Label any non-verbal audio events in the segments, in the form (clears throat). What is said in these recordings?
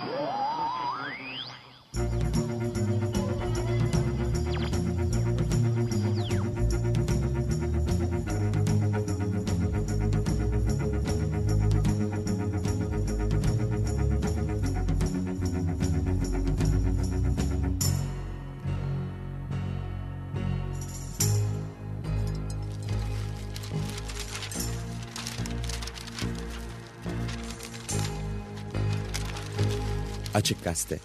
Thank you. Açık Gazete.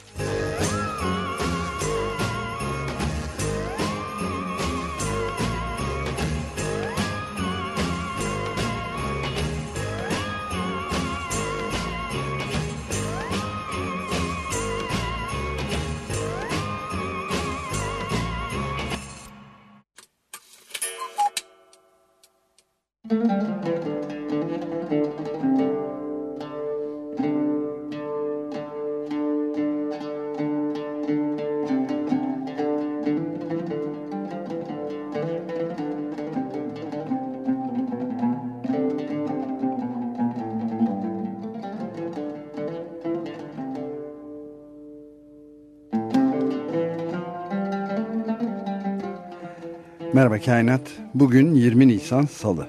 Merhaba Kainat. Bugün 20 Nisan Salı.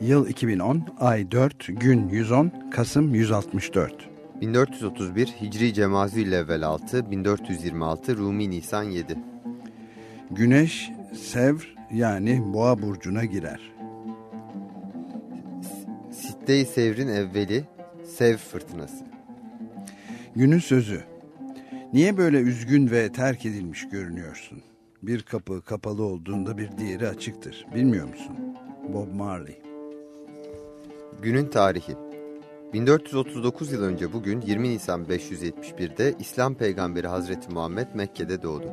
Yıl 2010, ay 4, gün 110, Kasım 164. 1431 Hicri Cemazül Evvel 6, 1426 Rumi Nisan 7. Güneş Sevr yani Boğa burcuna girer. Sitte-i Sevr'in evveli Sev fırtınası. Günün sözü. Niye böyle üzgün ve terk edilmiş görünüyorsun? Bir kapı kapalı olduğunda bir diğeri açıktır. Bilmiyor musun? Bob Marley. Günün tarihi 1439 yıl önce bugün 20 Nisan 571'de İslam peygamberi Hazreti Muhammed Mekke'de doğdu.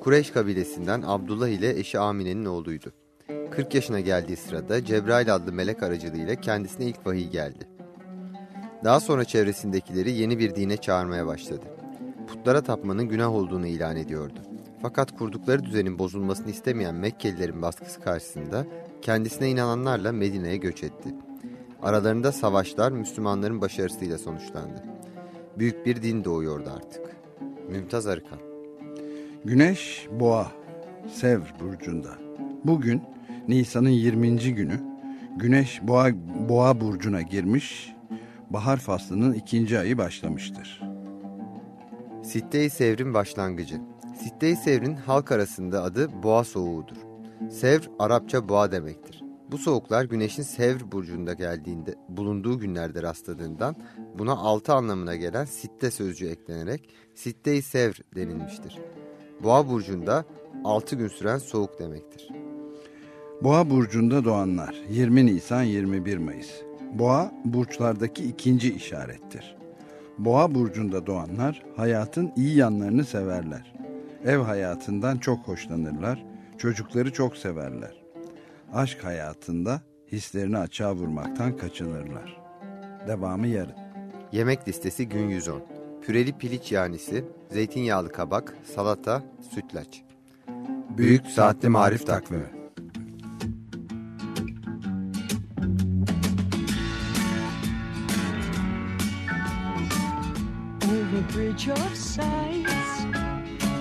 Kureyş kabilesinden Abdullah ile eşi Amine'nin oğluydu. 40 yaşına geldiği sırada Cebrail adlı melek aracılığıyla kendisine ilk vahiy geldi. Daha sonra çevresindekileri yeni bir dine çağırmaya başladı. Putlara tapmanın günah olduğunu ilan ediyordu. Fakat kurdukları düzenin bozulmasını istemeyen Mekkelilerin baskısı karşısında kendisine inananlarla Medine'ye göç etti. Aralarında savaşlar Müslümanların başarısıyla sonuçlandı. Büyük bir din doğuyordu artık. Mümtaz Arıkan Güneş Boğa, Sevr burcunda. Bugün Nisan'ın 20. günü Güneş Boğa, Boğa burcuna girmiş, bahar faslının ikinci ayı başlamıştır. Sitte-i Sevr'in başlangıcı Sitte-i Sevr'in halk arasında adı boğa soğuğudur. Sevr, Arapça boğa demektir. Bu soğuklar güneşin Sevr burcunda geldiğinde bulunduğu günlerde rastladığından buna altı anlamına gelen sitte sözcüğü eklenerek Sitte-i Sevr denilmiştir. Boğa burcunda altı gün süren soğuk demektir. Boğa burcunda doğanlar 20 Nisan 21 Mayıs. Boğa burçlardaki ikinci işarettir. Boğa burcunda doğanlar hayatın iyi yanlarını severler. Ev hayatından çok hoşlanırlar, çocukları çok severler. Aşk hayatında hislerini açığa vurmaktan kaçınırlar. Devamı yarın. Yemek listesi gün 110. Püreli piliç yanisi, zeytinyağlı kabak, salata, sütlaç. Büyük Saatli Marif Takvimi Over bridge of sights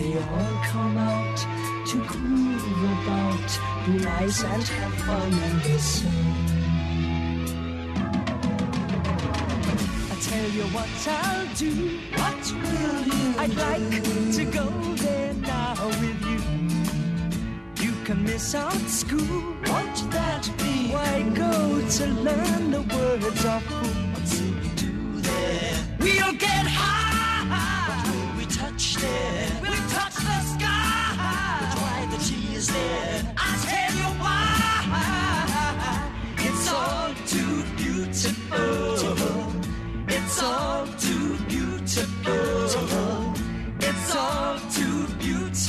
They all come out to groove about, be nice and have fun and listen. I tell you what I'll do. What will you I'd like to go with you. You can miss out school. What that be? Why go to learn the words of who? What's it we do there? We'll get high. What will we touch there? We'll touch the sky. That's why the tea is there. I tell you why. It's all too beautiful. It's all too beautiful.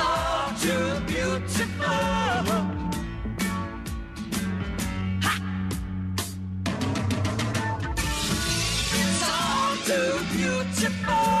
all too beautiful. Ha! It's all too beautiful.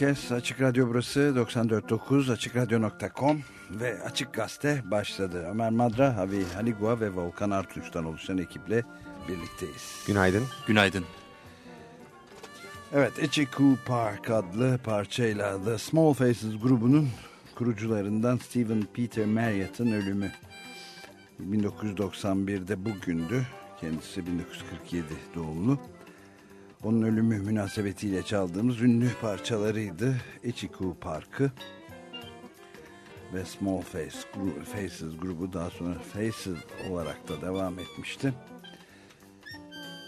Herkes. Açık Radyo burası 94.9 AçıkRadyo.com ve Açık Gazete başladı. Ömer Madra, Havi Haligua ve Volkan Artunç'tan oluşan ekiple birlikteyiz. Günaydın. Günaydın. Evet, Echiku Park adlı parçayla The Small Faces grubunun kurucularından Stephen Peter Marriott'ın ölümü 1991'de bugündü. Kendisi 1947 doğumlu. Onun ölümü münasebetiyle çaldığımız ünlü parçalarıydı. Echiku Parkı ve Small Face, Faces grubu daha sonra Faces olarak da devam etmişti.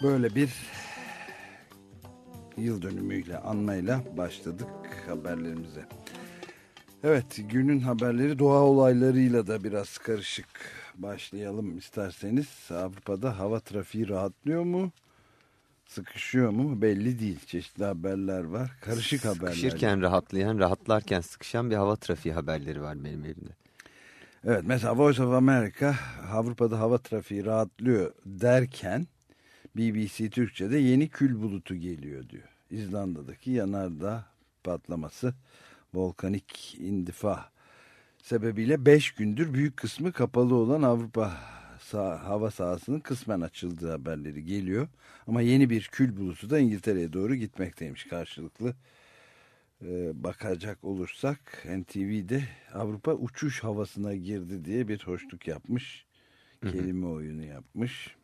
Böyle bir yıl dönümüyle anmayla başladık haberlerimize. Evet günün haberleri doğa olaylarıyla da biraz karışık başlayalım isterseniz. Avrupa'da hava trafiği rahatlıyor mu? Sıkışıyor mu? Belli değil. Çeşitli haberler var. Karışık haberler. Sıkışırken rahatlayan, rahatlarken sıkışan bir hava trafiği haberleri var benim elimde. Evet mesela Voice of America Avrupa'da hava trafiği rahatlıyor derken BBC Türkçe'de yeni kül bulutu geliyor diyor. İzlanda'daki yanardağ patlaması volkanik indifa sebebiyle 5 gündür büyük kısmı kapalı olan Avrupa sah- hava sahasının kısmen açıldığı haberleri geliyor. Ama yeni bir kül bulutu da İngiltere'ye doğru gitmekteymiş karşılıklı. Ee, bakacak olursak NTV'de Avrupa uçuş havasına girdi diye bir hoşluk yapmış. Kelime oyunu yapmış.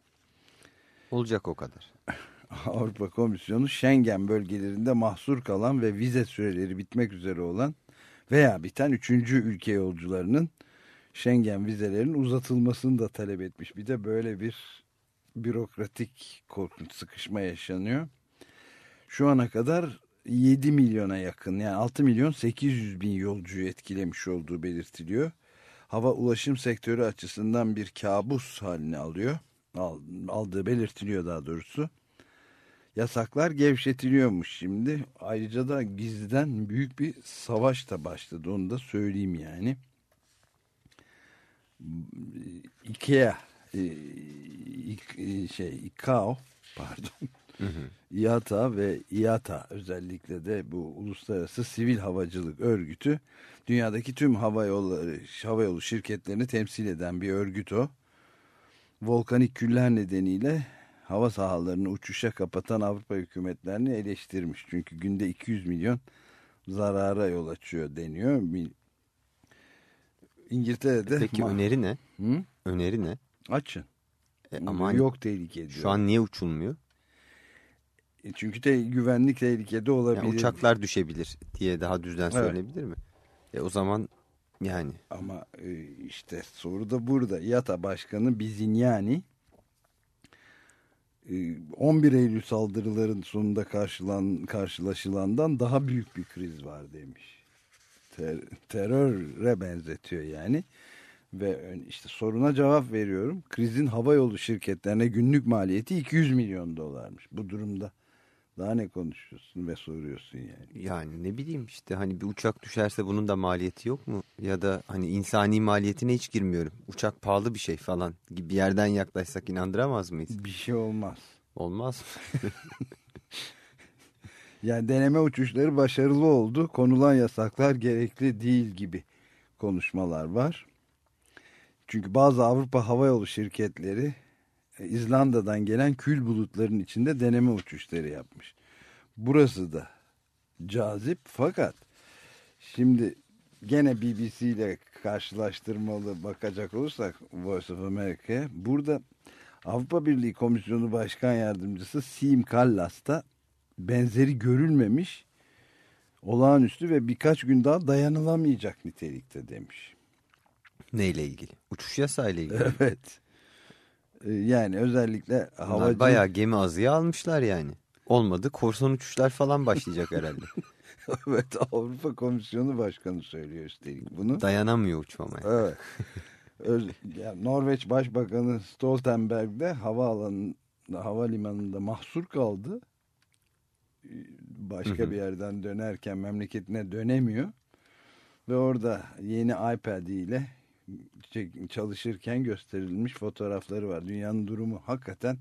Olacak o kadar. (laughs) Avrupa Komisyonu Schengen bölgelerinde mahsur kalan ve vize süreleri bitmek üzere olan veya biten üçüncü ülke yolcularının Schengen vizelerinin uzatılmasını da talep etmiş. Bir de böyle bir bürokratik korkunç sıkışma yaşanıyor. Şu ana kadar 7 milyona yakın yani 6 milyon 800 bin yolcuyu etkilemiş olduğu belirtiliyor. Hava ulaşım sektörü açısından bir kabus haline alıyor. Al- Aldığı belirtiliyor daha doğrusu. Yasaklar gevşetiliyormuş şimdi. Ayrıca da gizliden büyük bir savaş da başladı. Onu da söyleyeyim yani. IKEA e, e, şey ICAO pardon IATA ve IATA özellikle de bu uluslararası sivil havacılık örgütü dünyadaki tüm hava yolları hava yolu şirketlerini temsil eden bir örgüt o. Volkanik küller nedeniyle hava sahalarını uçuşa kapatan Avrupa hükümetlerini eleştirmiş. Çünkü günde 200 milyon zarara yol açıyor deniyor. İngiltere'de Peki ma- öneri ne? Hı? Öneri ne? açın. E, ama Yok tehlike diyor. şu an niye uçulmuyor? E, Çünkü te güvenlik tehlikede olabilir. Yani uçaklar düşebilir diye daha düzden söylenebilir mi? E o zaman yani Ama e, işte soru da burada. YATA Başkanı Bizinyani e, 11 Eylül saldırıların sonunda karşılan, karşılaşılandan daha büyük bir kriz var demiş. Ter, teröre benzetiyor yani. Ve işte soruna cevap veriyorum. Krizin havayolu şirketlerine günlük maliyeti 200 milyon dolarmış. Bu durumda daha ne konuşuyorsun ve soruyorsun yani. yani ne bileyim işte hani bir uçak düşerse bunun da maliyeti yok mu? Ya da hani insani maliyetine hiç girmiyorum. Uçak pahalı bir şey falan gibi bir yerden yaklaşsak inandıramaz mıyız? Bir şey olmaz. Olmaz? (laughs) Yani deneme uçuşları başarılı oldu. Konulan yasaklar gerekli değil gibi konuşmalar var. Çünkü bazı Avrupa havayolu şirketleri e, İzlanda'dan gelen kül bulutların içinde deneme uçuşları yapmış. Burası da cazip fakat şimdi gene BBC ile karşılaştırmalı bakacak olursak Voice of America'ya burada Avrupa Birliği Komisyonu Başkan Yardımcısı Siim Kallas da benzeri görülmemiş olağanüstü ve birkaç gün daha dayanılamayacak nitelikte demiş. Neyle ilgili? Uçuş yasağıyla ilgili. (laughs) Evet. Ee, Yani özellikle Bunlar havacı bayağı gemi azıya almışlar yani. Olmadı korsan uçuşlar falan başlayacak herhalde. (laughs) evet Avrupa Komisyonu Başkanı söylüyor üstelik bunu. Dayanamıyor uçmamaya. Evet. Öz, yani Norveç Başbakanı Stoltenberg de havaalanında, havalimanında mahsur kaldı. Başka Hı hı. bir yerden dönerken memleketine dönemiyor. Ve orada yeni iPad ile çalışırken gösterilmiş fotoğrafları var. Dünyanın durumu hakikaten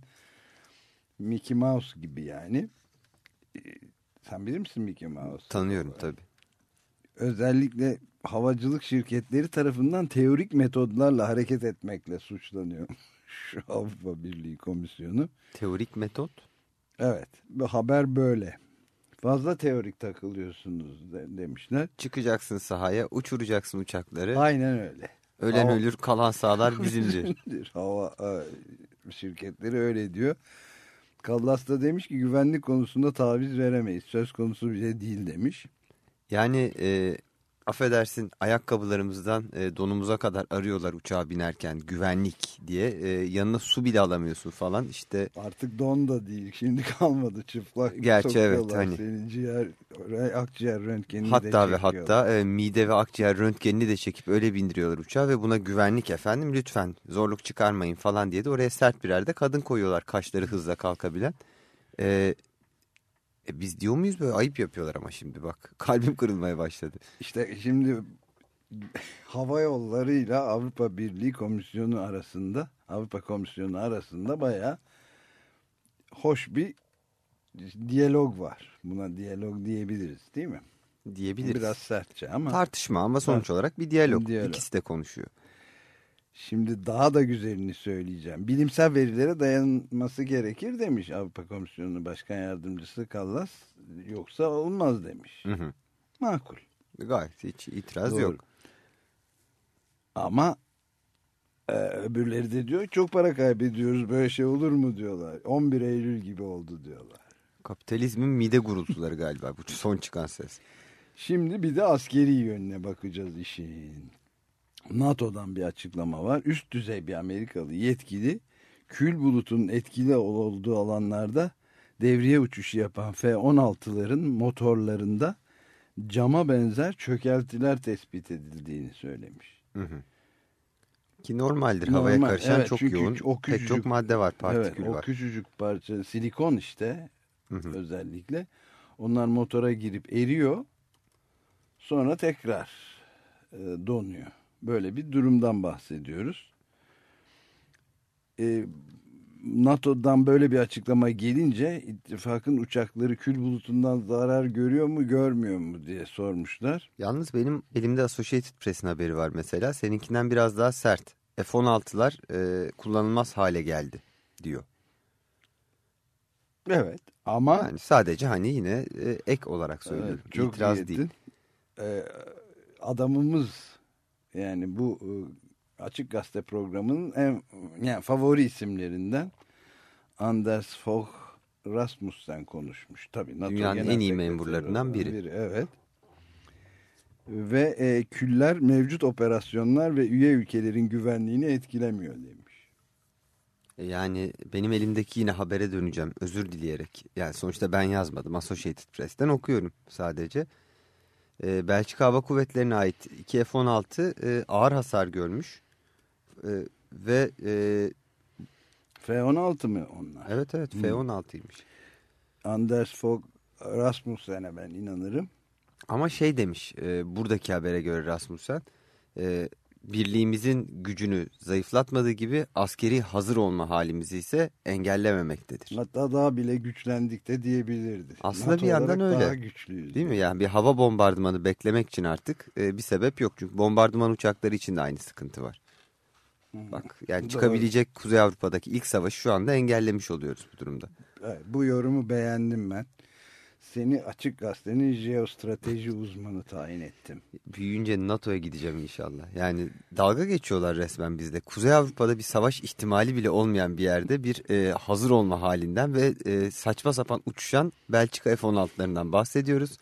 Mickey Mouse gibi yani. Ee, Sen bilir misin Mickey Mouse? Tanıyorum tabii. özellikle havacılık şirketleri tarafından teorik metodlarla hareket etmekle suçlanıyor. (laughs) Şu Avrupa Birliği Komisyonu. Teorik metot. Evet, bu haber böyle. Fazla teorik takılıyorsunuz de- demişler. Çıkacaksın sahaya uçuracaksın uçakları. Aynen öyle. Ölen Hava- ölür kalan sağlar (laughs) bizimdir. Hava e, şirketleri öyle diyor. Kallas da demiş ki güvenlik konusunda taviz veremeyiz. Söz konusu bile değil demiş. Yani e, affedersin ayakkabılarımızdan e, donumuza kadar arıyorlar uçağa binerken güvenlik diye. E, yanına su bile alamıyorsun falan işte. Artık don da değil. Şimdi kalmadı çıplak. Gerçi evet, hani. Senin ciğer, akciğer röntgenini de Hatta ve çekiyorlar. hatta e, mide ve akciğer röntgenini de çekip öyle bindiriyorlar uçağa ve buna güvenlik efendim lütfen zorluk çıkarmayın falan diye de oraya sert birer de kadın koyuyorlar kaşları hızla kalkabilen. E, e, biz diyor muyuz böyle ayıp yapıyorlar ama şimdi bak (laughs) kalbim kırılmaya başladı. İşte şimdi hava yollarıyla Avrupa Birliği Komisyonu arasında Avrupa Komisyonu arasında baya hoş bir diyalog var. Buna diyalog diyebiliriz değil mi? Diyebiliriz. Biraz sertçe ama Tartışma ama sonuç olarak bir diyalog. Diyalog. İkisi de konuşuyor. Şimdi daha da güzelini söyleyeceğim. Bilimsel verilere dayanması gerekir demiş Avrupa Komisyonu Başkan Yardımcısı Kallas. Yoksa olmaz demiş. Hı hı. Makul. Gayet hiç itiraz Doğru. yok. Ama e, öbürleri de diyor çok para kaybediyoruz böyle şey olur mu diyorlar. 11 Eylül gibi oldu diyorlar. Kapitalizmin mide gurultuları galiba bu son çıkan ses. Şimdi bir de askeri yönüne bakacağız işin. NATO'dan bir açıklama var. Üst düzey bir Amerikalı yetkili kül bulutun etkili olduğu alanlarda devriye uçuşu yapan F-16'ların motorlarında cama benzer çökeltiler tespit edildiğini söylemiş. Hı hı. Ki normaldir havaya Normal, karışan evet, çok yoğun o pek küçücük- çok madde var partikül evet, o var. küçücük parça silikon işte Hı hı. özellikle. Onlar motora girip eriyor. Sonra tekrar e, donuyor. Böyle bir durumdan bahsediyoruz. E, NATO'dan böyle bir açıklama gelince ittifakın uçakları kül bulutundan zarar görüyor mu görmüyor mu diye sormuşlar. Yalnız benim elimde Associated Press'in haberi var mesela. Seninkinden biraz daha sert. F-16'lar e, kullanılmaz hale geldi diyor. Evet ama Yani sadece hani yine e, ek olarak söylüyorum. Evet, çok İtiraz değil. Ee, adamımız yani bu e, Açık Gazete programının en yani favori isimlerinden Anders Fogh Rasmussen konuşmuş. Tabii NATO Dünyanın Genel en iyi memurlarından olan biri. Evet. Ve e, küller mevcut operasyonlar ve üye ülkelerin güvenliğini etkilemiyor demiş. E, Yani benim elimdeki yine habere döneceğim özür dileyerek. Yani sonuçta ben yazmadım Associated Press'ten okuyorum sadece. E, Belçika Hava Kuvvetleri'ne ait 2 F-16 e, ağır hasar görmüş. E, ve e, F-16 mı onlar? evet evet Hmm. F-16'ymış. Anders Fogh Rasmussen'e ben inanırım. Ama şey demiş e, buradaki habere göre Rasmussen e, birliğimizin gücünü zayıflatmadığı gibi askeri hazır olma halimizi ise engellememektedir. Hatta daha bile güçlendik de diyebilirdi. Aslında NATO bir yandan öyle. Daha güçlüyüz. Değil mi? Yani bir hava bombardımanı beklemek için artık e, bir sebep yok. Çünkü bombardıman uçakları için de aynı sıkıntı var. Bak yani Doğru. çıkabilecek Kuzey Avrupa'daki ilk savaşı şu anda engellemiş oluyoruz bu durumda. Evet, bu yorumu beğendim ben. Seni Açık Gazete'nin jeostrateji uzmanı tayin ettim. Büyüyünce NATO'ya gideceğim inşallah. Yani dalga geçiyorlar resmen bizde. Kuzey Avrupa'da bir savaş ihtimali bile olmayan bir yerde bir e, hazır olma halinden ve e, saçma sapan uçuşan Belçika F-16'larından bahsediyoruz.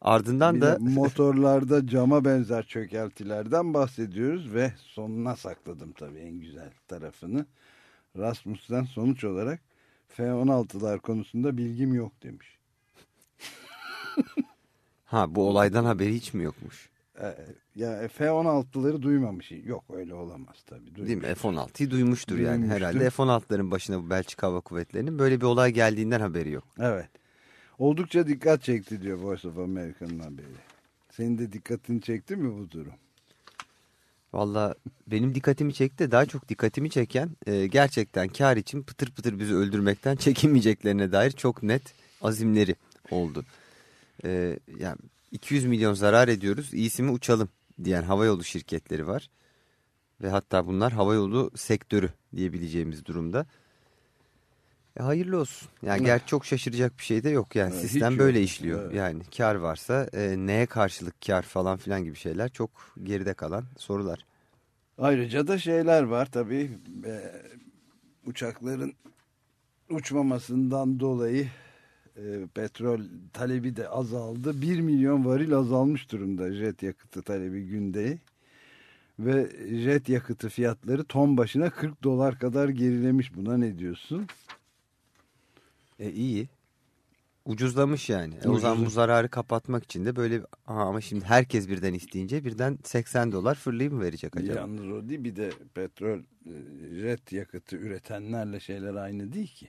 Ardından Bir da motorlarda cama benzer çökeltilerden bahsediyoruz ve sonuna sakladım tabii en güzel tarafını. Rasmussen sonuç olarak F-16'lar konusunda bilgim yok demiş. Ha bu olaydan haberi hiç mi yokmuş? Ee, ya F-16'ları duymamış. Yok öyle olamaz tabii. Değil Duymuş. mi? F-16'yı duymuştur yani Duymuştur. herhalde. F-16'ların başına bu Belçika Hava Kuvvetleri'nin böyle bir olay geldiğinden haberi yok. Evet. Oldukça dikkat çekti diyor Voice of America'nın haberi. Senin de dikkatini çekti mi bu durum? Valla benim dikkatimi çekti daha çok dikkatimi çeken e, gerçekten kar için pıtır pıtır bizi öldürmekten (laughs) çekinmeyeceklerine dair çok net azimleri oldu. E, yani 200 milyon zarar ediyoruz iyisi mi uçalım diyen havayolu şirketleri var. Ve hatta bunlar havayolu sektörü diyebileceğimiz durumda. E, hayırlı olsun. Yani gerçi çok şaşıracak bir şey de yok yani Evet, sistem böyle yok. işliyor. Evet. Yani kar varsa e, neye karşılık kar falan filan gibi şeyler çok geride kalan sorular. Ayrıca da şeyler var tabii. Ee, uçakların uçmamasından dolayı e, petrol talebi de azaldı. 1 milyon varil azalmış durumda jet yakıtı talebi günde. Ve jet yakıtı fiyatları ton başına 40 dolar kadar gerilemiş. Buna ne diyorsun? E iyi. Ucuzlamış yani. E, o zaman bu Ucuz. zararı kapatmak için de böyle Aha, ama şimdi herkes birden isteyince birden 80 dolar fırlayıp mı verecek acaba? Yalnız o değil bir de petrol e, jet yakıtı üretenlerle şeyler aynı değil ki.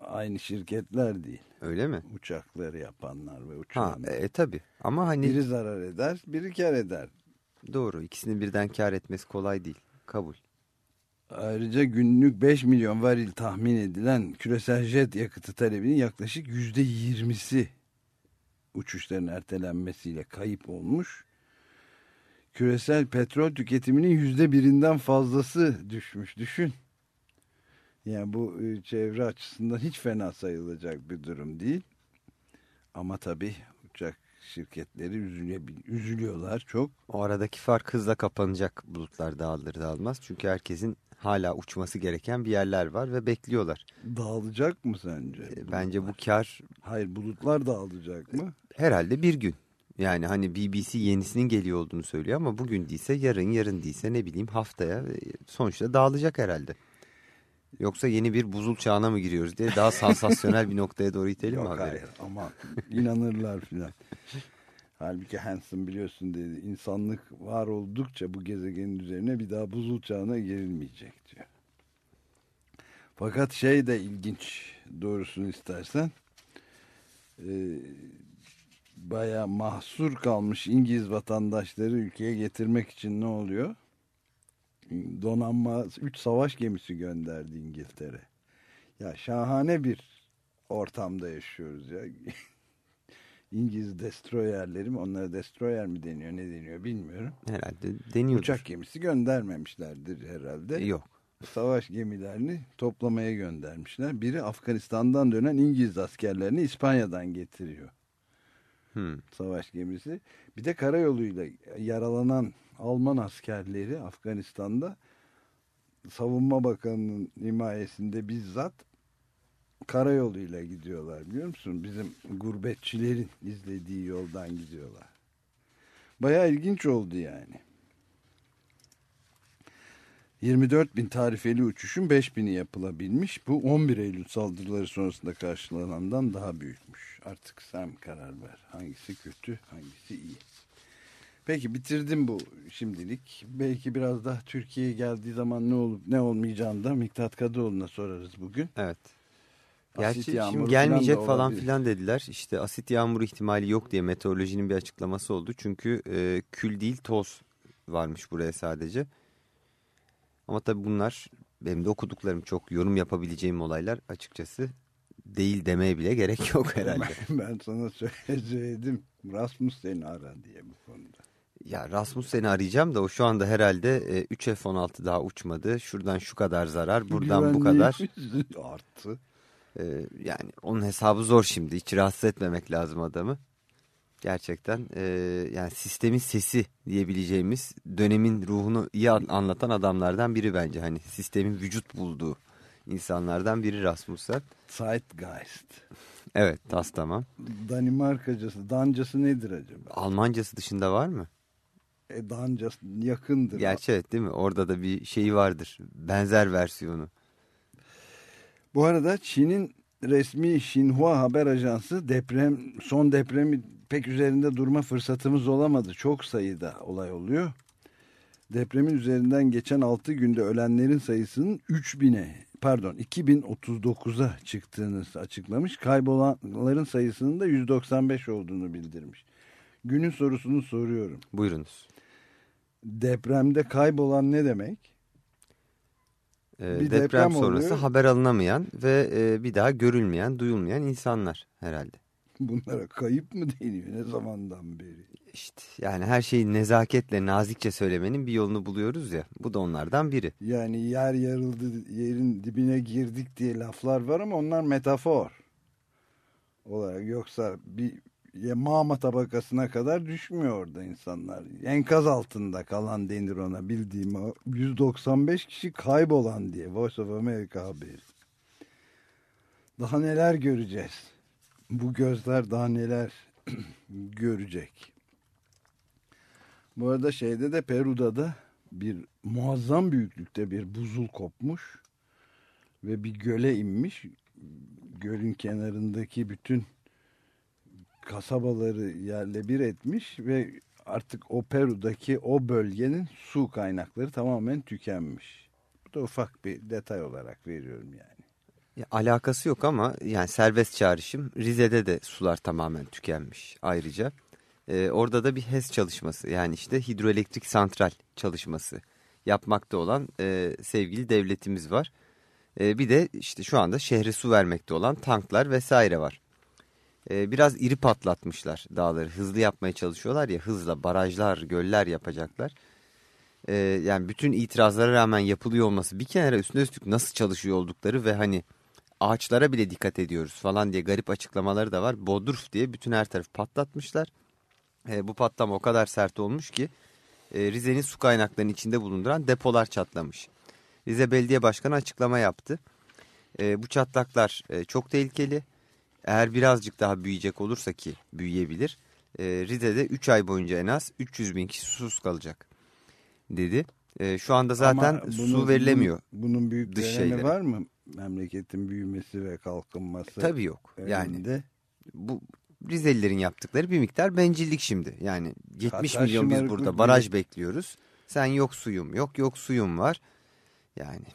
Aynı şirketler değil. Öyle mi? Uçakları yapanlar ve Ha uçuranlar. e, tabi ama hani Biri zarar eder, biri kar eder. doğru ikisinin birden kar etmesi kolay değil. Kabul. Ayrıca günlük 5 milyon varil tahmin edilen küresel jet yakıtı talebinin yaklaşık yüzde yirmisi uçuşların ertelenmesiyle kayıp olmuş. Küresel petrol tüketiminin yüzde birinden fazlası düşmüş. Düşün. Yani bu e, çevre açısından hiç fena sayılacak bir durum değil. Ama tabii uçak şirketleri üzülebil- üzülüyorlar çok. O aradaki fark hızla kapanacak bulutlar dağılır dağılmaz. Çünkü herkesin hala uçması gereken bir yerler var ve bekliyorlar. Dağılacak mı sence? E, Bence bu bulutlar? kar Hayır bulutlar dağılacak mı? herhalde bir gün. Yani hani BBC yenisinin geliyor olduğunu söylüyor ama bugün değilse yarın yarın değilse ne bileyim haftaya e, sonuçta dağılacak herhalde. Yoksa yeni bir buzul çağına mı giriyoruz diye daha sansasyonel bir (laughs) noktaya doğru itelim mi Yok haberi? hayır ama inanırlar filan. Halbuki Hansen biliyorsun dedi insanlık var oldukça bu gezegenin üzerine bir daha buzul çağına girilmeyecek diyor. Fakat şey de ilginç doğrusunu istersen e, bayağı mahsur kalmış İngiliz vatandaşları ülkeye getirmek için ne oluyor? Donanma 3 savaş gemisi gönderdi İngiltere. Ya şahane bir ortamda yaşıyoruz ya. (laughs) İngiliz destroyerleri mi? Onlara destroyer mi deniyor? Ne deniyor bilmiyorum. Herhalde deniyordur. Uçak gemisi göndermemişlerdir herhalde. Yok. Savaş gemilerini toplamaya göndermişler. Biri Afganistan'dan dönen İngiliz askerlerini İspanya'dan getiriyor. Hmm. Savaş gemisi. Bir de karayoluyla yaralanan Alman askerleri Afganistan'da Savunma Bakanı'nın himayesinde bizzat karayoluyla gidiyorlar biliyor musun? Bizim gurbetçilerin izlediği yoldan gidiyorlar. Bayağı ilginç oldu yani. 24 bin tarifeli uçuşun 5 bini yapılabilmiş. Bu 11 Eylül saldırıları sonrasında karşılanandan daha büyükmüş. Artık sen karar ver. Hangisi kötü, hangisi iyi. Peki bitirdim bu şimdilik. Belki biraz da Türkiye'ye geldiği zaman ne olup ne olmayacağını da Miktat Kadıoğlu'na sorarız bugün. Evet. Asit Gerçi yağmuru şimdi falan gelmeyecek falan olabilir. filan dediler. İşte asit yağmuru ihtimali yok diye meteorolojinin bir açıklaması oldu. Çünkü e, kül değil toz varmış buraya sadece. Ama tabii bunlar benim de okuduklarım çok yorum yapabileceğim olaylar açıkçası değil demeye bile gerek yok (laughs) herhalde. ben sana söyledim. Rasmussen'i ara diye bu konuda. Ya Rasmussen'i arayacağım da o şu anda herhalde e, 3 F-16 daha uçmadı. Şuradan şu kadar zarar, buradan bu kadar. (laughs) Arttı. E, yani onun hesabı zor şimdi. Hiç rahatsız etmemek lazım adamı. Gerçekten e, yani sistemin sesi diyebileceğimiz dönemin ruhunu iyi an- anlatan adamlardan biri bence. Hani sistemin vücut bulduğu insanlardan biri Rasmussen. Zeitgeist. Evet tas tamam. Danimarkacası, Dancası nedir acaba? Almancası dışında var mı? E, Dancası yakındır. Gerçi evet değil mi? Orada da bir şeyi vardır. Benzer versiyonu. Bu arada Çin'in resmi Xinhua haber ajansı deprem son depremi pek üzerinde durma fırsatımız olamadı. Çok sayıda olay oluyor. Depremin üzerinden geçen 6 günde ölenlerin sayısının 3000'e pardon 2039'a çıktığını açıklamış. Kaybolanların sayısının da 195 olduğunu bildirmiş. Günün sorusunu soruyorum. Buyurunuz. Depremde kaybolan ne demek? Ee, Bir deprem, deprem sonrası oluyor. haber alınamayan ve e, bir daha görülmeyen, duyulmayan insanlar herhalde. Bunlara kayıp mı deniyor ne zamandan beri? İşte yani her şeyi nezaketle, nazikçe söylemenin bir yolunu buluyoruz ya. Bu da onlardan biri. Yani yer yarıldı, yerin dibine girdik diye laflar var ama onlar metafor. Olarak yoksa bir mağma tabakasına kadar düşmüyor orada insanlar. Enkaz altında kalan denir ona bildiğim o. 195 kişi kaybolan diye Voice of America haberi. Daha neler göreceğiz? Bu gözler daha neler (clears throat) görecek? Bu arada şeyde de Peru'da da bir muazzam büyüklükte bir buzul kopmuş ve bir göle inmiş. Gölün kenarındaki bütün kasabaları yerle bir etmiş ve artık o Peru'daki o bölgenin su kaynakları tamamen tükenmiş. Bu da ufak bir detay olarak veriyorum yani. Ya, alakası yok ama yani serbest çağrışım Rize'de de sular tamamen tükenmiş ayrıca. Ee, orada da bir HES çalışması yani işte hidroelektrik santral çalışması yapmakta olan e, sevgili devletimiz var. E, bir de işte şu anda şehre su vermekte olan tanklar vesaire var. E, biraz iri patlatmışlar dağları hızlı yapmaya çalışıyorlar ya hızla barajlar göller yapacaklar. E, yani bütün itirazlara rağmen yapılıyor olması bir kenara üstüne üstlük nasıl çalışıyor oldukları ve hani ağaçlara bile dikkat ediyoruz falan diye garip açıklamaları da var. Bodruf diye bütün her tarafı patlatmışlar. E, bu patlama o kadar sert olmuş ki e, Rize'nin su kaynaklarının içinde bulunduran depolar çatlamış. Rize Belediye Başkanı açıklama yaptı. Bu çatlaklar e, çok tehlikeli. Eğer birazcık daha büyüyecek olursa ki büyüyebilir. E, Rize'de 3 ay boyunca en az 300 bin kişi susuz kalacak dedi. E, şu anda zaten Ama su bunun- verilemiyor. Bunun, bunun büyük dış önemi var mı? Memleketin büyümesi ve kalkınması. Tabii yok. Yani önünde. bu Rizelilerin yaptıkları bir miktar bencillik şimdi. Yani 70 Hatta milyon biz burada baraj bekliyoruz. Sen yok suyum yok yok suyum var. Yani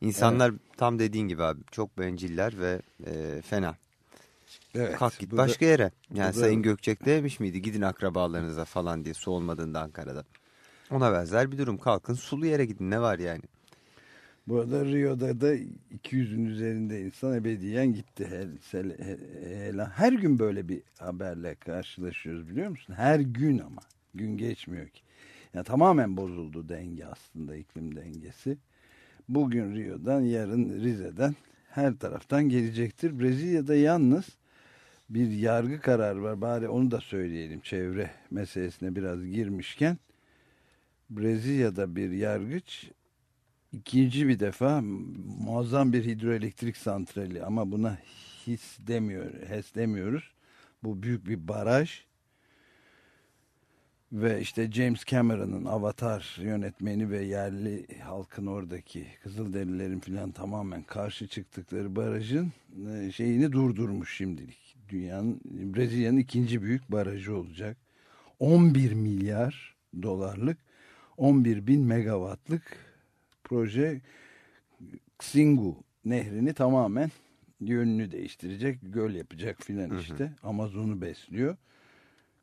insanlar tam dediğin gibi abi çok benciller ve e, fena. Evet, Kalk git bu da- başka yere. Yani da- Sayın Gökçek demiş miydi gidin akrabalarınıza falan diye su olmadığında Ankara'da. Ona benzer bir durum kalkın sulu yere gidin ne var yani. Bu arada Rio'da da 200'ün üzerinde insan ebediyen gitti. Her, sel- he- he- her gün böyle bir haberle karşılaşıyoruz biliyor musun? Her gün ama. Gün geçmiyor ki. Yani tamamen bozuldu denge aslında iklim dengesi. Bugün Rio'dan yarın Rize'den her taraftan gelecektir. Brezilya'da yalnız bir yargı kararı var. Bari onu da söyleyelim çevre meselesine biraz girmişken. Brezilya'da bir yargıç ikinci bir defa muazzam bir hidroelektrik santrali ama buna his demiyor, HES demiyoruz. Bu büyük bir baraj ve işte James Cameron'ın Avatar yönetmeni ve yerli halkın oradaki Kızılderililerin filan tamamen karşı çıktıkları barajın e, şeyini durdurmuş şimdilik. Dünyanın Brezilya'nın ikinci büyük barajı olacak. 11 milyar dolarlık 11 bin megawattlık proje Xingu nehrini tamamen yönünü değiştirecek, göl yapacak filan işte. Amazon'u besliyor.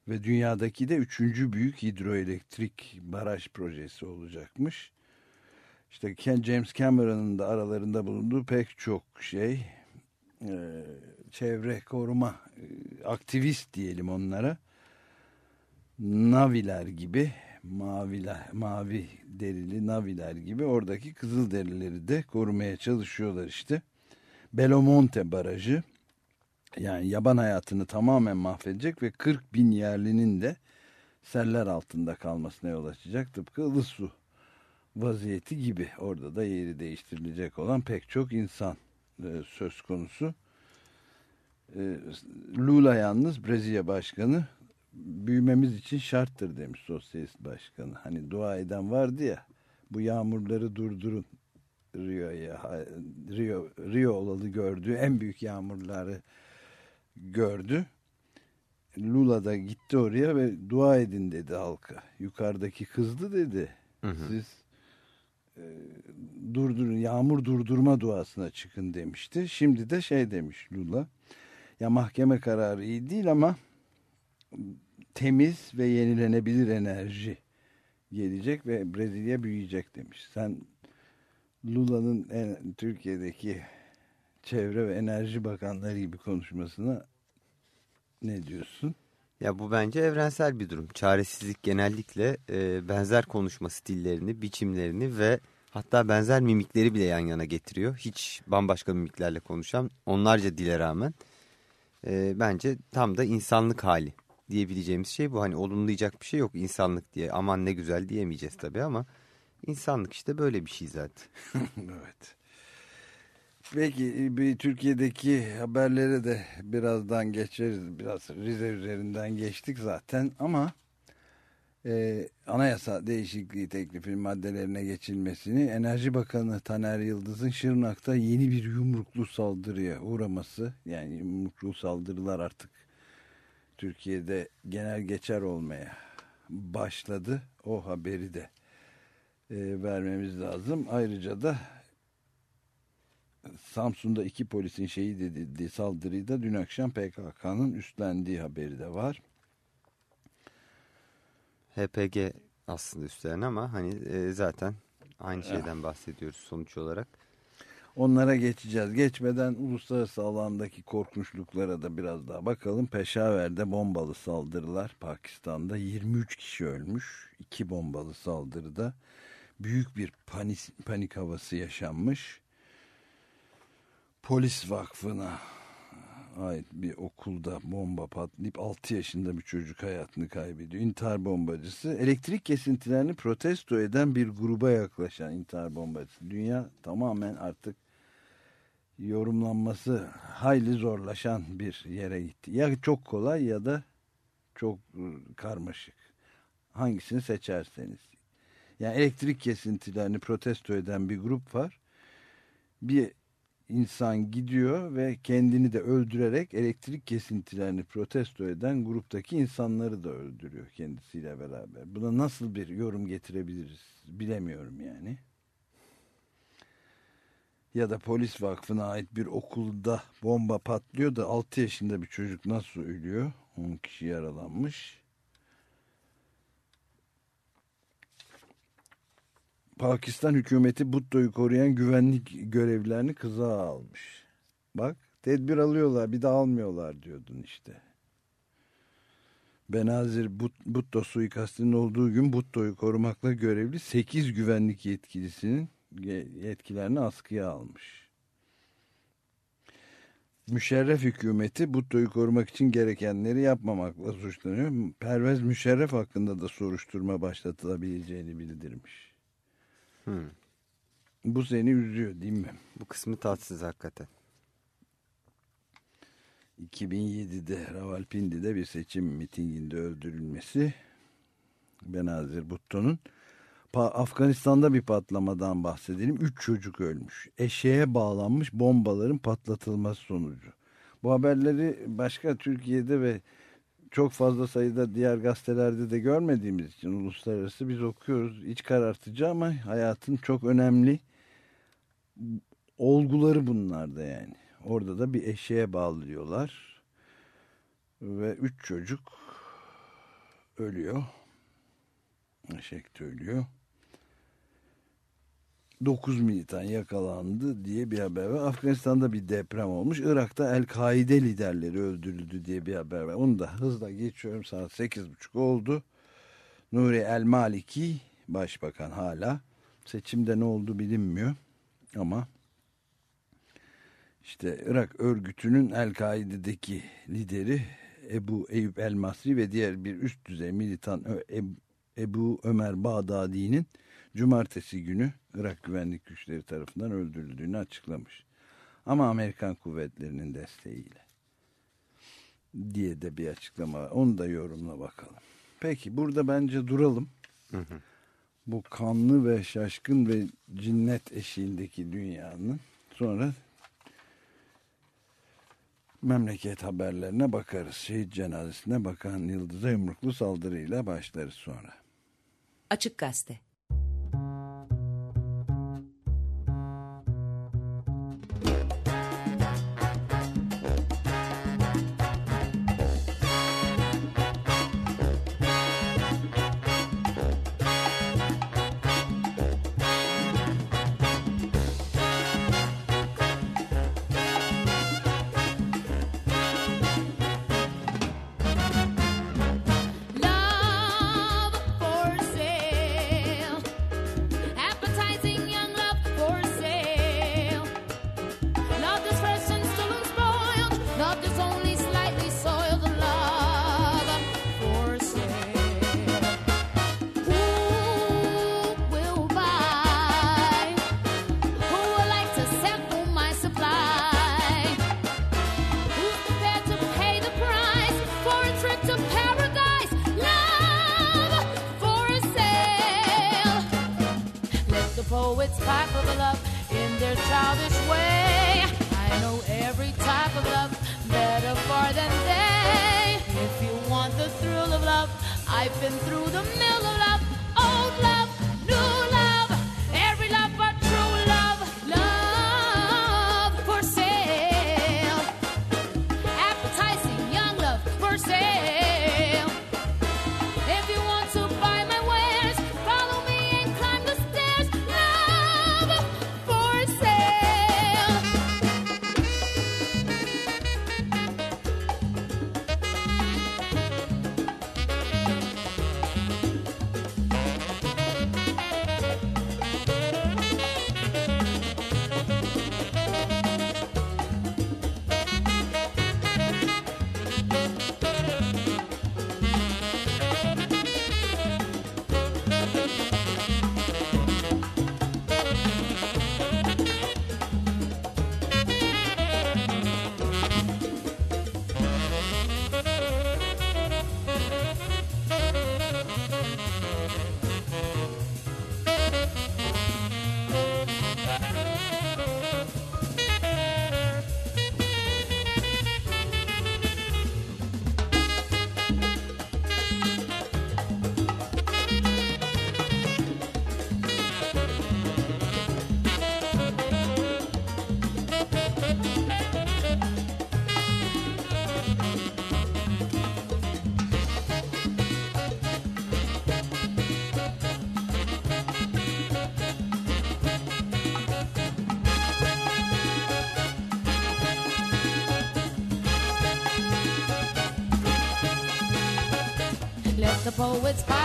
Ve dünyadaki de üçüncü büyük hidroelektrik baraj projesi olacakmış. İşte Ken- James Cameron'ın da aralarında bulunduğu pek çok şey e, çevre koruma e, aktivist diyelim onlara naviler gibi maviler, mavi derili naviler gibi oradaki kızıl derileri de korumaya çalışıyorlar işte. Belomonte Barajı yani yaban hayatını tamamen mahvedecek ve 40 bin yerlinin de seller altında kalmasına yol açacak. Tıpkı Ilısu vaziyeti gibi orada da yeri değiştirilecek olan pek çok insan e, söz konusu. E, Lula yalnız Brezilya Başkanı büyümemiz için şarttır demiş sosyalist başkanı. Hani dua eden vardı ya bu yağmurları durdurun Rio'ya Rio, Rio olalı gördüğü en büyük yağmurları gördü. Lula da gitti oraya ve dua edin dedi halka. Yukarıdaki kızdı dedi. Hı hı. Siz e, durdurun yağmur durdurma duasına çıkın demişti. Şimdi de şey demiş Lula. Ya mahkeme kararı iyi değil ama temiz ve yenilenebilir enerji gelecek ve Brezilya büyüyecek demiş. Sen Lula'nın Türkiye'deki Çevre ve Enerji Bakanları gibi konuşmasına ne diyorsun? Ya bu bence evrensel bir durum. Çaresizlik genellikle e, benzer konuşma stillerini, biçimlerini ve hatta benzer mimikleri bile yan yana getiriyor. Hiç bambaşka mimiklerle konuşan onlarca dile rağmen e, bence tam da insanlık hali diyebileceğimiz şey bu. Hani olumlayacak bir şey yok insanlık diye aman ne güzel diyemeyeceğiz tabii ama insanlık işte böyle bir şey zaten. (laughs) evet. Peki bir Türkiye'deki haberlere de birazdan geçeriz. Biraz Rize üzerinden geçtik zaten ama e, anayasa değişikliği teklifinin maddelerine geçilmesini Enerji Bakanı Taner Yıldız'ın Şırnak'ta yeni bir yumruklu saldırıya uğraması yani yumruklu saldırılar artık Türkiye'de genel geçer olmaya başladı. O haberi de e, vermemiz lazım. Ayrıca da Samsun'da iki polisin şehit edildiği saldırıyı da dün akşam PKK'nın üstlendiği haberi de var. HPG aslında üstlenen ama hani e, zaten aynı şeyden bahsediyoruz sonuç olarak. Onlara geçeceğiz. Geçmeden uluslararası alandaki korkunçluklara da biraz daha bakalım. Peşaver'de bombalı saldırılar Pakistan'da 23 kişi ölmüş. İki bombalı saldırıda büyük bir panik, panik havası yaşanmış. Polis Vakfı'na ait bir okulda bomba patlayıp 6 yaşında bir çocuk hayatını kaybediyor. İntihar bombacısı elektrik kesintilerini protesto eden bir gruba yaklaşan intihar bombacısı. Dünya tamamen artık yorumlanması hayli zorlaşan bir yere gitti. Ya çok kolay ya da çok ıı, karmaşık. Hangisini seçerseniz. Yani elektrik kesintilerini protesto eden bir grup var. Bir insan gidiyor ve kendini de öldürerek elektrik kesintilerini protesto eden gruptaki insanları da öldürüyor kendisiyle beraber. Buna nasıl bir yorum getirebiliriz bilemiyorum yani. Ya da polis vakfına ait bir okulda bomba patlıyor da 6 yaşında bir çocuk nasıl ölüyor? 10 kişi yaralanmış. Pakistan hükümeti Butto'yu koruyan güvenlik görevlilerini kıza almış. Bak tedbir alıyorlar bir de almıyorlar diyordun işte. Benazir But Butto suikastinin olduğu gün Butto'yu korumakla görevli 8 güvenlik yetkilisinin ye- yetkilerini askıya almış. Müşerref hükümeti Butto'yu korumak için gerekenleri yapmamakla suçlanıyor. Pervez Müşerref hakkında da soruşturma başlatılabileceğini bildirmiş. Hmm. Bu seni üzüyor değil mi? Bu kısmı tatsız hakikaten. 2007'de Ravalpindi'de bir seçim mitinginde öldürülmesi Benazir Bhutto'nun Pa- Afganistan'da bir patlamadan bahsedelim. Üç çocuk ölmüş. Eşeğe bağlanmış bombaların patlatılması sonucu. Bu haberleri başka Türkiye'de ve çok fazla sayıda diğer gazetelerde de görmediğimiz için uluslararası biz okuyoruz. İç karartıcı ama hayatın çok önemli olguları bunlar da yani. Orada da bir eşeğe bağlıyorlar. Ve üç çocuk ölüyor. Eşek de ölüyor. 9 militan yakalandı diye bir haber var. Afganistan'da bir deprem olmuş. Irak'ta El-Kaide liderleri öldürüldü diye bir haber var. Onu da hızla geçiyorum. Saat 8.30 oldu. Nuri El-Maliki başbakan hala. Seçimde ne oldu bilinmiyor. Ama işte Irak örgütünün El-Kaide'deki lideri Ebu Eyüp El-Masri ve diğer bir üst düzey militan Ebu Ömer Bağdadi'nin cumartesi günü Irak güvenlik güçleri tarafından öldürüldüğünü açıklamış. Ama Amerikan kuvvetlerinin desteğiyle diye de bir açıklama var. Onu da yorumla bakalım. Peki burada bence duralım. Bu kanlı ve şaşkın ve cinnet eşiğindeki dünyanın sonra memleket haberlerine bakarız. Şehit cenazesine bakan Yıldız'a yumruklu saldırıyla başlarız sonra. Açık Gazete poet's pie.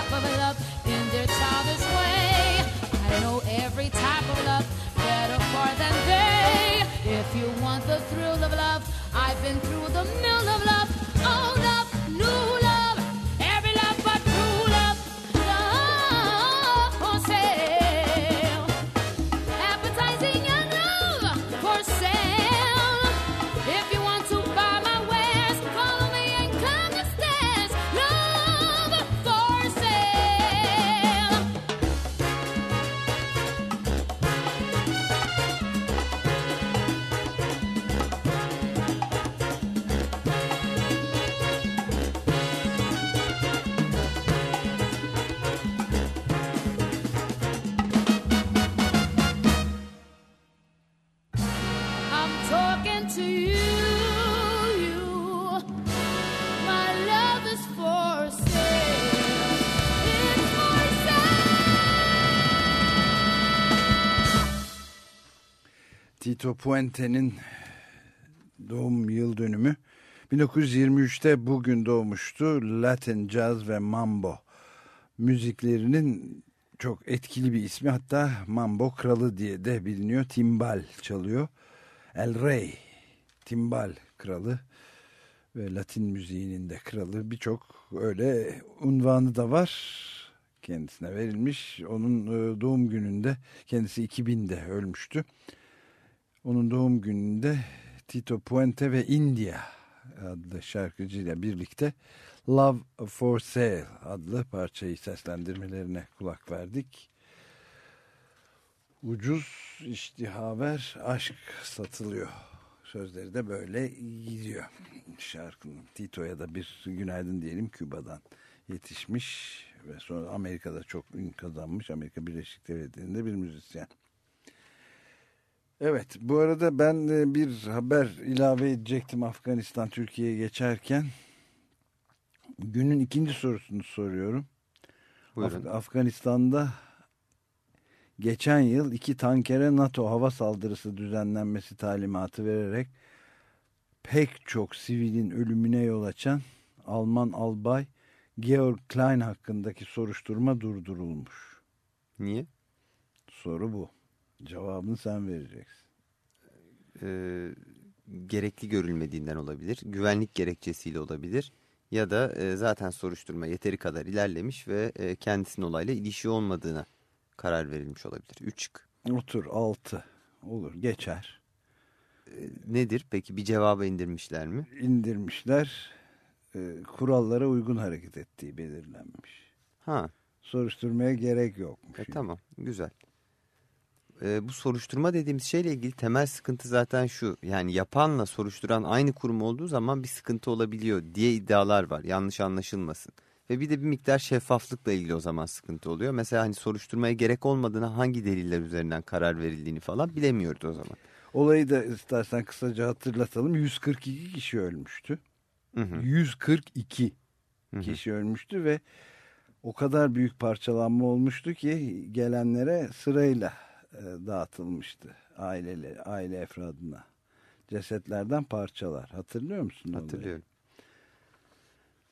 Tito Puente'nin doğum yıl dönümü. 1923'te bugün doğmuştu. Latin, Jazz ve Mambo müziklerinin çok etkili bir ismi. Hatta Mambo Kralı diye de biliniyor. Timbal çalıyor. El Rey, Timbal Kralı ve Latin müziğinin de kralı. Birçok öyle unvanı da var kendisine verilmiş. Onun e, doğum gününde kendisi 2000'de ölmüştü. Onun doğum gününde Tito Puente ve India adlı şarkıcıyla birlikte Love for Sale adlı parçayı seslendirmelerine kulak verdik. Ucuz iştihaver aşk satılıyor. Sözleri de böyle gidiyor. Şarkının Tito'ya da bir günaydın diyelim Küba'dan yetişmiş ve sonra Amerika'da çok ün kazanmış. Amerika Birleşik Devletleri'nde bir müzisyen. Evet bu arada ben bir haber ilave edecektim Afganistan Türkiye'ye geçerken. Günün ikinci sorusunu soruyorum. Buyurun. Af- Afganistan'da geçen yıl iki tankere NATO hava saldırısı düzenlenmesi talimatı vererek pek çok sivilin ölümüne yol açan Alman albay Georg Klein hakkındaki soruşturma durdurulmuş. Niye? Soru bu. Cevabını sen vereceksin. Ee, gerekli görülmediğinden olabilir. Güvenlik gerekçesiyle olabilir. Ya da e, zaten soruşturma yeteri kadar ilerlemiş ve e, kendisinin olayla ilişki olmadığına karar verilmiş olabilir. Üç şık. Otur altı olur geçer. Nedir? Peki bir cevaba indirmişler mi? İndirmişler e, kurallara uygun hareket ettiği belirlenmiş. Ha, Soruşturmaya gerek yokmuş. e, tamam. Güzel. Ee, bu soruşturma dediğimiz şeyle ilgili temel sıkıntı zaten şu. Yani yapanla soruşturan aynı kurum olduğu zaman bir sıkıntı olabiliyor diye iddialar var. Yanlış anlaşılmasın. Ve bir de bir miktar şeffaflıkla ilgili o zaman sıkıntı oluyor. Mesela hani soruşturmaya gerek olmadığına hangi deliller üzerinden karar verildiğini falan bilemiyoruz o zaman. Olayı da istersen kısaca hatırlatalım. 142 kişi ölmüştü. Hı hı. 142 Hı hı. kişi ölmüştü ve o kadar büyük parçalanma olmuştu ki gelenlere sırayla e, dağıtılmıştı aileli aile efradına. Cesetlerden parçalar. Hatırlıyor musun? olayı? Hatırlıyorum.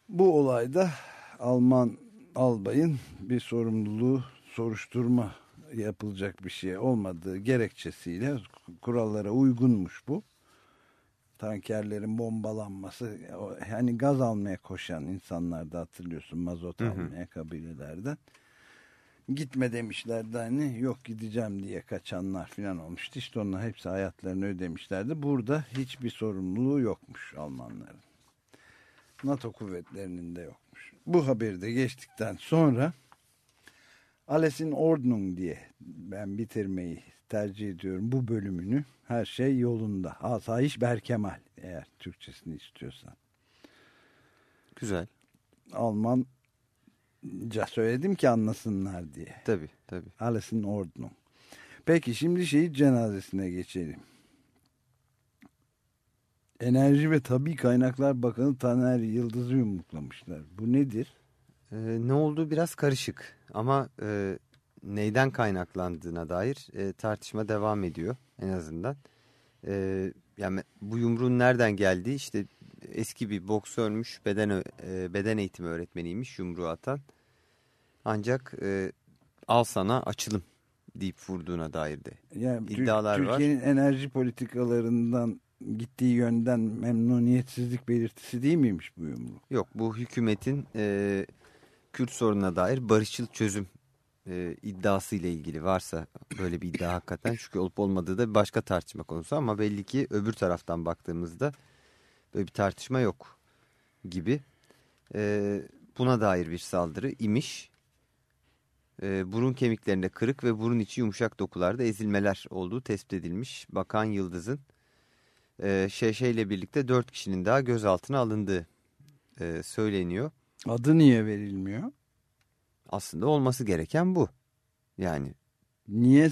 Bu olayda Alman albayın bir sorumluluğu soruşturma yapılacak bir şey olmadığı gerekçesiyle kurallara uygunmuş bu. Tankerlerin bombalanması hani gaz almaya koşan insanlar da hatırlıyorsun mazot Hı hı. almaya kabilelerden. Gitme demişlerdi hani yok gideceğim diye kaçanlar falan olmuştu. İşte onlar hepsi hayatlarını ödemişlerdi. Burada hiçbir sorumluluğu yokmuş Almanların. NATO kuvvetlerinin de yokmuş. Bu haberi de geçtikten sonra Ales'in Ordnung diye ben bitirmeyi tercih ediyorum bu bölümünü. Her şey yolunda. Asayiş Berkemal eğer Türkçesini istiyorsan. Güzel. Almanca söyledim ki anlasınlar diye. Tabii tabii. Ales'in Ordnung. Peki şimdi şehit cenazesine geçelim. Enerji ve Tabi Kaynaklar Bakanı Taner Yıldız'ı yumruklamışlar. Bu nedir? Ee, ne olduğu biraz karışık ama e, neyden kaynaklandığına dair e, tartışma devam ediyor en azından. E, yani bu yumruğun nereden geldiği işte eski bir boksörmüş beden e, beden eğitimi öğretmeniymiş yumruğu atan. Ancak e, al sana açılım deyip vurduğuna dair de. Yani İddialar var. Türkiye'nin enerji politikalarından gittiği yönden memnuniyetsizlik belirtisi değil miymiş bu yumruk? Yok bu hükümetin e, Kürt sorununa dair barışçıl çözüm e, iddiası ile ilgili varsa böyle bir iddia hakikaten çünkü olup olmadığı da başka tartışma konusu ama belli ki öbür taraftan baktığımızda böyle bir tartışma yok gibi. E, buna dair bir saldırı imiş. E, burun kemiklerinde kırık ve burun içi yumuşak dokularda ezilmeler olduğu tespit edilmiş. Bakan Yıldız'ın e, Şeşe ile birlikte dört kişinin daha gözaltına alındığı e, söyleniyor. Adı niye verilmiyor? Aslında olması gereken bu. Yani Niye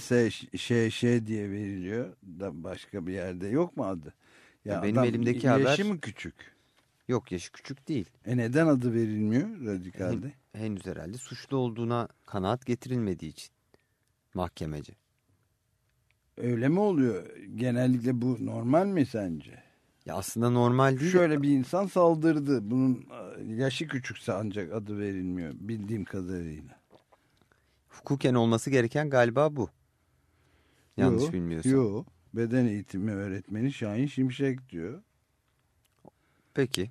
şey şey diye veriliyor da başka bir yerde yok mu adı? Ya benim adam elimdeki yaşı haber- mı küçük? yok yaşı küçük değil. E neden adı verilmiyor radikalde? Henüz herhalde suçlu olduğuna kanaat getirilmediği için mahkemece. Öyle mi oluyor? Genellikle bu normal mi sence? Ya aslında normal değil. Şöyle bir insan saldırdı. Bunun yaşı küçükse ancak adı verilmiyor bildiğim kadarıyla. Hukuken olması gereken galiba bu. Yanlış Yo, bilmiyorsam. Yo. Beden eğitimi öğretmeni Şahin Şimşek diyor. Peki.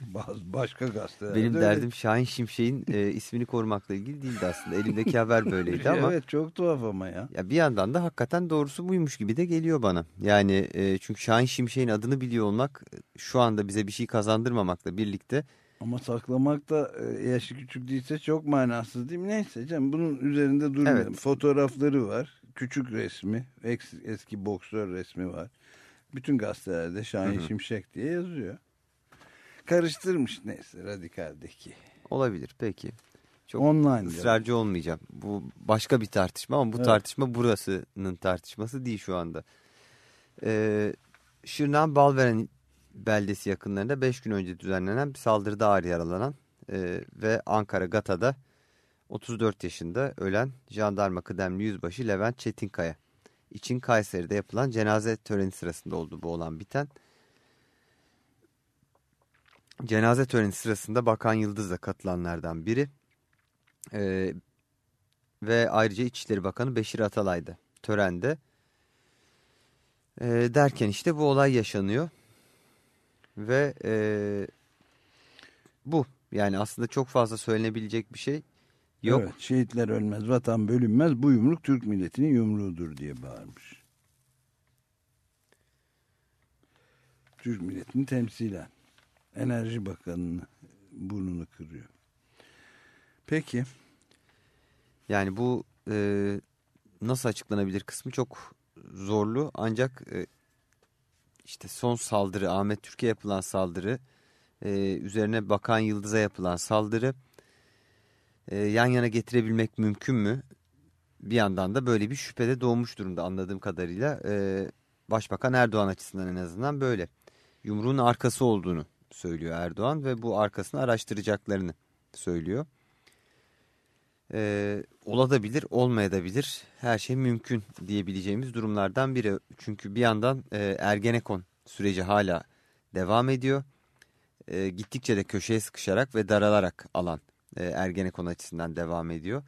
Bazı başka gazetelerde Benim öyle. derdim Şahin Şimşek'in e, ismini korumakla ilgili değildi aslında. Elimdeki haber böyleydi (laughs) ama. Evet çok tuhaf ama ya. Ya bir yandan da hakikaten doğrusu buymuş gibi de geliyor bana. Yani e, çünkü Şahin Şimşek'in adını biliyor olmak şu anda bize bir şey kazandırmamakla birlikte Ama saklamak da e, yaşı küçük değilse çok manasız değil mi? Neyse canım bunun üzerinde durmayalım. Evet. Fotoğrafları var. Küçük resmi. Eski, eski boksör resmi var. Bütün gazetelerde Şahin Şimşek diye yazıyor. Karıştırmış neyse radikaldeki. olabilir peki. Çok Online. ısrarcı olmayacağım. Bu başka bir tartışma ama bu Evet. tartışma burasının tartışması değil şu anda. Ee, Şırnak'ın Balveren beldesi yakınlarında 5 gün önce düzenlenen bir saldırıda ağır yaralanan e, ve Ankara Gata'da 34 yaşında ölen jandarma kıdemli yüzbaşı Levent Çetinkaya için Kayseri'de yapılan cenaze töreni sırasında oldu bu olan biten. Cenaze töreni sırasında Bakan Yıldız da katılanlardan biri. Ee, ve ayrıca İçişleri Bakanı Beşir Atalay da törende. Ee, derken işte bu olay yaşanıyor. Ve ee, bu yani aslında çok fazla söylenebilecek bir şey yok. Evet, şehitler ölmez, vatan bölünmez. Bu yumruk Türk milletinin yumruğudur diye bağırmış. Türk milletini temsilen. Enerji Bakanı'nın burnunu kırıyor. Peki. Yani bu e, nasıl açıklanabilir kısmı çok zorlu ancak e, işte son saldırı Ahmet Türkiye yapılan saldırı e, üzerine Bakan Yıldız'a yapılan saldırı e, yan yana getirebilmek mümkün mü? Bir yandan da böyle bir şüphede doğmuş durumda anladığım kadarıyla e, Başbakan Erdoğan açısından en azından böyle. Yumruğun arkası olduğunu söylüyor Erdoğan ve bu arkasını araştıracaklarını söylüyor. Ee, olabilir, olmayabilir. Her şey mümkün diyebileceğimiz durumlardan biri. Çünkü bir yandan e, Ergenekon süreci hala devam ediyor. E, gittikçe de köşeye sıkışarak ve daralarak alan e, Ergenekon açısından devam ediyor.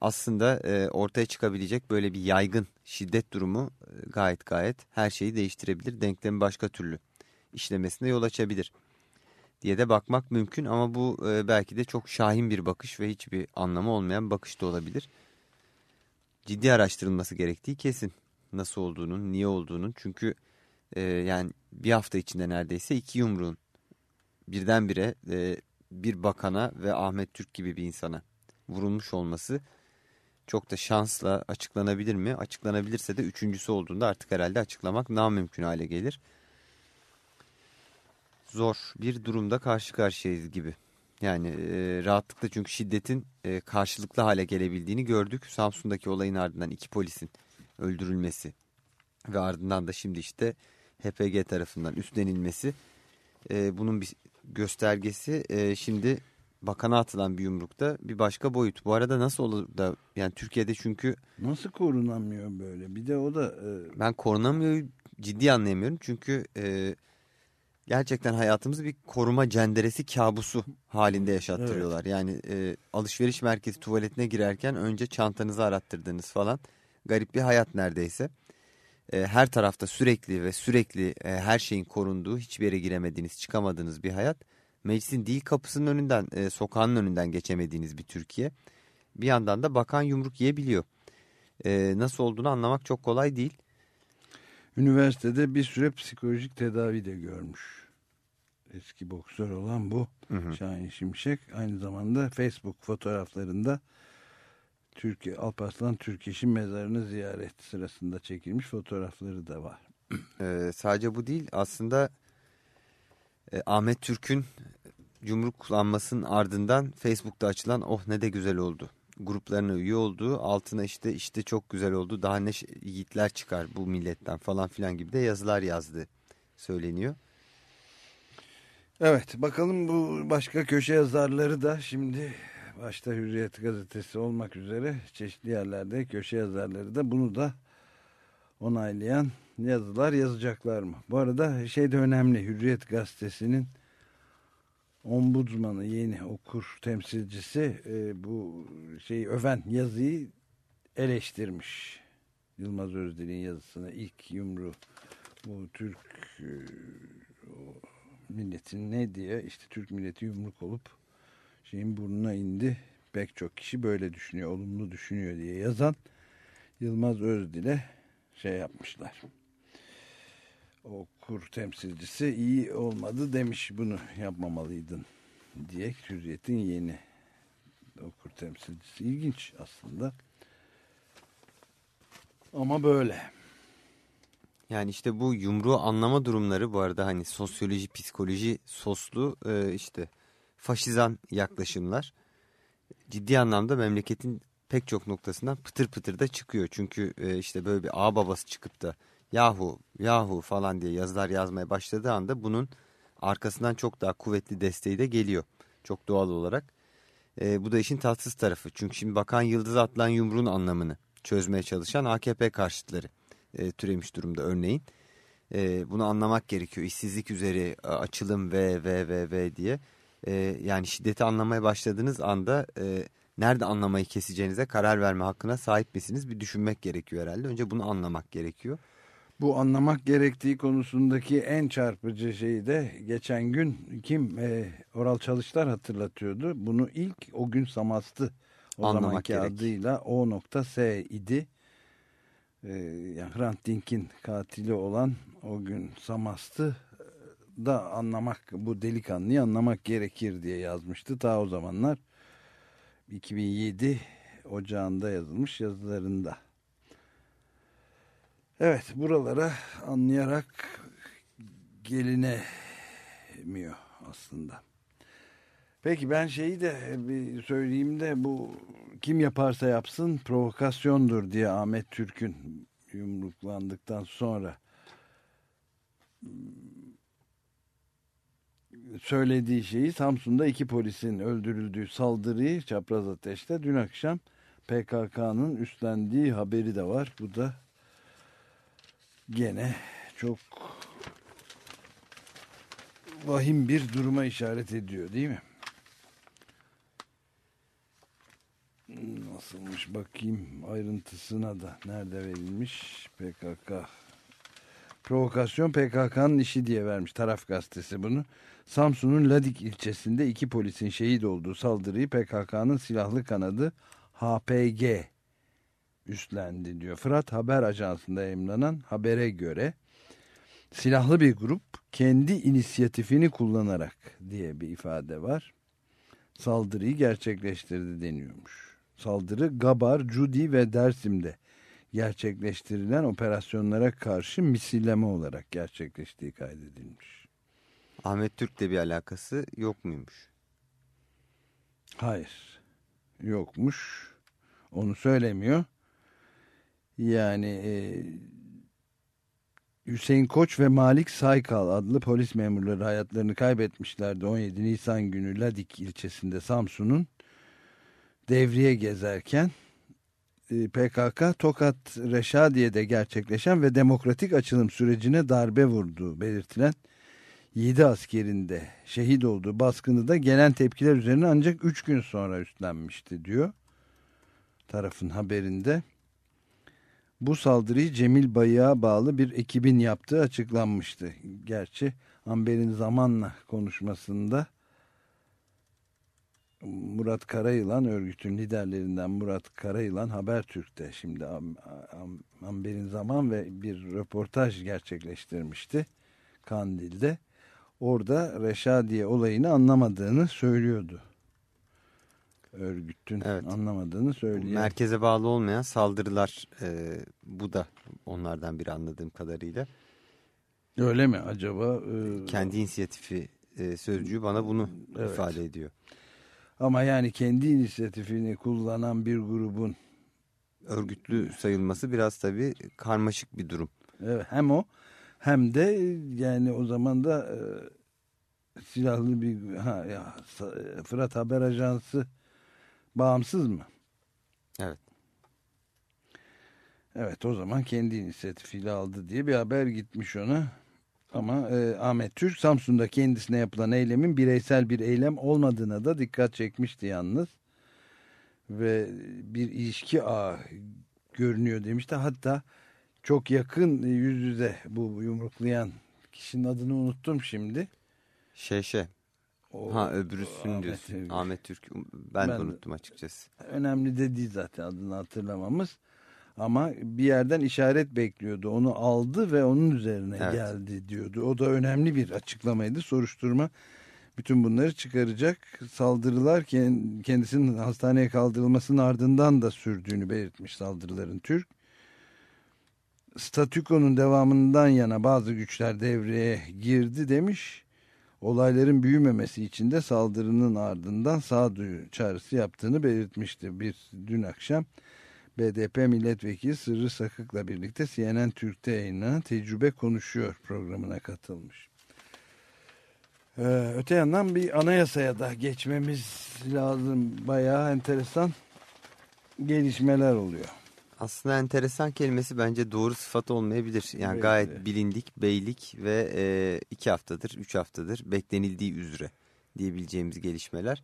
Aslında e, ortaya çıkabilecek böyle bir yaygın şiddet durumu e, gayet gayet her şeyi değiştirebilir. Denklemi başka türlü işlemesine yol açabilir diye de bakmak mümkün ama bu e, belki de çok şahin bir bakış ve hiçbir anlamı olmayan bakış da olabilir. Ciddi araştırılması gerektiği kesin. Nasıl olduğunun, niye olduğunun çünkü yani bir hafta içinde neredeyse iki yumruğun birdenbire e, bir bakana ve Ahmet Türk gibi bir insana vurulmuş olması çok da şansla açıklanabilir mi? Açıklanabilirse de üçüncüsü olduğunda artık herhalde açıklamak namümkün hale gelir zor bir durumda karşı karşıyayız gibi. Yani e, rahatlıkla çünkü şiddetin e, karşılıklı hale gelebildiğini gördük. Samsun'daki olayın ardından iki polisin öldürülmesi ve ardından da şimdi işte HPG tarafından üstlenilmesi e, bunun bir göstergesi. E, şimdi bakana atılan bir yumrukta bir başka boyut. Bu arada nasıl olur da yani Türkiye'de çünkü Nasıl korunamıyor böyle? Bir de o da e, ben korunamıyor ciddi anlayamıyorum. Çünkü e, gerçekten hayatımızı bir koruma cenderesi kabusu halinde yaşattırıyorlar. Yani e, alışveriş merkezi tuvaletine girerken önce çantanızı arattırdığınız falan garip bir hayat neredeyse. E, her tarafta sürekli ve sürekli e, her şeyin korunduğu hiçbir yere giremediğiniz çıkamadığınız bir hayat. Meclisin değil kapısının önünden e, sokağın önünden geçemediğiniz bir Türkiye. Bir yandan da bakan yumruk yiyebiliyor. E, nasıl olduğunu anlamak çok kolay değil. üniversitede bir süre psikolojik tedavi de görmüş. Eski boksör olan bu Şahin Şimşek aynı zamanda Facebook fotoğraflarında Türkiye Alparslan Türkeş'in mezarını ziyaret sırasında çekilmiş fotoğrafları da var. (clears throat) Ee, sadece bu değil aslında e, Ahmet Türk'ün yumruk kullanmasının ardından Facebook'ta açılan oh ne de güzel oldu. Gruplarına üye olduğu altına işte işte çok güzel oldu daha ne yiğitler çıkar bu milletten falan filan gibi de yazılar yazdı söyleniyor. Evet bakalım bu başka köşe yazarları da şimdi başta Hürriyet gazetesi olmak üzere çeşitli yerlerde köşe yazarları da bunu da onaylayan yazılar yazacaklar mı? Bu arada şey de önemli. Hürriyet gazetesinin ombudsmanı yeni okur temsilcisi e, bu şey öven yazıyı eleştirmiş. Yılmaz Özdil'in yazısına ilk yumru bu Türk e, milletin ne diye işte Türk milleti yumruk olup şeyin burnuna indi. Pek çok kişi böyle düşünüyor, olumlu düşünüyor diye yazan Yılmaz Özdil'e şey yapmışlar. O kur temsilcisi iyi olmadı demiş bunu yapmamalıydın diye Hürriyet'in yeni okur temsilcisi. ilginç aslında. Ama böyle. Yani işte bu yumruğu anlama durumları bu arada hani sosyoloji, psikoloji soslu e, işte faşizan yaklaşımlar ciddi anlamda memleketin pek çok noktasından pıtır pıtır da çıkıyor. Çünkü e, işte böyle bir ağ babası çıkıp da yahu yahu falan diye yazılar yazmaya başladığı anda bunun arkasından çok daha kuvvetli desteği de geliyor. Çok doğal olarak. E, bu da işin tatsız tarafı. Çünkü şimdi Bakan Yıldız atılan yumruğun anlamını çözmeye çalışan AKP karşıtları e, türemiş durumda örneğin. E, bunu anlamak gerekiyor. İşsizlik üzeri e, açılım ve ve ve ve diye. E, yani şiddeti anlamaya başladığınız anda e, nerede anlamayı keseceğinize karar verme hakkına sahip misiniz bir düşünmek gerekiyor herhalde. Önce bunu anlamak gerekiyor. Bu anlamak gerektiği konusundaki en çarpıcı şeyi de geçen gün kim e, Oral Çalışlar hatırlatıyordu. Bunu ilk o gün Samast'ı o Anlamak zamanki gerek. adıyla O.S idi. E, yani Hrant Dink'in katili olan o gün Samast'ı da anlamak bu delikanlıyı anlamak gerekir diye yazmıştı. Ta o zamanlar 2007 ocağında yazılmış yazılarında. Evet buralara anlayarak gelinemiyor aslında. Peki ben şeyi de bir söyleyeyim de bu kim yaparsa yapsın provokasyondur diye Ahmet Türk'ün yumruklandıktan sonra söylediği şeyi Samsun'da iki polisin öldürüldüğü saldırıyı çapraz ateşte dün akşam PKK'nın üstlendiği haberi de var. Bu da gene çok vahim bir duruma işaret ediyor değil mi? Nasılmış bakayım ayrıntısına da nerede verilmiş PKK provokasyon PKK'nın işi diye vermiş taraf gazetesi bunu. Samsun'un Ladik ilçesinde iki polisin şehit olduğu saldırıyı PKK'nın silahlı kanadı HPG üstlendi diyor. Fırat Haber Ajansı'nda yayımlanan habere göre silahlı bir grup kendi inisiyatifini kullanarak diye bir ifade var. Saldırıyı gerçekleştirdi deniyormuş. Saldırı Gabar, Cudi ve Dersim'de gerçekleştirilen operasyonlara karşı misilleme olarak gerçekleştiği kaydedilmiş. Ahmet Türk'le bir alakası yok muymuş? Hayır. Yokmuş. Onu söylemiyor. Yani e, Hüseyin Koç ve Malik Saykal adlı polis memurları hayatlarını kaybetmişlerdi 17 Nisan günü Ladik ilçesinde Samsun'un devriye gezerken e, PKK Tokat Reşadiye'de gerçekleşen ve demokratik açılım sürecine darbe vurduğu belirtilen 7 askerin de şehit olduğu baskını da gelen tepkiler üzerine ancak 3 gün sonra üstlenmişti diyor tarafın haberinde. Bu saldırıyı Cemil Bayık'a bağlı bir ekibin yaptığı açıklanmıştı. Gerçi Amber'in zamanla konuşmasında Murat Karayılan örgütün liderlerinden Murat Karayılan Habertürk'te şimdi Am- Am- Amber'in zaman ve bir röportaj gerçekleştirmişti Kandil'de. Orada Reşadiye olayını anlamadığını söylüyordu. Örgütün Evet. anlamadığını söylüyor. Merkeze bağlı olmayan saldırılar e, bu da onlardan biri anladığım kadarıyla. Öyle mi acaba? Ee, Kendi inisiyatifi e, sözcüğü bana bunu Evet. ifade ediyor. Ama yani kendi inisiyatifini kullanan bir grubun Örgütlü sayılması biraz tabii karmaşık bir durum. evet, hem o hem de yani o zaman da e, silahlı bir ha, ya, Sa- Fırat Haber Ajansı bağımsız mı? Evet. Evet o zaman kendi inisiyatifiyle aldı diye bir haber gitmiş ona. Ama e, Ahmet Türk Samsun'da kendisine yapılan eylemin bireysel bir eylem olmadığına da dikkat çekmişti yalnız. Ve bir ilişki ağı görünüyor demişti. Hatta çok yakın yüz yüze bu yumruklayan kişinin adını unuttum şimdi. Şey. O, Ha öbürüsünü Ahmet diyorsun. Türk. Ahmet Türk. Ben, Ben de unuttum açıkçası. önemli de değil zaten adını hatırlamamız. Ama bir yerden işaret bekliyordu. Onu aldı ve onun üzerine Evet. geldi diyordu. O da önemli bir açıklamaydı. Soruşturma bütün bunları çıkaracak. Saldırılar ken- kendisinin hastaneye kaldırılmasının ardından da sürdüğünü belirtmiş saldırıların Türk. Statükonun devamından yana bazı güçler devreye girdi demiş. Olayların büyümemesi için de saldırının ardından sağduyu çağrısı yaptığını belirtmişti. Bir dün akşam BDP milletvekili Sırrı Sakık'la birlikte CNN Türk'te yayınlanan Tecrübe Konuşuyor programına katılmış. Ee, öte yandan bir anayasaya da geçmemiz lazım. Bayağı enteresan gelişmeler oluyor. Aslında enteresan kelimesi bence doğru sıfat olmayabilir. Yani Belli. gayet bilindik, beylik ve e, iki haftadır, üç haftadır beklenildiği üzere diyebileceğimiz gelişmeler.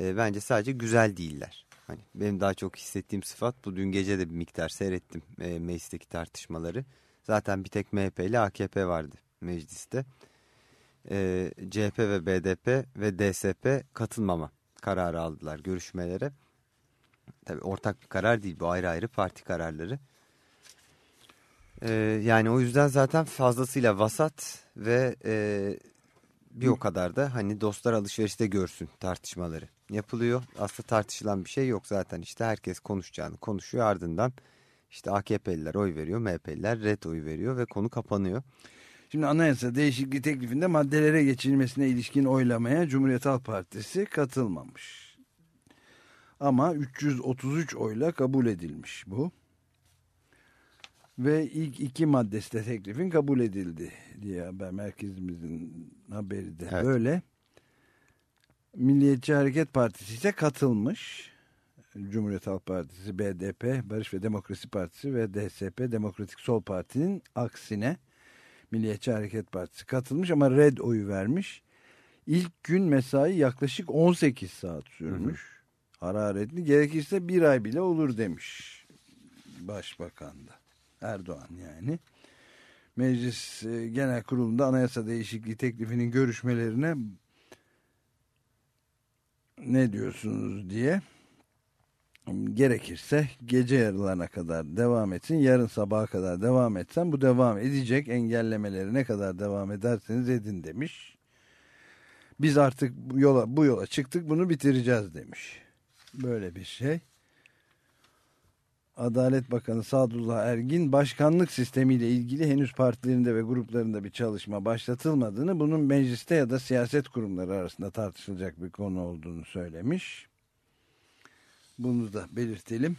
E, bence sadece güzel değiller. Hani benim daha çok hissettiğim sıfat bu. Dün gece de bir miktar seyrettim e, meclisteki tartışmaları. Zaten bir tek MHP ile AKP vardı mecliste. E, CHP ve BDP ve DSP katılmama kararı aldılar görüşmelere. Tabii ortak bir karar değil bu ayrı ayrı parti kararları. Ee, yani o yüzden zaten fazlasıyla vasat ve e, bir o kadar da hani dostlar alışverişte görsün tartışmaları yapılıyor. Aslında tartışılan bir şey yok zaten işte herkes konuşacağını konuşuyor ardından işte AKP'liler oy veriyor MHP'liler red oy veriyor ve konu kapanıyor. Şimdi anayasa değişikliği teklifinde maddelere geçilmesine ilişkin oylamaya Cumhuriyet Halk Partisi katılmamış. Ama 333 oyla kabul edilmiş bu. Ve ilk iki maddesi de teklifin kabul edildi diye haber merkezimizin haberi de Evet. böyle. Milliyetçi Hareket Partisi ise katılmış. Cumhuriyet Halk Partisi, BDP, Barış ve Demokrasi Partisi ve DSP Demokratik Sol Parti'nin aksine Milliyetçi Hareket Partisi katılmış ama red oyu vermiş. İlk gün mesai yaklaşık 18 saat sürmüş. Hararetli gerekirse bir ay bile olur demiş Başbakan da. Erdoğan yani. Meclis e, Genel Kurulu'nda anayasa değişikliği teklifinin görüşmelerine ne diyorsunuz diye gerekirse gece yarılarına kadar devam etsin. Yarın sabaha kadar devam etsen bu devam edecek. Engellemeleri ne kadar devam ederseniz edin demiş. Biz artık bu yola, bu yola çıktık bunu bitireceğiz demiş. Böyle bir şey. Adalet Bakanı Sadullah Ergin başkanlık sistemiyle ilgili henüz partilerinde ve gruplarında bir çalışma başlatılmadığını bunun mecliste ya da siyaset kurumları arasında tartışılacak bir konu olduğunu söylemiş. Bunu da belirtelim.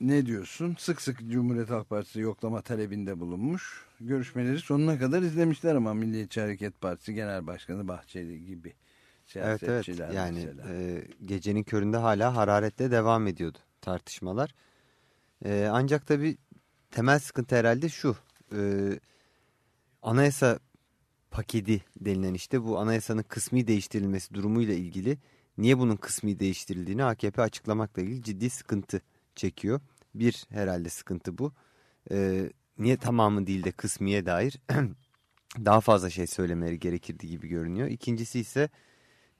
Ne diyorsun? Sık sık Cumhuriyet Halk Partisi yoklama talebinde bulunmuş. Görüşmeleri sonuna kadar izlemişler ama Milliyetçi Hareket Partisi Genel Başkanı Bahçeli gibi Evet evet yani mesela. e, gecenin köründe hala hararetle devam ediyordu tartışmalar. E, ancak tabii temel sıkıntı herhalde şu. E, anayasa paketi denilen işte bu anayasanın kısmi değiştirilmesi durumuyla ilgili niye bunun kısmi değiştirildiğini AKP açıklamakla ilgili ciddi sıkıntı çekiyor. Bir herhalde sıkıntı bu. E, niye tamamı değil de kısmiye dair (clears throat) daha fazla şey söylemeleri gerekirdi gibi görünüyor. İkincisi ise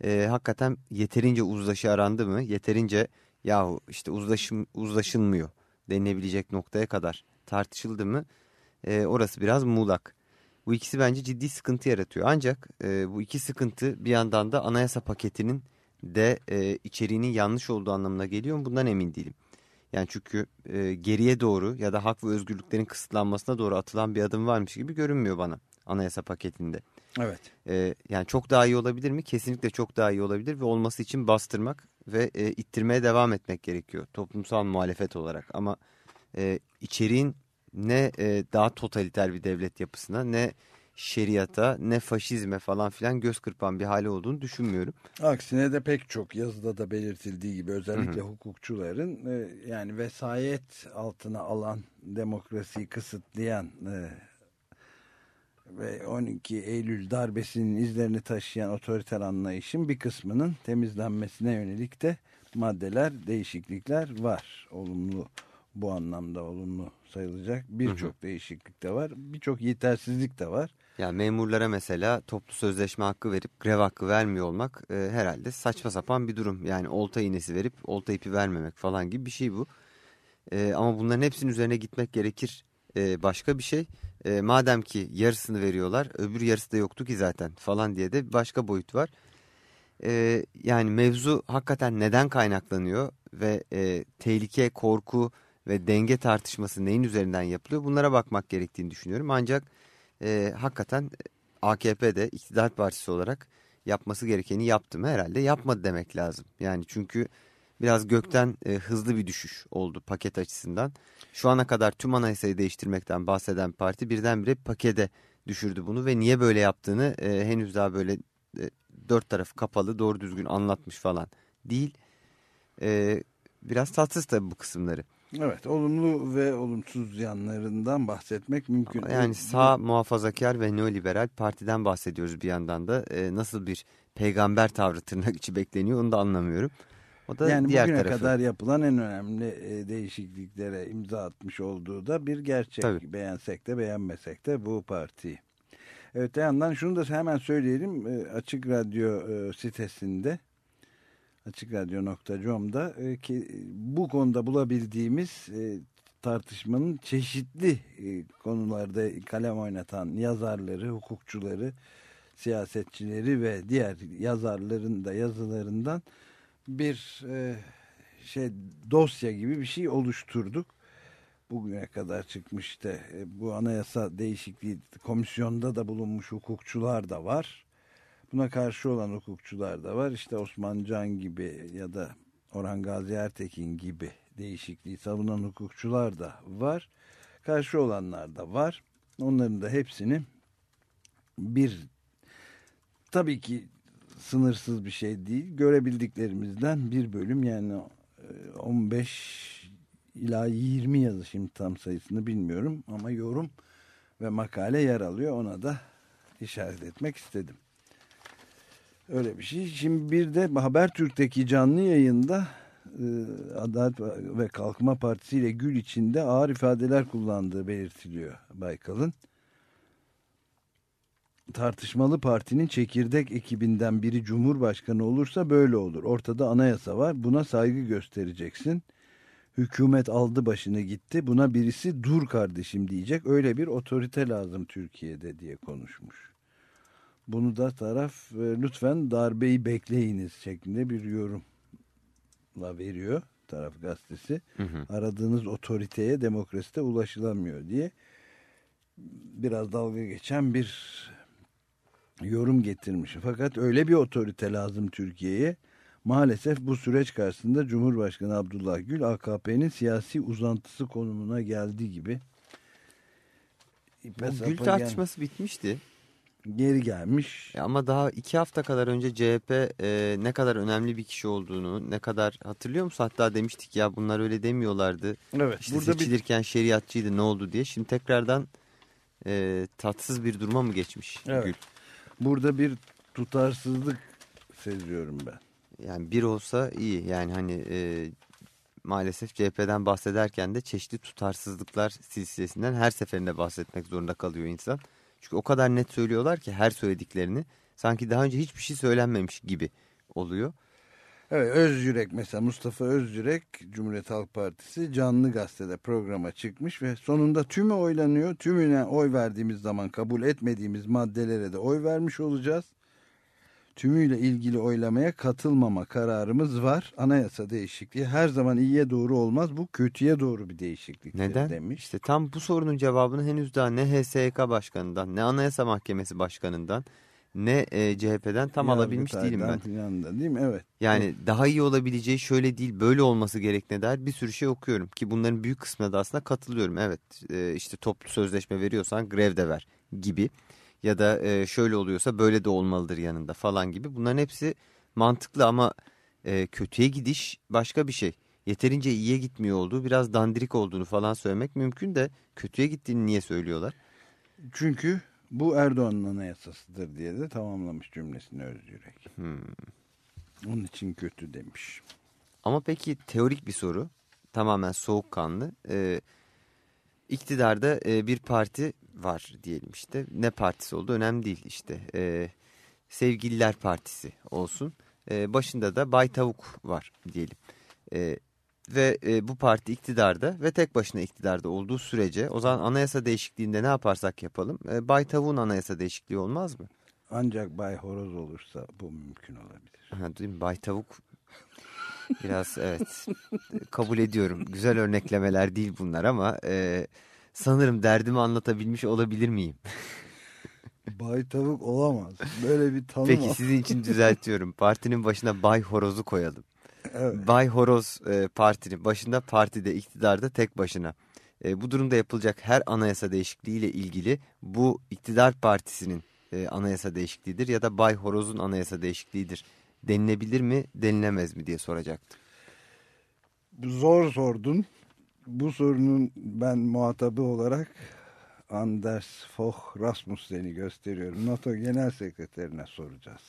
e, hakikaten yeterince uzlaşı arandı mı? Yeterince yahu işte uzlaşım, uzlaşılmıyor denilebilecek noktaya kadar tartışıldı mı? E, orası biraz muğlak. Bu ikisi bence ciddi sıkıntı yaratıyor. Ancak e, bu iki sıkıntı bir yandan da anayasa paketinin de e, içeriğinin yanlış olduğu anlamına geliyor mu? Bundan emin değilim. Yani çünkü e, geriye doğru ya da hak ve özgürlüklerin kısıtlanmasına doğru atılan bir adım varmış gibi görünmüyor bana anayasa paketinde. Evet. Ee, yani çok daha iyi olabilir mi? Kesinlikle çok daha iyi olabilir ve olması için bastırmak ve e, ittirmeye devam etmek gerekiyor toplumsal muhalefet olarak. Ama e, içeriğin ne e, daha totaliter bir devlet yapısına ne şeriata ne faşizme falan filan göz kırpan bir hali olduğunu düşünmüyorum. Aksine de pek çok yazıda da belirtildiği gibi özellikle hukukçuların e, yani vesayet altına alan demokrasiyi kısıtlayan e, ve 12 Eylül darbesinin izlerini taşıyan otoriter anlayışın bir kısmının temizlenmesine yönelik de maddeler, değişiklikler var. Olumlu bu anlamda olumlu sayılacak birçok değişiklik de var. Birçok yetersizlik de var. Yani memurlara mesela toplu sözleşme hakkı verip grev hakkı vermiyor olmak e, herhalde saçma sapan bir durum. Yani olta iğnesi verip olta ipi vermemek falan gibi bir şey bu. E, ama bunların hepsinin üzerine gitmek gerekir e, başka bir şey. E, madem ki yarısını veriyorlar öbür yarısı da yoktu ki zaten falan diye de başka boyut var. E, yani mevzu hakikaten neden kaynaklanıyor ve e, tehlike, korku ve denge tartışması neyin üzerinden yapılıyor bunlara bakmak gerektiğini düşünüyorum. Ancak e, hakikaten AKP'de iktidar partisi olarak yapması gerekeni yaptı mı herhalde yapmadı demek lazım. Yani çünkü biraz gökten e, hızlı bir düşüş oldu paket açısından. Şu ana kadar tüm anayasayı değiştirmekten bahseden parti birdenbire pakete düşürdü bunu ve niye böyle yaptığını e, henüz daha böyle e, dört tarafı kapalı doğru düzgün anlatmış falan değil. E, biraz tatsız tabii bu kısımları. Evet olumlu ve olumsuz yanlarından bahsetmek mümkün. Yani sağ muhafazakar ve neoliberal partiden bahsediyoruz bir yandan da. E, nasıl bir peygamber tavrı tırnak içi bekleniyor onu da anlamıyorum. O da yani diğer bugüne tarafı. kadar yapılan en önemli e, değişikliklere imza atmış olduğu da bir gerçek. Tabii. Beğensek de beğenmesek de bu parti. Evet bir yandan şunu da hemen söyleyelim. E, Açık Radyo e, sitesinde açıkradyo.com'da ki bu konuda bulabildiğimiz tartışmanın çeşitli konularda kalem oynatan yazarları, hukukçuları, siyasetçileri ve diğer yazarların da yazılarından bir e, şey dosya gibi bir şey oluşturduk. Bugüne kadar çıkmıştı. E, bu anayasa değişikliği komisyonda da bulunmuş hukukçular da var. Buna karşı olan hukukçular da var. İşte Osman Can gibi ya da Orhan Gazi Ertekin gibi değişikliği savunan hukukçular da var. Karşı olanlar da var. Onların da hepsini bir tabii ki sınırsız bir şey değil. Görebildiklerimizden bir bölüm yani e, 15 ila 20 yazı şimdi tam sayısını bilmiyorum ama yorum ve makale yer alıyor. Ona da işaret etmek istedim. Öyle bir şey. Şimdi bir de Habertürk'teki canlı yayında e, Adalet ve Kalkınma Partisi ile Gül içinde ağır ifadeler kullandığı belirtiliyor Baykal'ın. Tartışmalı partinin çekirdek ekibinden biri Cumhurbaşkanı olursa böyle olur. Ortada anayasa var. Buna saygı göstereceksin. Hükümet aldı başını gitti. Buna birisi dur kardeşim diyecek. Öyle bir otorite lazım Türkiye'de diye konuşmuş. Bunu da taraf e, lütfen darbeyi bekleyiniz şeklinde bir yorumla veriyor taraf gazetesi. Aradığınız otoriteye demokraside ulaşılamıyor diye biraz dalga geçen bir yorum getirmiş. Fakat öyle bir otorite lazım Türkiye'ye. Maalesef bu süreç karşısında Cumhurbaşkanı Abdullah Gül AKP'nin siyasi uzantısı konumuna geldiği gibi gül gel- tartışması bitmişti. geri gelmiş. Ya Ama daha iki hafta kadar önce CHP e, ne kadar önemli bir kişi olduğunu ne kadar hatırlıyor musun? Hatta demiştik ya bunlar öyle demiyorlardı. Evet. İşte burada bir seçilirken şeriatçıydı ne oldu diye. Şimdi tekrardan e, tatsız bir duruma mı geçmiş Evet. Gül? Burada bir tutarsızlık seziyorum ben. Yani bir olsa iyi yani hani e, maalesef CHP'den bahsederken de çeşitli tutarsızlıklar silsilesinden her seferinde bahsetmek zorunda kalıyor insan. Çünkü o kadar net söylüyorlar ki her söylediklerini sanki daha önce hiçbir şey söylenmemiş gibi oluyor. Evet Özyürek mesela Mustafa Özyürek Cumhuriyet Halk Partisi canlı gazetede programa çıkmış ve sonunda tümü oylanıyor. Tümüne oy verdiğimiz zaman kabul etmediğimiz maddelere de oy vermiş olacağız. Tümüyle ilgili oylamaya katılmama kararımız var. Anayasa değişikliği her zaman iyiye doğru olmaz. Bu kötüye doğru bir değişikliktir Neden? demiş. İşte tam bu sorunun cevabını henüz daha ne HSYK Başkanı'ndan ne Anayasa Mahkemesi Başkanı'ndan ne e, CHP'den tam alabilmiş değilim ben. Filan da, değil mi? Evet. Yani daha iyi olabileceği şöyle değil böyle olması gerektiğine dair bir sürü şey okuyorum. Ki bunların büyük kısmına da aslında katılıyorum. Evet e, işte toplu sözleşme veriyorsan grev de ver gibi. ya da e, şöyle oluyorsa böyle de olmalıdır yanında falan gibi. Bunların hepsi mantıklı ama e, kötüye gidiş başka bir şey. Yeterince iyiye gitmiyor olduğu biraz dandirik olduğunu falan söylemek mümkün de kötüye gittiğini niye söylüyorlar? Çünkü bu Erdoğan'ın anayasasıdır diye de tamamlamış cümlesini Özyürek. Hmm. Onun için kötü demiş. Ama peki teorik bir soru tamamen soğukkanlı. E, iktidarda e, bir parti var diyelim işte ne partisi olduğu önemli değil işte e, Sevgililer Partisi olsun. E, başında da Bay Tavuk var diyelim. E, ve e, bu parti iktidarda ve tek başına iktidarda olduğu sürece o zaman anayasa değişikliğinde ne yaparsak yapalım e, Bay Tavuk'un anayasa değişikliği olmaz mı? Ancak Bay Horoz olursa bu mümkün olabilir. Ha, değil mi? Bay Tavuk biraz evet kabul ediyorum. Güzel örneklemeler değil bunlar ama e, sanırım derdimi anlatabilmiş olabilir miyim? Bay Tavuk olamaz. Böyle bir tanım Peki sizin için düzeltiyorum. Partinin başına Bay Horoz'u koyalım. Evet. Bay Horoz e, partinin başında partide iktidarda tek başına. E, bu durumda yapılacak her anayasa değişikliğiyle ilgili bu iktidar partisinin e, anayasa değişikliğidir ya da Bay Horoz'un anayasa değişikliğidir denilebilir mi denilemez mi diye soracaktım. Zor sordun. Bu sorunun ben muhatabı olarak Anders Fogh Rasmussen'i gösteriyorum. NATO Genel Sekreterine soracağız.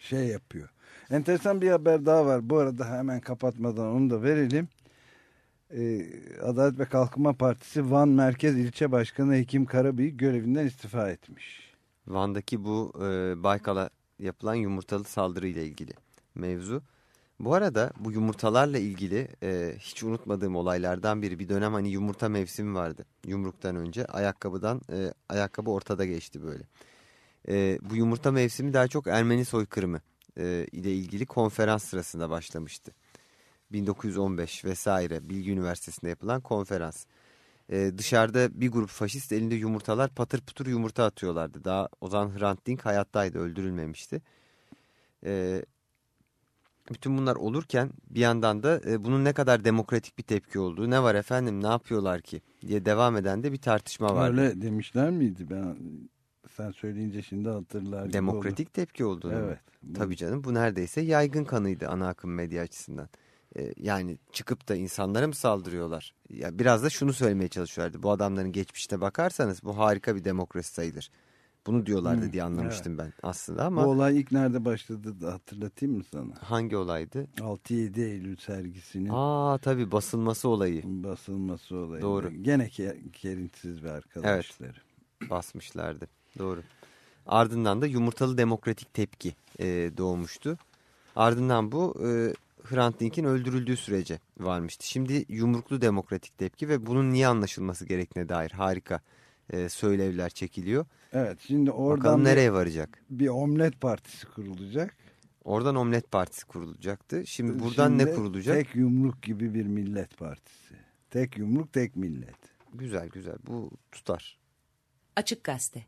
Şey yapıyor. Enteresan bir haber daha var. Bu arada hemen kapatmadan onu da verelim. Ee, Adalet ve Kalkınma Partisi Van Merkez İlçe Başkanı Hekim Karabıyık görevinden istifa etmiş. Van'daki bu e, Baykal'a yapılan yumurtalı saldırıyla ilgili mevzu. Bu arada bu yumurtalarla ilgili e, hiç unutmadığım olaylardan biri bir dönem hani yumurta mevsimi vardı. Yumruktan önce ayakkabıdan e, ayakkabı ortada geçti böyle. E, bu yumurta mevsimi daha çok Ermeni soykırımı e, ile ilgili konferans sırasında başlamıştı. 1915 vesaire Bilgi Üniversitesi'nde yapılan konferans. Ee, dışarıda bir grup faşist elinde yumurtalar patır putur yumurta atıyorlardı. Daha o zaman Hrant Dink hayattaydı öldürülmemişti. Ee, bütün bunlar olurken bir yandan da e, bunun ne kadar demokratik bir tepki olduğu ne var efendim ne yapıyorlar ki diye devam eden de bir tartışma vardı. Öyle demişler miydi? Ben sen söyleyince şimdi hatırlar. Demokratik tepki oldu. olduğunu. mu? Evet. Bu- Tabii canım bu neredeyse yaygın kanıydı ana akım medya açısından. Ee, yani çıkıp da insanlara mı saldırıyorlar? Ya biraz da şunu söylemeye çalışıyorlardı. Bu adamların geçmişte bakarsanız bu harika bir demokrasi sayılır. Bunu diyorlardı Hı, diye anlamıştım ben aslında ama Bu olay ilk nerede başladı da hatırlatayım mı sana? hangi olaydı? 6-7 Eylül sergisinin Aa tabii basılması olayı basılması olayı. Doğru. Gene ke kerinsiz bir arkadaşları. basmışlardı. Doğru. Ardından da yumurtalı demokratik tepki e, doğmuştu. Ardından bu e, Hrant Dink'in öldürüldüğü sürece varmıştı. Şimdi yumruklu demokratik tepki ve bunun niye anlaşılması gerektiğine dair harika e, söylevler çekiliyor. Evet şimdi oradan Bakalım nereye varacak? bir omlet partisi kurulacak. Oradan Omlet Partisi kurulacaktı. Şimdi buradan ne Şimdi kurulacak? Tek yumruk gibi bir millet partisi. Tek yumruk tek millet. Güzel güzel bu tutar. Açık Gazete.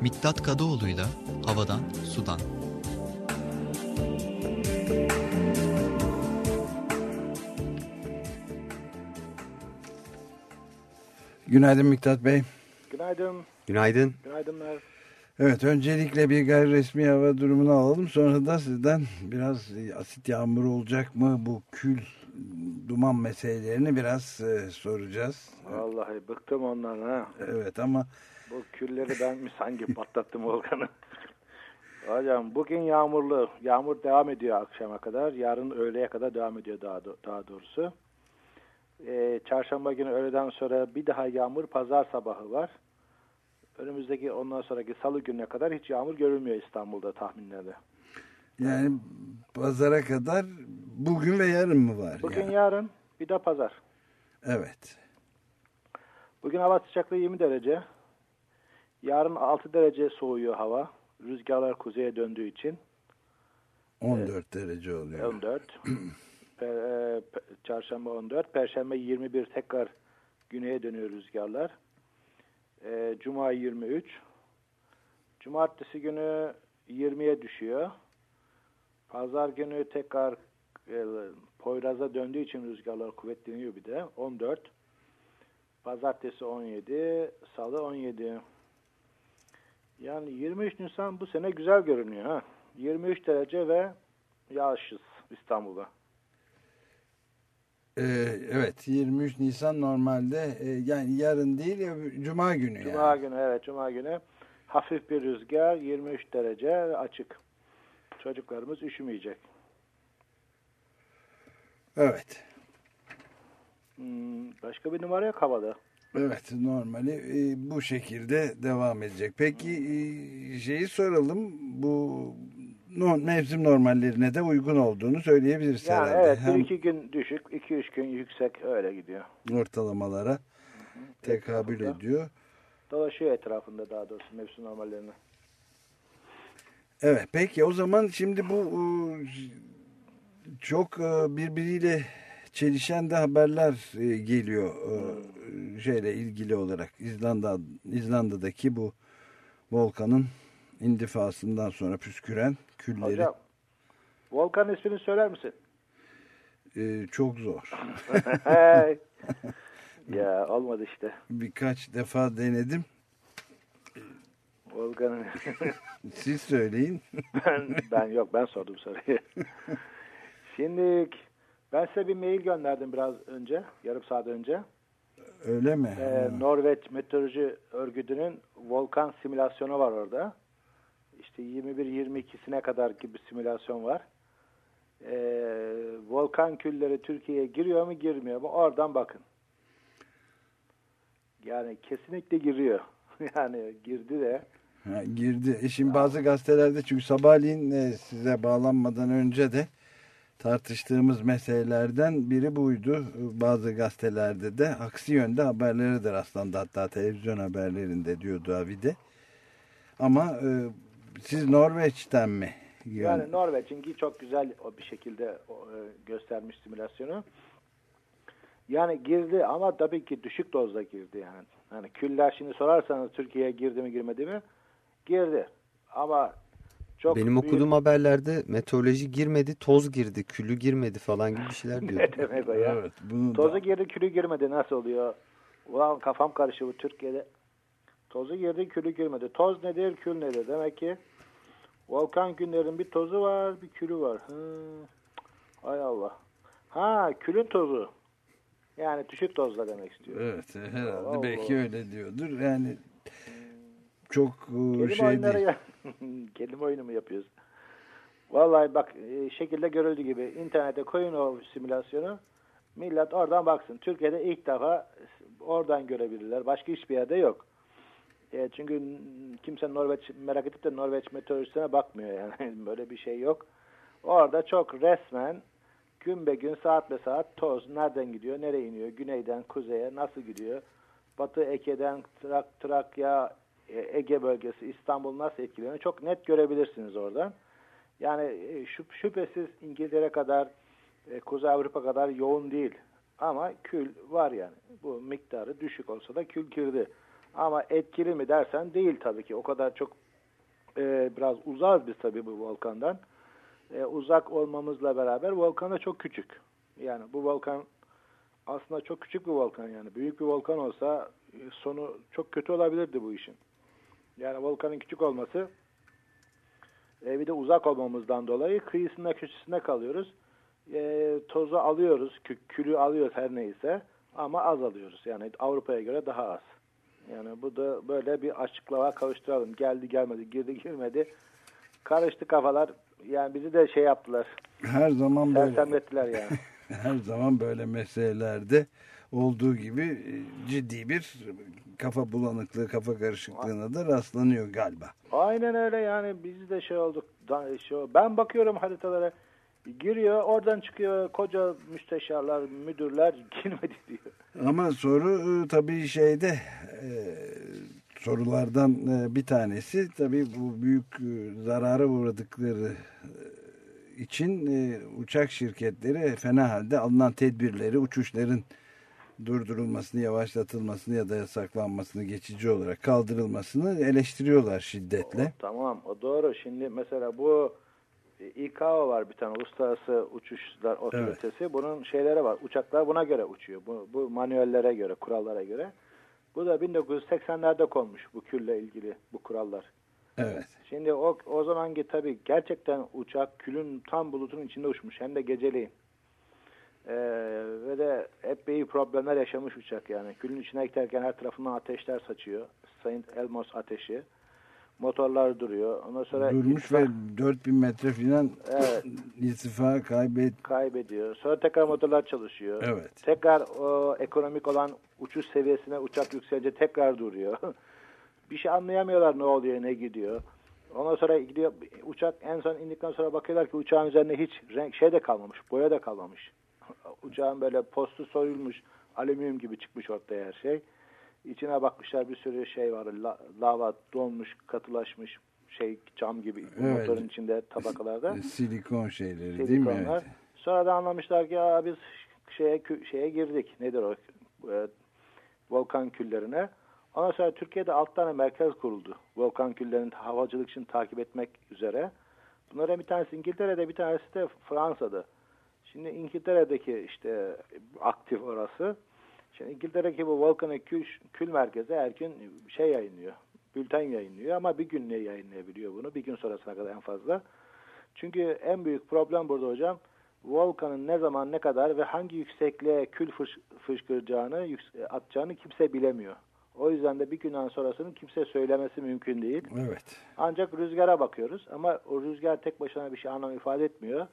Mithat Kadıoğlu'yla Havadan Sudan. Günaydın Miktat Bey. Günaydın, Günaydın. günaydınlar. Evet öncelikle bir gayri resmi hava durumunu alalım. Sonra da sizden biraz asit yağmur olacak mı bu kül duman meselelerini biraz e, soracağız. Vallahi bıktım ondan ha. Evet ama Bu külleri ben mi sanki patlattım Volkan'ı? (laughs) Hocam bugün yağmurlu. Yağmur devam ediyor akşama kadar. Yarın öğleye kadar devam ediyor daha, do- daha doğrusu. Ee, çarşamba günü öğleden sonra bir daha yağmur pazar sabahı var. Önümüzdeki ondan sonraki salı gününe kadar hiç yağmur görülmüyor İstanbul'da tahminlerde. Yani pazara kadar bugün ve yarın mı var? Bugün yani? yarın bir de pazar. Evet. Bugün hava sıcaklığı 20 derece. Yarın 6 derece soğuyor hava. Rüzgarlar kuzeye döndüğü için 14 derece oluyor. 14. (clears throat) Pe- e, Çarşamba 14. Perşembe 21 tekrar güneye dönüyor rüzgarlar. E, Cuma 23. Cumartesi günü 20'ye düşüyor. Pazar günü tekrar e, Poyraz'a döndüğü için rüzgarlar kuvvetleniyor bir de. 14. Pazartesi 17, Salı 17. Yani 23 Nisan bu sene güzel görünüyor ha. 23 derece ve yağışsız İstanbul'da. Ee, evet 23 Nisan normalde e, yani yarın değil öbür- Cuma günü Cuma yani. günü evet Cuma günü hafif bir rüzgar 23 derece açık. Çocuklarımız üşümeyecek. Evet. Hmm, başka bir numara yok havada. Evet normali e, bu şekilde devam edecek. Peki e, şeyi soralım bu no, mevsim normallerine de uygun olduğunu söyleyebiliriz Yani herhalde. evet bir Hem iki gün düşük, iki üç gün yüksek öyle gidiyor. ortalamalara tekabül Etrafında. ediyor. Dolaşıyor etrafında daha doğrusu mevsim normallerine. Evet peki o zaman şimdi bu e, çok e, birbiriyle çelişen de haberler e, geliyor şeyle ilgili olarak İzlanda İzlanda'daki bu volkanın indifasından sonra püsküren külleri Hocam, Volkan ismini söyler misin? e, çok zor. (laughs) (laughs) Ya olmadı işte. Birkaç defa denedim. Volkan'ın (laughs) Siz söyleyin. (laughs) ben, ben yok ben sordum soruyu. (laughs) Şimdi ben size bir mail gönderdim biraz önce, yarım saat önce. Öyle mi? Ee, Norveç Meteoroloji Örgütü'nün volkan simülasyonu var orada. İşte 21-22'sine kadar gibi simülasyon var. Ee, volkan külleri Türkiye'ye giriyor mu girmiyor mu oradan bakın. Yani kesinlikle giriyor. yani girdi de. Girdi. E şimdi bazı gazetelerde çünkü sabahleyin e, size bağlanmadan önce de tartıştığımız meselelerden biri buydu. Bazı gazetelerde de aksi yönde haberlere de rastlandı. Hatta televizyon haberlerinde diyordu Avide. Ama e, siz Norveç'ten mi? Yani Norveç'inki çok güzel o bir şekilde e, göstermiş simülasyonu. Yani girdi ama tabii ki düşük dozda girdi yani. Hani küller şimdi sorarsanız Türkiye'ye girdi mi girmedi mi? Girdi. Ama çok Benim büyük- okuduğum haberlerde meteoroloji girmedi, toz girdi, külü girmedi falan gibi bir şeyler (laughs) diyor. ne demek o ya? Evet, bunu Tozu da, girdi külü girmedi nasıl oluyor? Ulan kafam karışıyor bu Türkiye'de. Tozu girdi külü girmedi. Toz nedir kül nedir? Demek ki volkan günlerin bir tozu var bir külü var. Hı. Hay Allah. Ha külün tozu. Yani düşük dozda demek istiyor. evet herhalde Allah belki Allah. öyle diyordur. Yani çok e, Kelime şey oyunları değil. ya. (laughs) Kelime oyunu mu yapıyoruz? Vallahi bak e, şekilde görüldüğü gibi internete koyun o simülasyonu. Millet oradan baksın. Türkiye'de ilk defa oradan görebilirler. Başka hiçbir yerde yok. E, çünkü kimse Norveç merak edip de Norveç meteorolojisine bakmıyor yani. (laughs) Böyle bir şey yok. Orada çok resmen gün be gün saat be saat toz nereden gidiyor, nereye iniyor, güneyden kuzeye nasıl gidiyor, batı Ege'den Trak, Trakya, Ege bölgesi, İstanbul nasıl etkileniyor çok net görebilirsiniz oradan. Yani e, şüp, şüphesiz İngiltere kadar, e, Kuzey Avrupa kadar yoğun değil. Ama kül var yani. Bu miktarı düşük olsa da kül girdi. Ama etkili mi dersen değil tabii ki. O kadar çok e, biraz uzağız biz tabii bu volkandan. E, uzak olmamızla beraber volkan da çok küçük. Yani bu volkan aslında çok küçük bir volkan yani. Büyük bir volkan olsa e, sonu çok kötü olabilirdi bu işin. Yani volkanın küçük olması e, bir de uzak olmamızdan dolayı kıyısında köşesinde kalıyoruz. E, tozu alıyoruz, kü- külü alıyoruz her neyse ama az alıyoruz. Yani Avrupa'ya göre daha az. Yani bu da böyle bir açıklama kavuşturalım. Geldi gelmedi, girdi girmedi. Karıştı kafalar. Yani bizi de şey yaptılar. Her zaman böyle. Sersemlettiler yani. (laughs) her zaman böyle meselelerde olduğu gibi e, ciddi bir kafa bulanıklığı, kafa karışıklığına da rastlanıyor galiba. Aynen öyle yani biz de şey olduk. Şu, ben bakıyorum haritalara giriyor oradan çıkıyor koca müsteşarlar müdürler (laughs) girmedi diyor. Ama soru e, tabii şeyde e, sorulardan e, bir tanesi tabii bu büyük e, zarara uğradıkları için e, uçak şirketleri fena halde alınan tedbirleri uçuşların durdurulmasını, yavaşlatılmasını ya da yasaklanmasını geçici olarak kaldırılmasını eleştiriyorlar şiddetle. Tamam o doğru. Şimdi mesela bu e, İKO var bir tane uluslararası uçuşlar otoritesi. Bunun şeyleri var. Uçaklar buna göre uçuyor. Bu, bu manuellere göre, kurallara göre. Bu da 1980'lerde konmuş bu külle ilgili bu kurallar. Evet. Şimdi o, o zamanki tabii gerçekten uçak külün tam bulutun içinde uçmuş hem de geceleyin. Ee, ve de epey problemler yaşamış uçak yani. Külün içine giderken her tarafından ateşler saçıyor. Saint Elmo's ateşi. Motorlar duruyor. Ondan sonra Durmuş irtifa ve 4000 metre filan Evet. (laughs) irtifa kaybet. kaybediyor. Sonra tekrar motorlar çalışıyor. Evet. Tekrar o ekonomik olan uçuş seviyesine uçak yükselince tekrar duruyor. (laughs) bir şey anlayamıyorlar ne oluyor ne gidiyor. Ondan sonra gidiyor uçak en son indikten sonra bakıyorlar ki uçağın üzerinde hiç renk şey de kalmamış, boya da kalmamış. Uçağın böyle postu soyulmuş, alüminyum gibi çıkmış ortaya her şey. İçine bakmışlar bir sürü şey var, la- lava donmuş, katılaşmış şey cam gibi Evet. motorun içinde tabakalarda. Silikon şeyleri değil mi? Silikonlar. Evet. Sonra da anlamışlar ki Aa, biz şeye şeye girdik. Nedir o? E, volkan küllerine. Ondan sonra Türkiye'de alt tane merkez kuruldu. Volkan küllerinin havacılık için takip etmek üzere. Bunlardan bir tanesi İngiltere'de bir tanesi de Fransa'da. Şimdi İngiltere'deki işte aktif orası. Şimdi İngiltere'deki bu volkanik kül, kül merkezi her gün şey yayınlıyor. Bülten yayınlıyor ama bir günlüğe yayınlayabiliyor bunu. Bir gün sonrasına kadar en fazla. Çünkü en büyük problem burada hocam volkanın ne zaman ne kadar ve hangi yüksekliğe kül fış, fışkıracağını, atacağını kimse bilemiyor. O yüzden de bir günden sonrasını kimse söylemesi mümkün değil. Evet. Ancak rüzgara bakıyoruz ama o rüzgar tek başına bir şey anlam ifade etmiyor.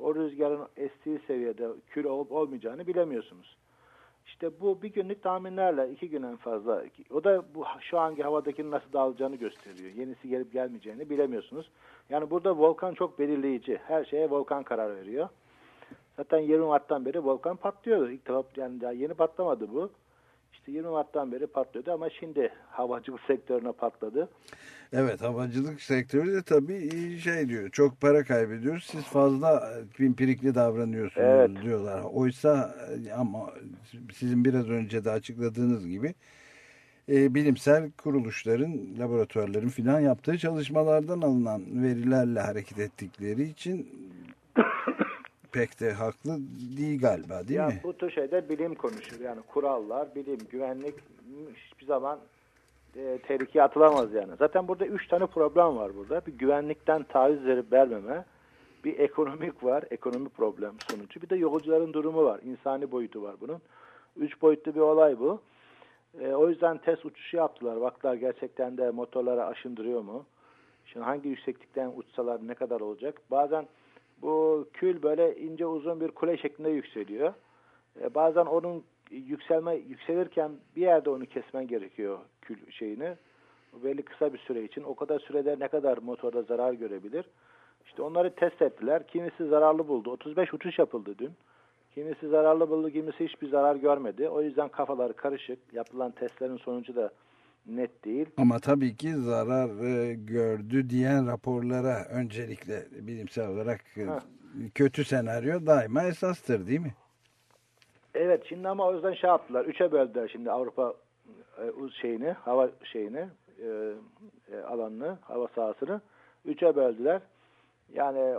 O rüzgarın estiği seviyede kül olup olmayacağını bilemiyorsunuz. İşte bu bir günlük tahminlerle iki gün en fazla. O da bu şu anki havadakinin nasıl dağılacağını gösteriyor. Yenisi gelip gelmeyeceğini bilemiyorsunuz. Yani burada volkan çok belirleyici. Her şeye volkan karar veriyor. Zaten 20 Mart'tan beri volkan patlıyordu. İlk defa yani daha yeni patlamadı bu. İşte 20 Mart'tan beri patlıyordu ama şimdi havacılık sektörüne patladı. Evet havacılık sektörü de tabii şey diyor çok para kaybediyoruz siz fazla pimpirikli davranıyorsunuz Evet. diyorlar. Oysa e, ama sizin biraz önce de açıkladığınız gibi e, bilimsel kuruluşların laboratuvarların filan yaptığı çalışmalardan alınan verilerle hareket ettikleri için pek de haklı değil galiba değil ya mi? bu tür şeyde bilim konuşur. Yani kurallar, bilim, güvenlik hiçbir zaman e, tehlikeye atılamaz yani. Zaten burada üç tane problem var burada. Bir güvenlikten taviz verip vermeme, bir ekonomik var, ekonomi problem sonucu. Bir de yolcuların durumu var, insani boyutu var bunun. Üç boyutlu bir olay bu. E, o yüzden test uçuşu yaptılar. Baktılar gerçekten de motorlara aşındırıyor mu? Şimdi hangi yükseklikten uçsalar ne kadar olacak? Bazen bu kül böyle ince uzun bir kule şeklinde yükseliyor. E, bazen onun yükselme yükselirken bir yerde onu kesmen gerekiyor kül şeyini. Belli kısa bir süre için. O kadar sürede ne kadar motorda zarar görebilir? İşte onları test ettiler. Kimisi zararlı buldu. 35 uçuş yapıldı dün. Kimisi zararlı buldu, kimisi hiçbir zarar görmedi. O yüzden kafaları karışık. Yapılan testlerin sonucu da net değil. Ama tabii ki zarar e, gördü diyen raporlara öncelikle bilimsel olarak e, Ha. kötü senaryo daima esastır değil mi? Evet şimdi ama o yüzden şey yaptılar. Üçe böldüler şimdi Avrupa e, şeyini, hava şeyini, e, alanını, hava sahasını. Üçe böldüler. Yani e,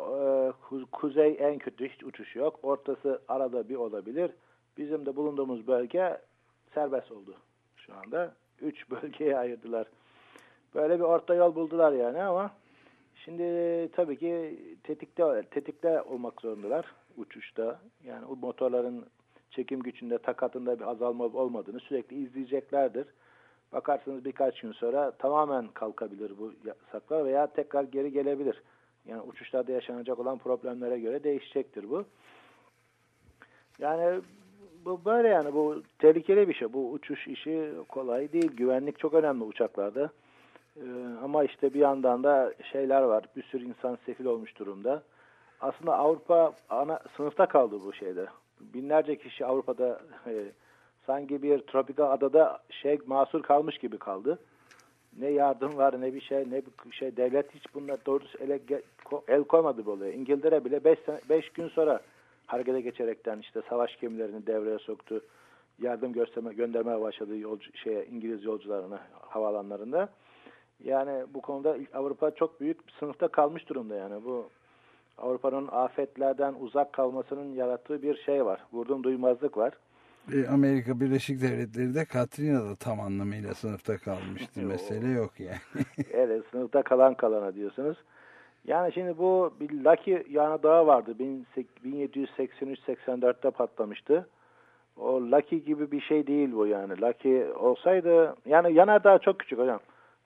ku- kuzey en kötü hiç uçuş yok. Ortası arada bir olabilir. Bizim de bulunduğumuz bölge serbest oldu şu anda. Üç (laughs) bölgeye ayırdılar. Böyle bir orta yol buldular yani ama şimdi tabii ki tetikte tetikte olmak zorundalar uçuşta. Yani o motorların çekim gücünde, takatında bir azalma olmadığını sürekli izleyeceklerdir. Bakarsınız birkaç gün sonra tamamen kalkabilir bu yasaklar veya tekrar geri gelebilir. Yani uçuşlarda yaşanacak olan problemlere göre değişecektir bu. Yani bu böyle yani bu tehlikeli bir şey. Bu uçuş işi kolay değil. Güvenlik çok önemli uçaklarda. Ee, ama işte bir yandan da şeyler var. Bir sürü insan sefil olmuş durumda. Aslında Avrupa ana sınıfta kaldı bu şeyde. Binlerce kişi Avrupa'da e, sanki bir tropikal adada şey mahsur kalmış gibi kaldı. Ne yardım var ne bir şey ne bir şey devlet hiç bunlar doğrusu ele, el koymadı bu olaya. İngiltere bile 5 gün sonra harekete geçerekten işte savaş gemilerini devreye soktu. Yardım gösterme, göndermeye başladı yolcu, şeye, İngiliz yolcularına havaalanlarında. Yani bu konuda Avrupa çok büyük bir sınıfta kalmış durumda yani bu Avrupa'nın afetlerden uzak kalmasının yarattığı bir şey var. Vurdum duymazlık var. E, Amerika Birleşik Devletleri de Katrina'da tam anlamıyla sınıfta kalmıştı. (laughs) Mesele yok yani. Evet sınıfta kalan kalana diyorsunuz. Yani şimdi bu bir Lucky yanadağı vardı. 1783-84'te patlamıştı. O Lucky gibi bir şey değil bu yani. Lucky olsaydı yani yanardağ çok küçük hocam.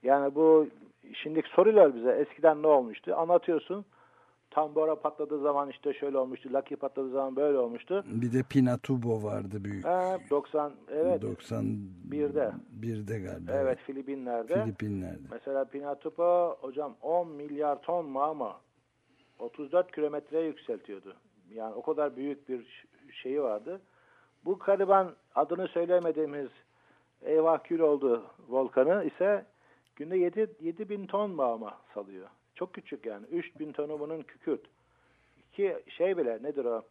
Yani bu şimdi soruyorlar bize eskiden ne olmuştu? Anlatıyorsun. Tambora patladığı zaman işte şöyle olmuştu. Lucky patladığı zaman böyle olmuştu. Bir de Pinatubo vardı büyük. Ha, 90 evet 91'de. 1'de galiba. evet Filipinler'de. Filipinler'de. Mesela Pinatubo hocam 10 milyar ton mu ama 34 kilometreye yükseltiyordu. Yani o kadar büyük bir şeyi vardı. Bu gariban adını söylemediğimiz eyvah kül oldu volkanı ise günde 7, 7 bin ton mağma salıyor. Çok küçük yani. 3 bin tonu bunun kükürt. Ki şey bile nedir o?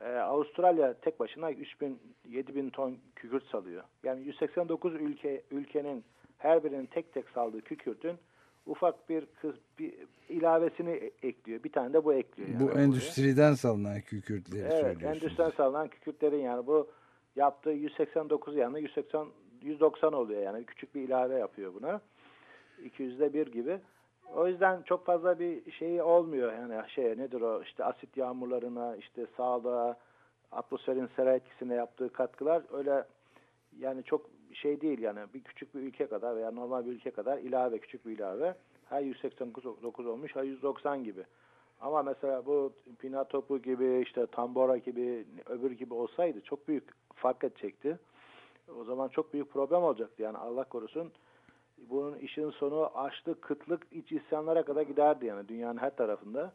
Ee, Avustralya tek başına 3 bin 7 bin ton kükürt salıyor. Yani 189 ülke ülkenin her birinin tek tek saldığı kükürtün ufak bir, kız, bir ilavesini e- ekliyor. Bir tane de bu ekliyor. yani Bu oraya. endüstriden salınan kükürtleri Evet, söylüyorsunuz. endüstriden sağlanan kükürtlerin yani bu yaptığı 189 yani 180 190 oluyor yani küçük bir ilave yapıyor buna. 200'de bir gibi. O yüzden çok fazla bir şey olmuyor yani şey nedir o işte asit yağmurlarına işte sağlığa atmosferin sera etkisine yaptığı katkılar öyle yani çok şey değil yani bir küçük bir ülke kadar veya normal bir ülke kadar ilave küçük bir ilave. Ha 189 olmuş ha 190 gibi. Ama mesela bu Pinatopu gibi işte Tambora gibi öbür gibi olsaydı çok büyük fark edecekti. O zaman çok büyük problem olacaktı. Yani Allah korusun bunun işin sonu açlık, kıtlık, iç isyanlara kadar giderdi yani dünyanın her tarafında.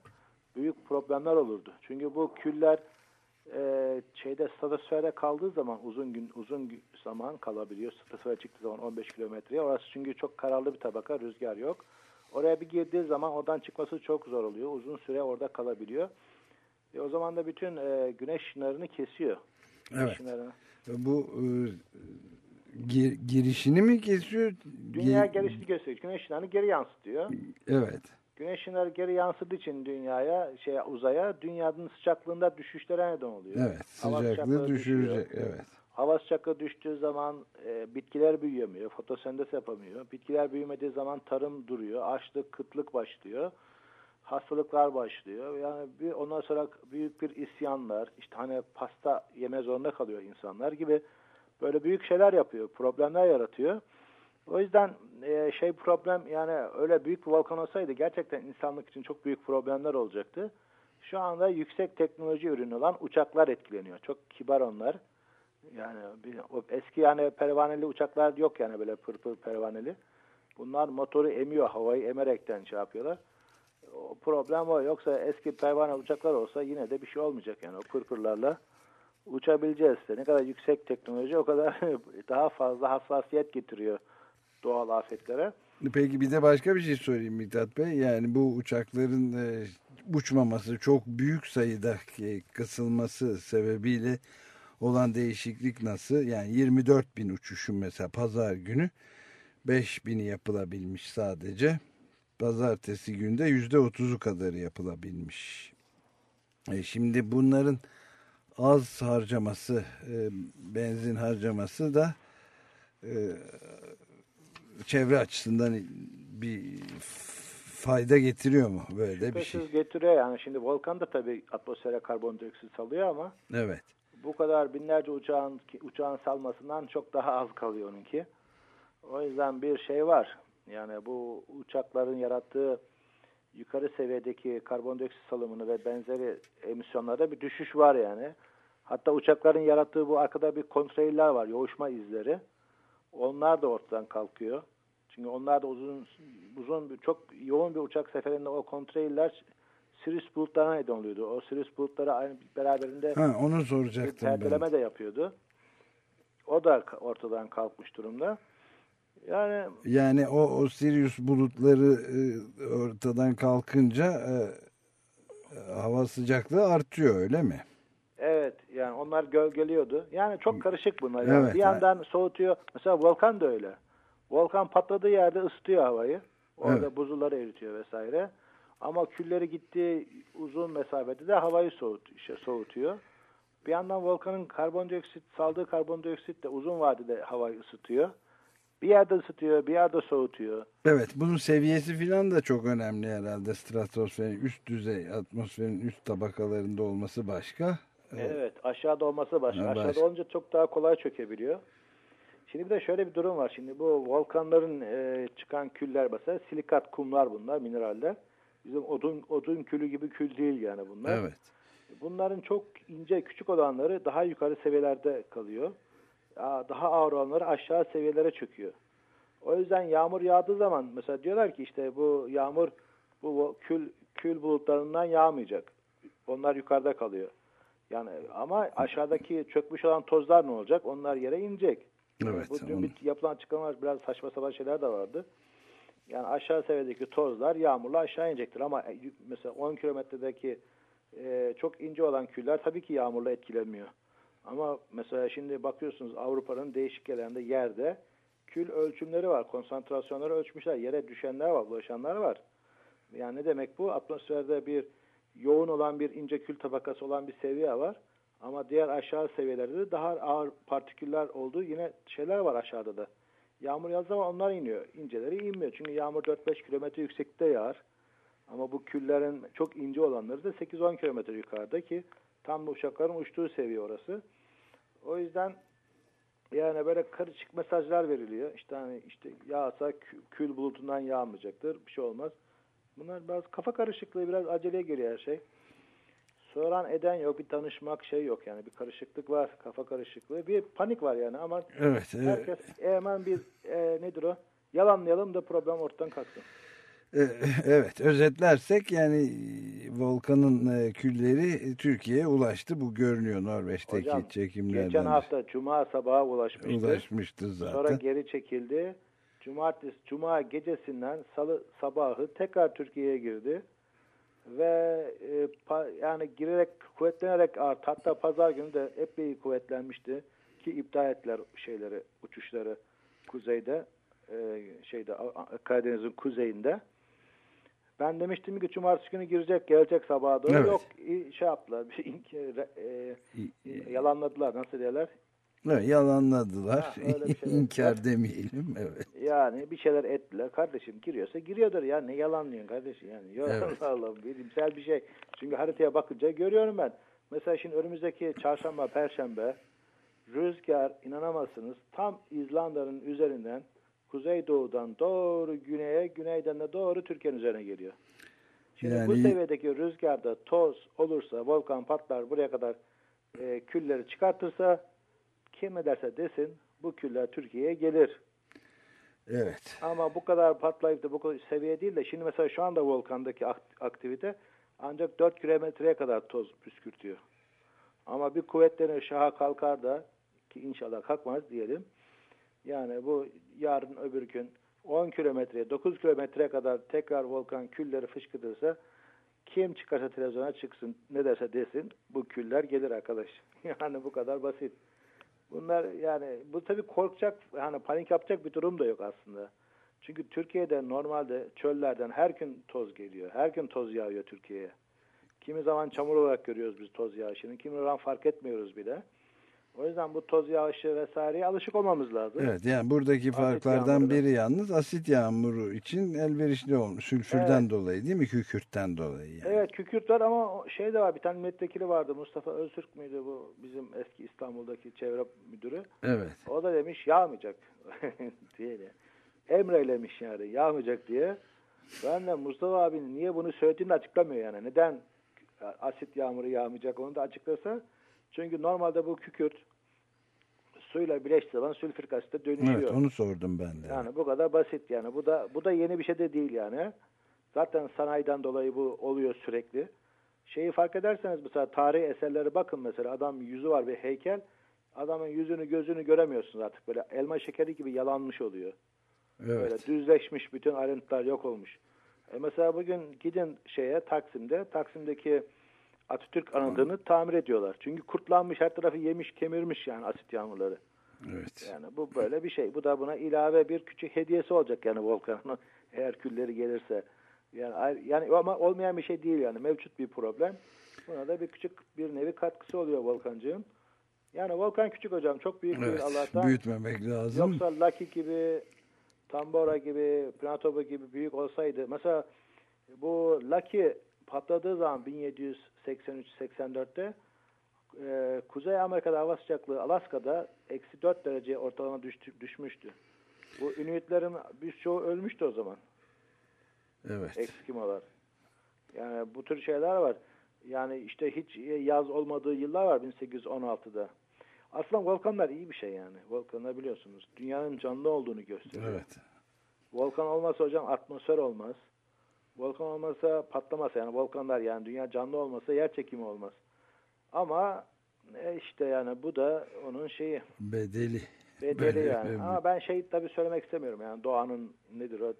Büyük problemler olurdu. Çünkü bu küller e, şeyde stratosferde kaldığı zaman uzun gün uzun zaman kalabiliyor. Stratosfere çıktığı zaman 15 kilometreye. Orası çünkü çok kararlı bir tabaka, rüzgar yok. Oraya bir girdiği zaman oradan çıkması çok zor oluyor. Uzun süre orada kalabiliyor. E, o zaman da bütün e, güneş ışınlarını kesiyor. Güneş Evet. ışınlarını. Bu e, gir- girişini mi kesiyor? Dünya gelişini gösteriyor. Güneş ışınlarını geri yansıtıyor. Evet. Güneş ışınları geri yansıdığı için dünyaya, şey uzaya, dünyanın sıcaklığında düşüşlere neden oluyor. Evet. Sıcaklığı sıcaklığı düşürecek. düşüyor. Evet. Hava sıcaklığı düştüğü zaman e, bitkiler büyüyemiyor, fotosentez yapamıyor. Bitkiler büyümediği zaman tarım duruyor, açlık, kıtlık başlıyor. Hastalıklar başlıyor. Yani bir, ondan sonra büyük bir isyanlar, işte hani pasta yeme zorunda kalıyor insanlar gibi böyle büyük şeyler yapıyor, problemler yaratıyor. O yüzden e, şey problem yani öyle büyük bir volkan olsaydı gerçekten insanlık için çok büyük problemler olacaktı. Şu anda yüksek teknoloji ürünü olan uçaklar etkileniyor. Çok kibar onlar. Yani bir, o eski yani pervaneli uçaklar yok yani böyle pır pır pervaneli. Bunlar motoru emiyor, havayı emerekten şey yapıyorlar. O problem o. Yoksa eski pervane uçaklar olsa yine de bir şey olmayacak yani o pırpırlarla uçabileceğiz. Ne kadar yüksek teknoloji o kadar (laughs) daha fazla hassasiyet getiriyor doğal afetlere. Peki bir de başka bir şey sorayım Miktat Bey. Yani bu uçakların e, uçmaması çok büyük sayıda kısılması sebebiyle olan değişiklik nasıl? Yani 24 bin uçuşun mesela pazar günü 5 bini yapılabilmiş sadece. Pazartesi günde yüzde otuzu kadarı yapılabilmiş. E şimdi bunların az harcaması, e, benzin harcaması da e, çevre açısından bir fayda getiriyor mu böyle bir şey? Şüphesiz getiriyor yani. Şimdi volkan da tabii atmosfere karbondioksit salıyor ama Evet. bu kadar binlerce uçağın uçağın salmasından çok daha az kalıyor onunki. O yüzden bir şey var. Yani bu uçakların yarattığı yukarı seviyedeki karbondioksit salımını ve benzeri emisyonlarda bir düşüş var yani. Hatta uçakların yarattığı bu arkada bir kontreyler var, yoğuşma izleri. Onlar da ortadan kalkıyor. Çünkü onlar da uzun uzun bir, çok yoğun bir uçak seferinde o kontreyler Sirius bulutlarına neden oluyordu. O Sirius bulutları aynı beraberinde Ha, onu bir soracaktım ben. perdeleme de yapıyordu. O da ortadan kalkmış durumda. Yani Yani o, o Sirius bulutları e, ortadan kalkınca e, hava sıcaklığı artıyor öyle mi? evet yani onlar gölgeliyordu. Yani çok karışık bunlar. Yani Evet, bir yandan soğutuyor. Mesela volkan da öyle. Volkan patladığı yerde ısıtıyor havayı. Orada Evet. buzulları eritiyor vesaire. Ama külleri gittiği uzun mesafede de havayı soğut, şey, soğutuyor. Bir yandan volkanın karbondioksit saldığı karbondioksit de uzun vadede havayı ısıtıyor. Bir yerde ısıtıyor, bir yerde soğutuyor. Evet bunun seviyesi filan da çok önemli herhalde. Stratosferin üst düzey atmosferin üst tabakalarında olması başka. Evet, aşağıda olması başka. Ha, Aşağıda başka. olunca çok daha kolay çökebiliyor. Şimdi bir de şöyle bir durum var. Şimdi bu volkanların e, çıkan küller mesela silikat kumlar bunlar, mineraller. Bizim odun odun külü gibi kül değil yani bunlar. Evet. Bunların çok ince, küçük olanları daha yukarı seviyelerde kalıyor. Daha ağır olanları aşağı seviyelere çöküyor. O yüzden yağmur yağdığı zaman mesela diyorlar ki işte bu yağmur bu kül kül bulutlarından yağmayacak. Onlar yukarıda kalıyor. Yani ama aşağıdaki çökmüş olan tozlar ne olacak? Onlar yere inecek. Evet, Bu dün onu- bir yapılan açıklamalar biraz saçma sapan şeyler de vardı. Yani aşağı seviyedeki tozlar yağmurla aşağı inecektir ama e, mesela 10 kilometredeki e, çok ince olan küller tabii ki yağmurla etkilenmiyor. Ama mesela şimdi bakıyorsunuz Avrupa'nın değişik yerlerinde yerde kül ölçümleri var. Konsantrasyonları ölçmüşler. Yere düşenler var, bulaşanlar var. Yani ne demek bu? Atmosferde bir yoğun olan bir ince kül tabakası olan bir seviye var. Ama diğer aşağı seviyelerde de daha ağır partiküller olduğu yine şeyler var aşağıda da. Yağmur yağdığı zaman onlar iniyor. İnceleri inmiyor. Çünkü yağmur 4-5 kilometre yüksekte yağar. Ama bu küllerin çok ince olanları da 8-10 kilometre yukarıda ki tam bu uçakların uçtuğu seviye orası. O yüzden yani böyle karışık mesajlar veriliyor. İşte hani işte yağsa kü- kül bulutundan yağmayacaktır. Bir şey olmaz. Bunlar biraz kafa karışıklığı, biraz aceleye geliyor her şey. Soran eden yok, bir tanışmak şey yok yani bir karışıklık var, kafa karışıklığı, bir panik var yani ama Evet. herkes hemen bir e, nedir o? Yalanlayalım da problem ortadan kalksın. Evet özetlersek yani volkanın külleri Türkiye'ye ulaştı. Bu görünüyor Norveç'teki Hocam çekimlerden. geçen hafta Cuma sabahı ulaşmıştı. ulaşmıştı zaten. Sonra geri çekildi. Cumartesi, Cuma gecesinden Salı sabahı tekrar Türkiye'ye girdi. Ve e, pa- yani girerek kuvvetlenerek art- hatta pazar günü de epey kuvvetlenmişti ki iptal ettiler şeyleri uçuşları kuzeyde e, şeyde Karadeniz'in kuzeyinde. Ben demiştim ki cumartesi günü girecek gelecek sabaha doğru. Evet. Yok şey yaptılar. Bir şey, (laughs) e, yalanladılar nasıl diyorlar. Evet, yalanladılar. Ha, (laughs) şeyler. İnkar demeyelim. Evet. Yani bir şeyler ettiler. Kardeşim giriyorsa giriyordur ya. Ne yalanlıyorsun kardeşim yani. Yok Evet. (laughs) Allah Allah bilimsel bir şey. Çünkü haritaya bakınca görüyorum ben. Mesela şimdi önümüzdeki çarşamba, perşembe rüzgar inanamazsınız tam İzlanda'nın üzerinden kuzeydoğudan doğru güneye, güneyden de doğru Türkiye'nin üzerine geliyor. Şimdi bu Yani- seviyedeki rüzgarda toz olursa, volkan patlar buraya kadar e, külleri çıkartırsa kim ne derse desin bu küller Türkiye'ye gelir. Evet. Ama bu kadar patlayıp da bu kadar seviye değil de şimdi mesela şu anda volkandaki akt- aktivite ancak 4 kilometreye kadar toz püskürtüyor. Ama bir kuvvetlenir şaha kalkar da ki inşallah kalkmaz diyelim. Yani bu yarın öbür gün 10 kilometreye 9 kilometreye kadar tekrar volkan külleri fışkırtırsa kim çıkarsa televizyona çıksın ne derse desin bu küller gelir arkadaş. (laughs) Yani bu kadar basit. Bunlar yani bu tabii korkacak hani panik yapacak bir durum da yok aslında. Çünkü Türkiye'de normalde çöllerden her gün toz geliyor. Her gün toz yağıyor Türkiye'ye. Kimi zaman çamur olarak görüyoruz biz toz yağışını. Kimi zaman fark etmiyoruz bile. O yüzden bu toz yağışı vesaireye alışık olmamız lazım. Evet yani buradaki Asit farklardan yağmuru biri yalnız asit yağmuru için elverişli olmuş. Sülfürden Evet. dolayı değil mi? Kükürtten dolayı. Yani. Evet kükürt var ama şey de var bir tane milletvekili vardı Mustafa Öztürk müydü bu bizim eski İstanbul'daki çevre müdürü. Evet. O da demiş yağmayacak (laughs) diye de. Emreylemiş yani yağmayacak diye. Ben de Mustafa abinin niye bunu söylediğini açıklamıyor yani. Neden asit yağmuru yağmayacak onu da açıklasa. Çünkü normalde bu kükürt suyla birleştiği zaman sülfürik asite dönüşüyor. Evet onu sordum ben de. Yani bu kadar basit yani. Bu da bu da yeni bir şey de değil yani. Zaten sanayiden dolayı bu oluyor sürekli. Şeyi fark ederseniz mesela tarihi eserlere bakın mesela adam yüzü var bir heykel. Adamın yüzünü gözünü göremiyorsunuz artık böyle elma şekeri gibi yalanmış oluyor. Böyle Evet. düzleşmiş bütün ayrıntılar yok olmuş. E mesela bugün gidin şeye Taksim'de Taksim'deki Atatürk anıtını tamir ediyorlar. Çünkü kurtlanmış her tarafı yemiş kemirmiş yani asit yağmurları. Evet. Yani bu böyle bir şey. Bu da buna ilave bir küçük hediyesi olacak yani Volkan'ın (laughs) eğer külleri gelirse. Yani yani ama olmayan bir şey değil yani mevcut bir problem. Buna da bir küçük bir nevi katkısı oluyor volkancığın. Yani volkan küçük hocam çok büyük Evet, Allah'tan. büyütmemek lazım. Yoksa Lucky gibi, Tambora gibi, Planetoba gibi büyük olsaydı. Mesela bu Lucky patladığı zaman 1783-84'te e, Kuzey Amerika'da hava sıcaklığı Alaska'da eksi 4 derece ortalama düştü, düşmüştü. Bu Inuitlerin birçoğu ölmüştü o zaman. Evet. Eskimolar. Yani bu tür şeyler var. Yani işte hiç yaz olmadığı yıllar var 1816'da. Aslında volkanlar iyi bir şey yani. Volkanlar biliyorsunuz. Dünyanın canlı olduğunu gösteriyor. Evet. Volkan olmasa hocam atmosfer olmaz. Volkan olmasa patlamaz yani volkanlar yani dünya canlı olmasa yer çekimi olmaz. Ama e, işte yani bu da onun şeyi Bedeli. bedeli Böyle- yani. Ama ben şey tabii söylemek istemiyorum yani doğanın nedir o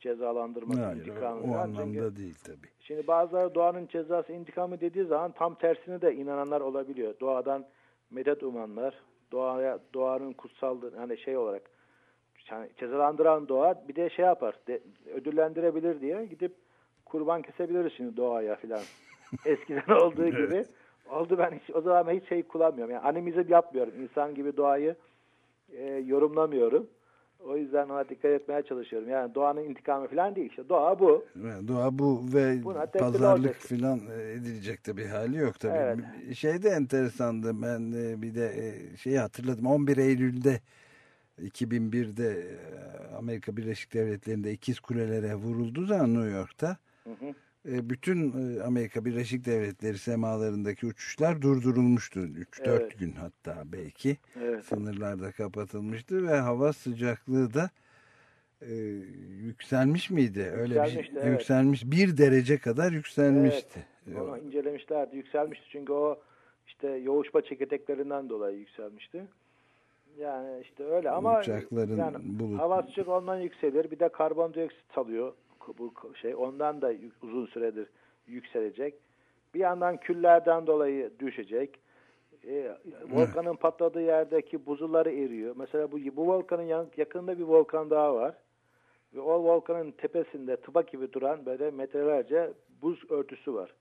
cezalandırması, Hayır, intikamı o. Çünkü anlamda değil tabii. Şimdi bazıları doğanın cezası intikamı dediği zaman tam tersini de inananlar olabiliyor. Doğadan medet umanlar, doğaya doğanın kutsal hani şey olarak yani cezalandıran doğa bir de şey yapar, de, ödüllendirebilir diye gidip kurban kesebiliriz şimdi doğaya filan. (laughs) Eskiden olduğu gibi. Oldu ben hiç o zaman hiç şey kullanmıyorum. Yani animizm yapmıyorum. İnsan gibi doğayı e, yorumlamıyorum. O yüzden ona dikkat etmeye çalışıyorum. Yani doğanın intikamı falan değil. İşte doğa bu. Evet, Doğa bu ve Buna pazarlık filan e, edilecek de bir hali yok tabii. Evet. Şey de enteresandı ben e, bir de e, şeyi hatırladım 11 Eylül'de 2001'de e, Amerika Birleşik Devletleri'nde ikiz kulelere vuruldu zaman New York'ta e, bütün e, Amerika Birleşik Devletleri semalarındaki uçuşlar durdurulmuştu 3-4 Evet. gün hatta belki Evet. sınırlarda kapatılmıştı ve hava sıcaklığı da e, yükselmiş miydi? Öyle bir Yükselmişti, evet. yükselmiş. Bir derece kadar yükselmişti. Evet, onu incelemişlerdi. Yükselmişti çünkü o işte yoğuşma çekirdeklerinden dolayı yükselmişti. Yani işte öyle ama Uçakların yani bulut- hava sıcak ondan yükselir. Bir de karbondioksit salıyor bu şey. Ondan da uzun süredir yükselecek. Bir yandan küllerden dolayı düşecek. Ee, volkanın patladığı yerdeki buzulları eriyor. Mesela bu bu volkanın yakınında bir volkan daha var. Ve o volkanın tepesinde tıba gibi duran böyle metrelerce buz örtüsü var.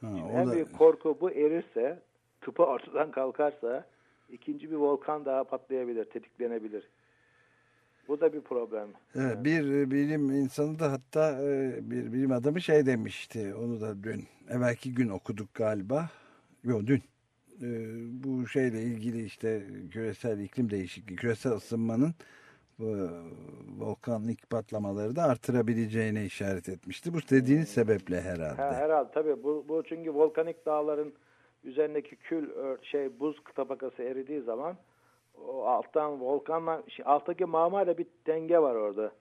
Ha, Şimdi en da- büyük korku bu erirse, tıpa ortadan kalkarsa ikinci bir volkan daha patlayabilir, tetiklenebilir. Bu da bir problem. Evet, bir e, bilim insanı da hatta e, bir bilim adamı şey demişti. Onu da dün, evvelki gün okuduk galiba. Yok dün. E, bu şeyle ilgili işte küresel iklim değişikliği, küresel ısınmanın bu volkanik patlamaları da artırabileceğine işaret etmişti. Bu dediğiniz sebeple herhalde. Ha, herhalde tabii bu, bu çünkü volkanik dağların üzerindeki kül şey buz tabakası eridiği zaman o alttan volkanla şey, alttaki mağmayla bir denge var orada.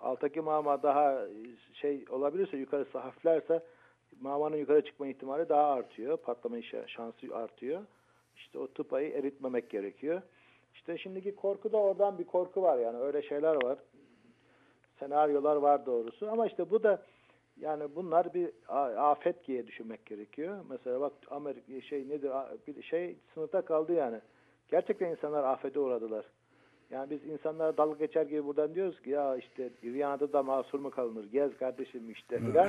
Alttaki mağma daha şey olabilirse yukarısı hafiflerse mağmanın yukarı çıkma ihtimali daha artıyor. Patlama şa- şansı artıyor. İşte o tıpayı eritmemek gerekiyor. İşte şimdiki korku da oradan bir korku var yani öyle şeyler var. Senaryolar var doğrusu ama işte bu da yani bunlar bir afet diye düşünmek gerekiyor. Mesela bak Amerika şey nedir bir şey sınıfta kaldı yani. Gerçekten insanlar afete uğradılar. Yani biz insanlara dalga geçer gibi buradan diyoruz ki ya işte Viyana'da da mahsur mu kalınır? Gez kardeşim işte filan.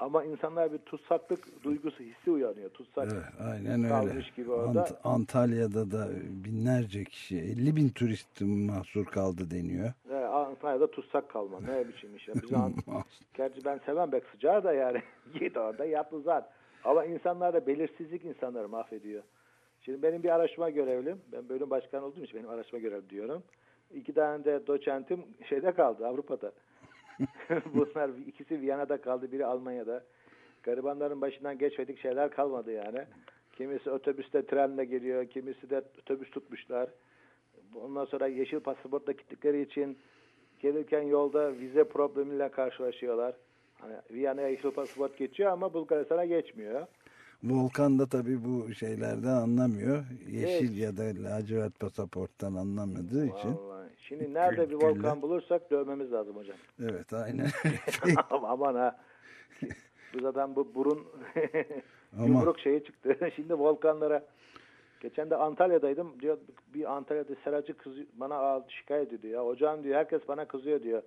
Ama insanlar bir tutsaklık duygusu hissi uyanıyor. Tutsak Evet, aynen öyle. gibi orada. Ant- Antalya'da da binlerce kişi, 50 bin turist mahsur kaldı deniyor. Evet, Antalya'da tutsak kalma. Ne biçim iş. Biz (laughs) Gerçi ben sevmem bek sıcağı da yani. (laughs) Git orada yat uzat. Ama insanlar da belirsizlik insanları mahvediyor. Şimdi benim bir araştırma görevlim. Ben bölüm başkanı olduğum için benim araştırma görevli diyorum. İki tane de doçentim şeyde kaldı Avrupa'da. (laughs) Bunlar ikisi Viyana'da kaldı, biri Almanya'da. Garibanların başından geçmedik şeyler kalmadı yani. Kimisi otobüste trenle geliyor, kimisi de otobüs tutmuşlar. Ondan sonra yeşil pasaportla gittikleri için gelirken yolda vize problemiyle karşılaşıyorlar. Hani Viyana'ya yeşil pasaport geçiyor ama Bulgaristan'a geçmiyor. Volkan da tabii bu şeylerden anlamıyor. Yeşil ya da lacivert pasaporttan anlamadığı için. Vallahi. Şimdi nerede bir volkan bulursak dövmemiz lazım hocam. Evet aynen. (laughs) Aman ha. Bu zaten bu burun (laughs) yumruk şeyi çıktı. (laughs) Şimdi volkanlara geçen de Antalya'daydım. Diyor bir Antalya'da seracı kız bana şikayet ediyor. Ya hocam diyor herkes bana kızıyor diyor.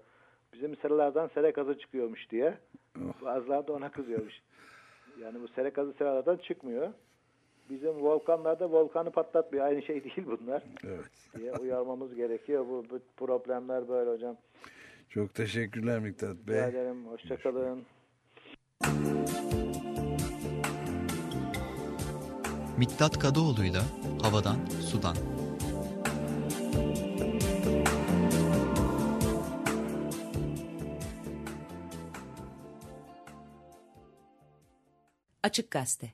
bizim seralardan sera gazı çıkıyormuş diye. Bazıları da ona kızıyormuş. Yani bu sera gazı seralardan çıkmıyor. Bizim volkanlarda volkanı patlatmıyor. Aynı şey değil bunlar Evet. diye uyarmamız gerekiyor. Bu, bu problemler böyle hocam. Çok teşekkürler Miktat Bey. Rica ederim. Hoşçakalın. Miktat Kadıoğlu'yla Havadan Sudan. Açık Gazete.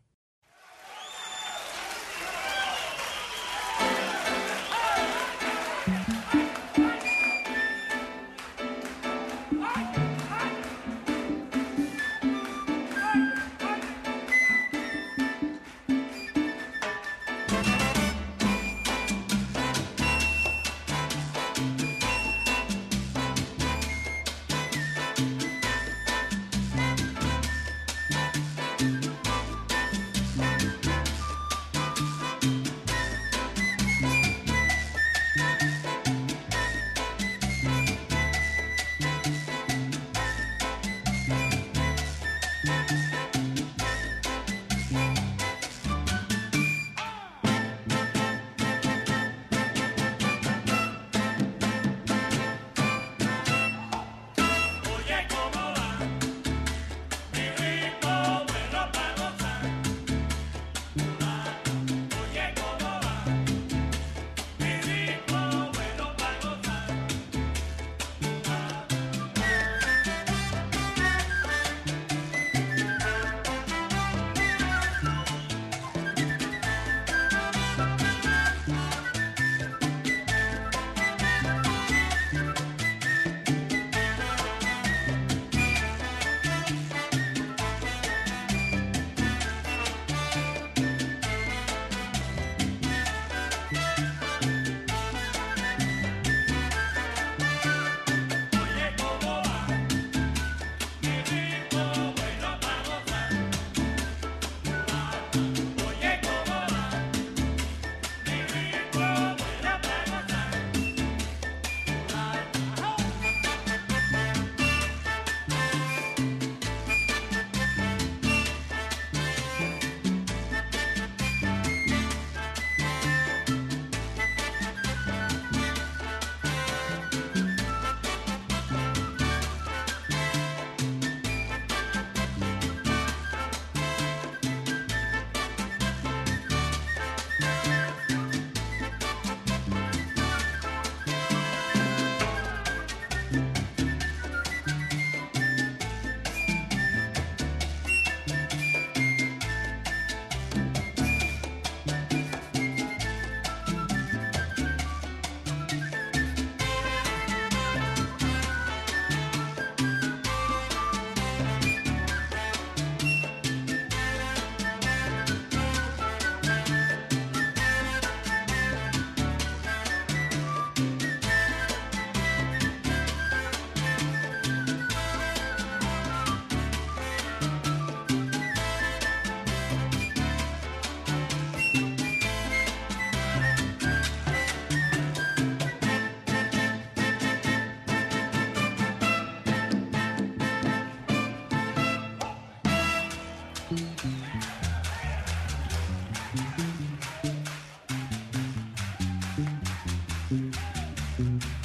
Mm-hmm.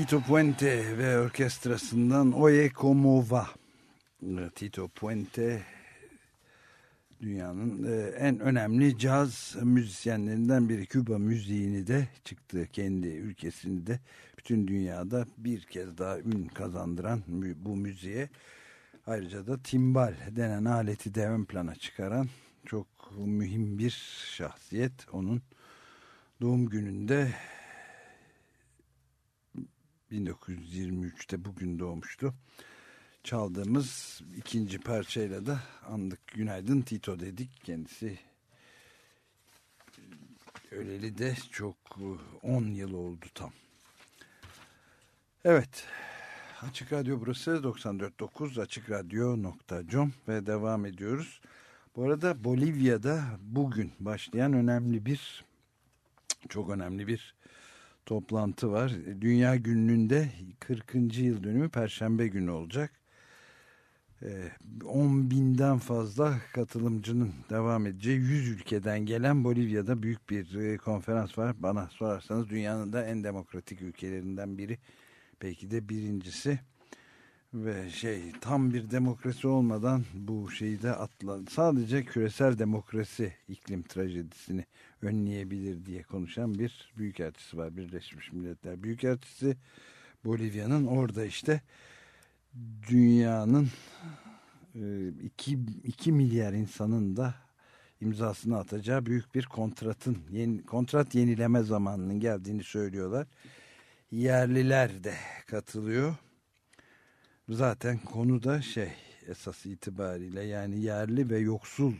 Tito Puente ve orkestrasından Oye Como Va. Ee, Tito Puente dünyanın e, en önemli caz müzisyenlerinden biri. Küba müziğini de çıktı kendi ülkesini de bütün dünyada bir kez daha ün kazandıran bu müziğe. Ayrıca da timbal denen aleti de ön plana çıkaran çok mühim bir şahsiyet. Onun doğum gününde 1923'te bugün doğmuştu. Çaldığımız ikinci parçayla da andık günaydın Tito dedik. Kendisi öleli de çok 10 yıl oldu tam. Evet. Açık Radyo burası 94.9 açıkradyo.com ve devam ediyoruz. Bu arada Bolivya'da bugün başlayan önemli bir çok önemli bir toplantı var. Dünya gününde 40. yıl dönümü Perşembe günü olacak. Ee, 10 binden fazla katılımcının devam edeceği 100 ülkeden gelen Bolivya'da büyük bir e, konferans var. Bana sorarsanız dünyanın da en demokratik ülkelerinden biri. Belki de birincisi. Ve şey tam bir demokrasi olmadan bu şeyi de atla sadece küresel demokrasi iklim trajedisini önleyebilir diye konuşan bir büyükelçisi var Birleşmiş Milletler Büyükelçisi Bolivya'nın orada işte dünyanın 2 2 milyar insanın da imzasını atacağı büyük bir kontratın yeni, kontrat yenileme zamanının geldiğini söylüyorlar. Yerliler de katılıyor. Zaten konu da şey esas itibariyle yani yerli ve yoksul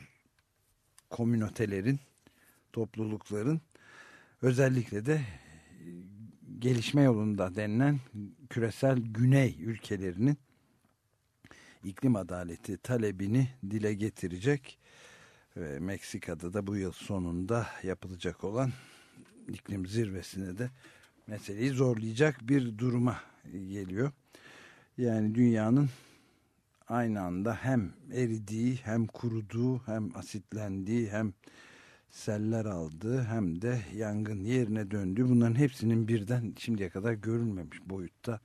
komünotelerin, toplulukların özellikle de e, gelişme yolunda denilen küresel güney ülkelerinin iklim adaleti talebini dile getirecek ve Meksika'da da bu yıl sonunda yapılacak olan iklim zirvesine de meseleyi zorlayacak bir duruma geliyor. Yani dünyanın aynı anda hem eridiği hem kuruduğu hem asitlendiği hem seller aldığı hem de yangın yerine döndüğü bunların hepsinin birden şimdiye kadar görülmemiş boyutta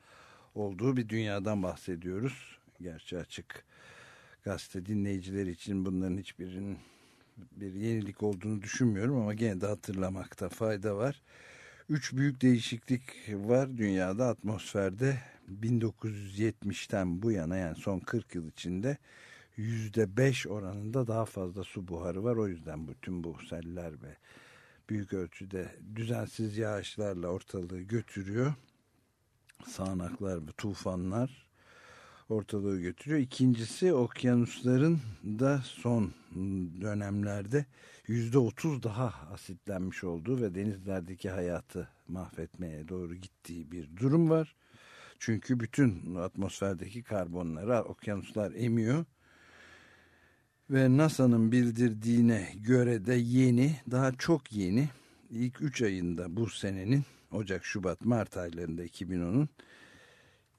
olduğu bir dünyadan bahsediyoruz. Gerçi açık gazete dinleyicileri için bunların hiçbirinin bir yenilik olduğunu düşünmüyorum ama gene de hatırlamakta fayda var. Üç büyük değişiklik var dünyada atmosferde 1970'ten bu yana yani son 40 yıl içinde yüzde beş oranında daha fazla su buharı var. O yüzden bütün bu seller ve büyük ölçüde düzensiz yağışlarla ortalığı götürüyor. Sağanaklar ve tufanlar ortalığı götürüyor. İkincisi okyanusların da son dönemlerde yüzde otuz daha asitlenmiş olduğu ve denizlerdeki hayatı mahvetmeye doğru gittiği bir durum var. Çünkü bütün atmosferdeki karbonları okyanuslar emiyor. Ve NASA'nın bildirdiğine göre de yeni, daha çok yeni, ilk 3 ayında bu senenin Ocak, Şubat, Mart aylarında 2010'un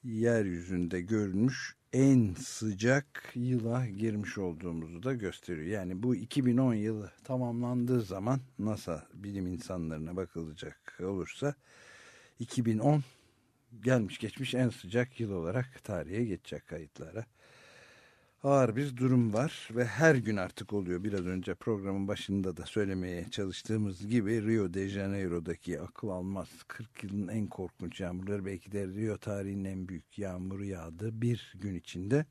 yeryüzünde görülmüş en sıcak yıla girmiş olduğumuzu da gösteriyor. Yani bu 2010 yılı tamamlandığı zaman NASA bilim insanlarına bakılacak olursa 2010 gelmiş geçmiş en sıcak yıl olarak tarihe geçecek kayıtlara. Ağır bir durum var ve her gün artık oluyor. Biraz önce programın başında da söylemeye çalıştığımız gibi Rio de Janeiro'daki akıl almaz 40 yılın en korkunç yağmurları belki de Rio tarihinin en büyük yağmuru yağdı bir gün içinde.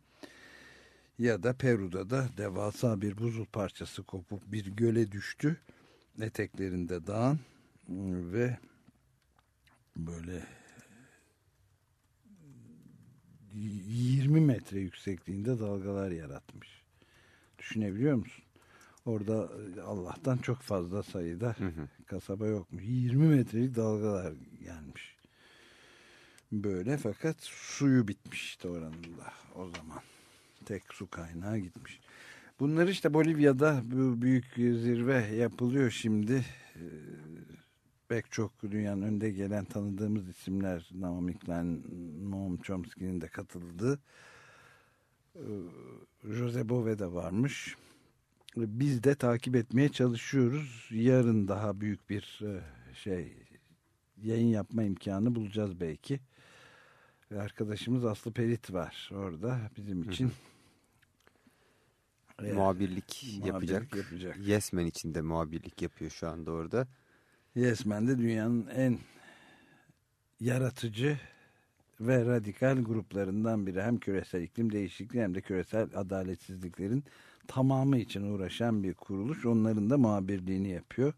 Ya da Peru'da da devasa bir buzul parçası kopup bir göle düştü. Eteklerinde dağın ve böyle 20 metre yüksekliğinde dalgalar yaratmış. Düşünebiliyor musun? Orada e, Allah'tan çok fazla sayıda kasaba yokmuş. 20 metrelik dalgalar gelmiş. Böyle fakat suyu bitmiş işte oranın da o zaman. Tek su kaynağı gitmiş. Bunlar işte Bolivya'da bu büyük zirve yapılıyor şimdi. Pek çok dünyanın önde gelen tanıdığımız isimler Naomi Klein, Noam Chomsky'nin de katıldığı ee, Jose Bove de varmış. Biz de takip etmeye çalışıyoruz. Yarın daha büyük bir e, şey yayın yapma imkanı bulacağız belki. Ve arkadaşımız Aslı Perit var orada bizim için. Muhabirlik, muhabirlik yapacak. yapacak. Yes Man için de muhabirlik yapıyor şu anda orada. Yes Man de dünyanın en yaratıcı ve radikal gruplarından biri. Hem küresel iklim değişikliği hem de küresel adaletsizliklerin tamamı için uğraşan bir kuruluş. Onların da muhabirliğini yapıyor.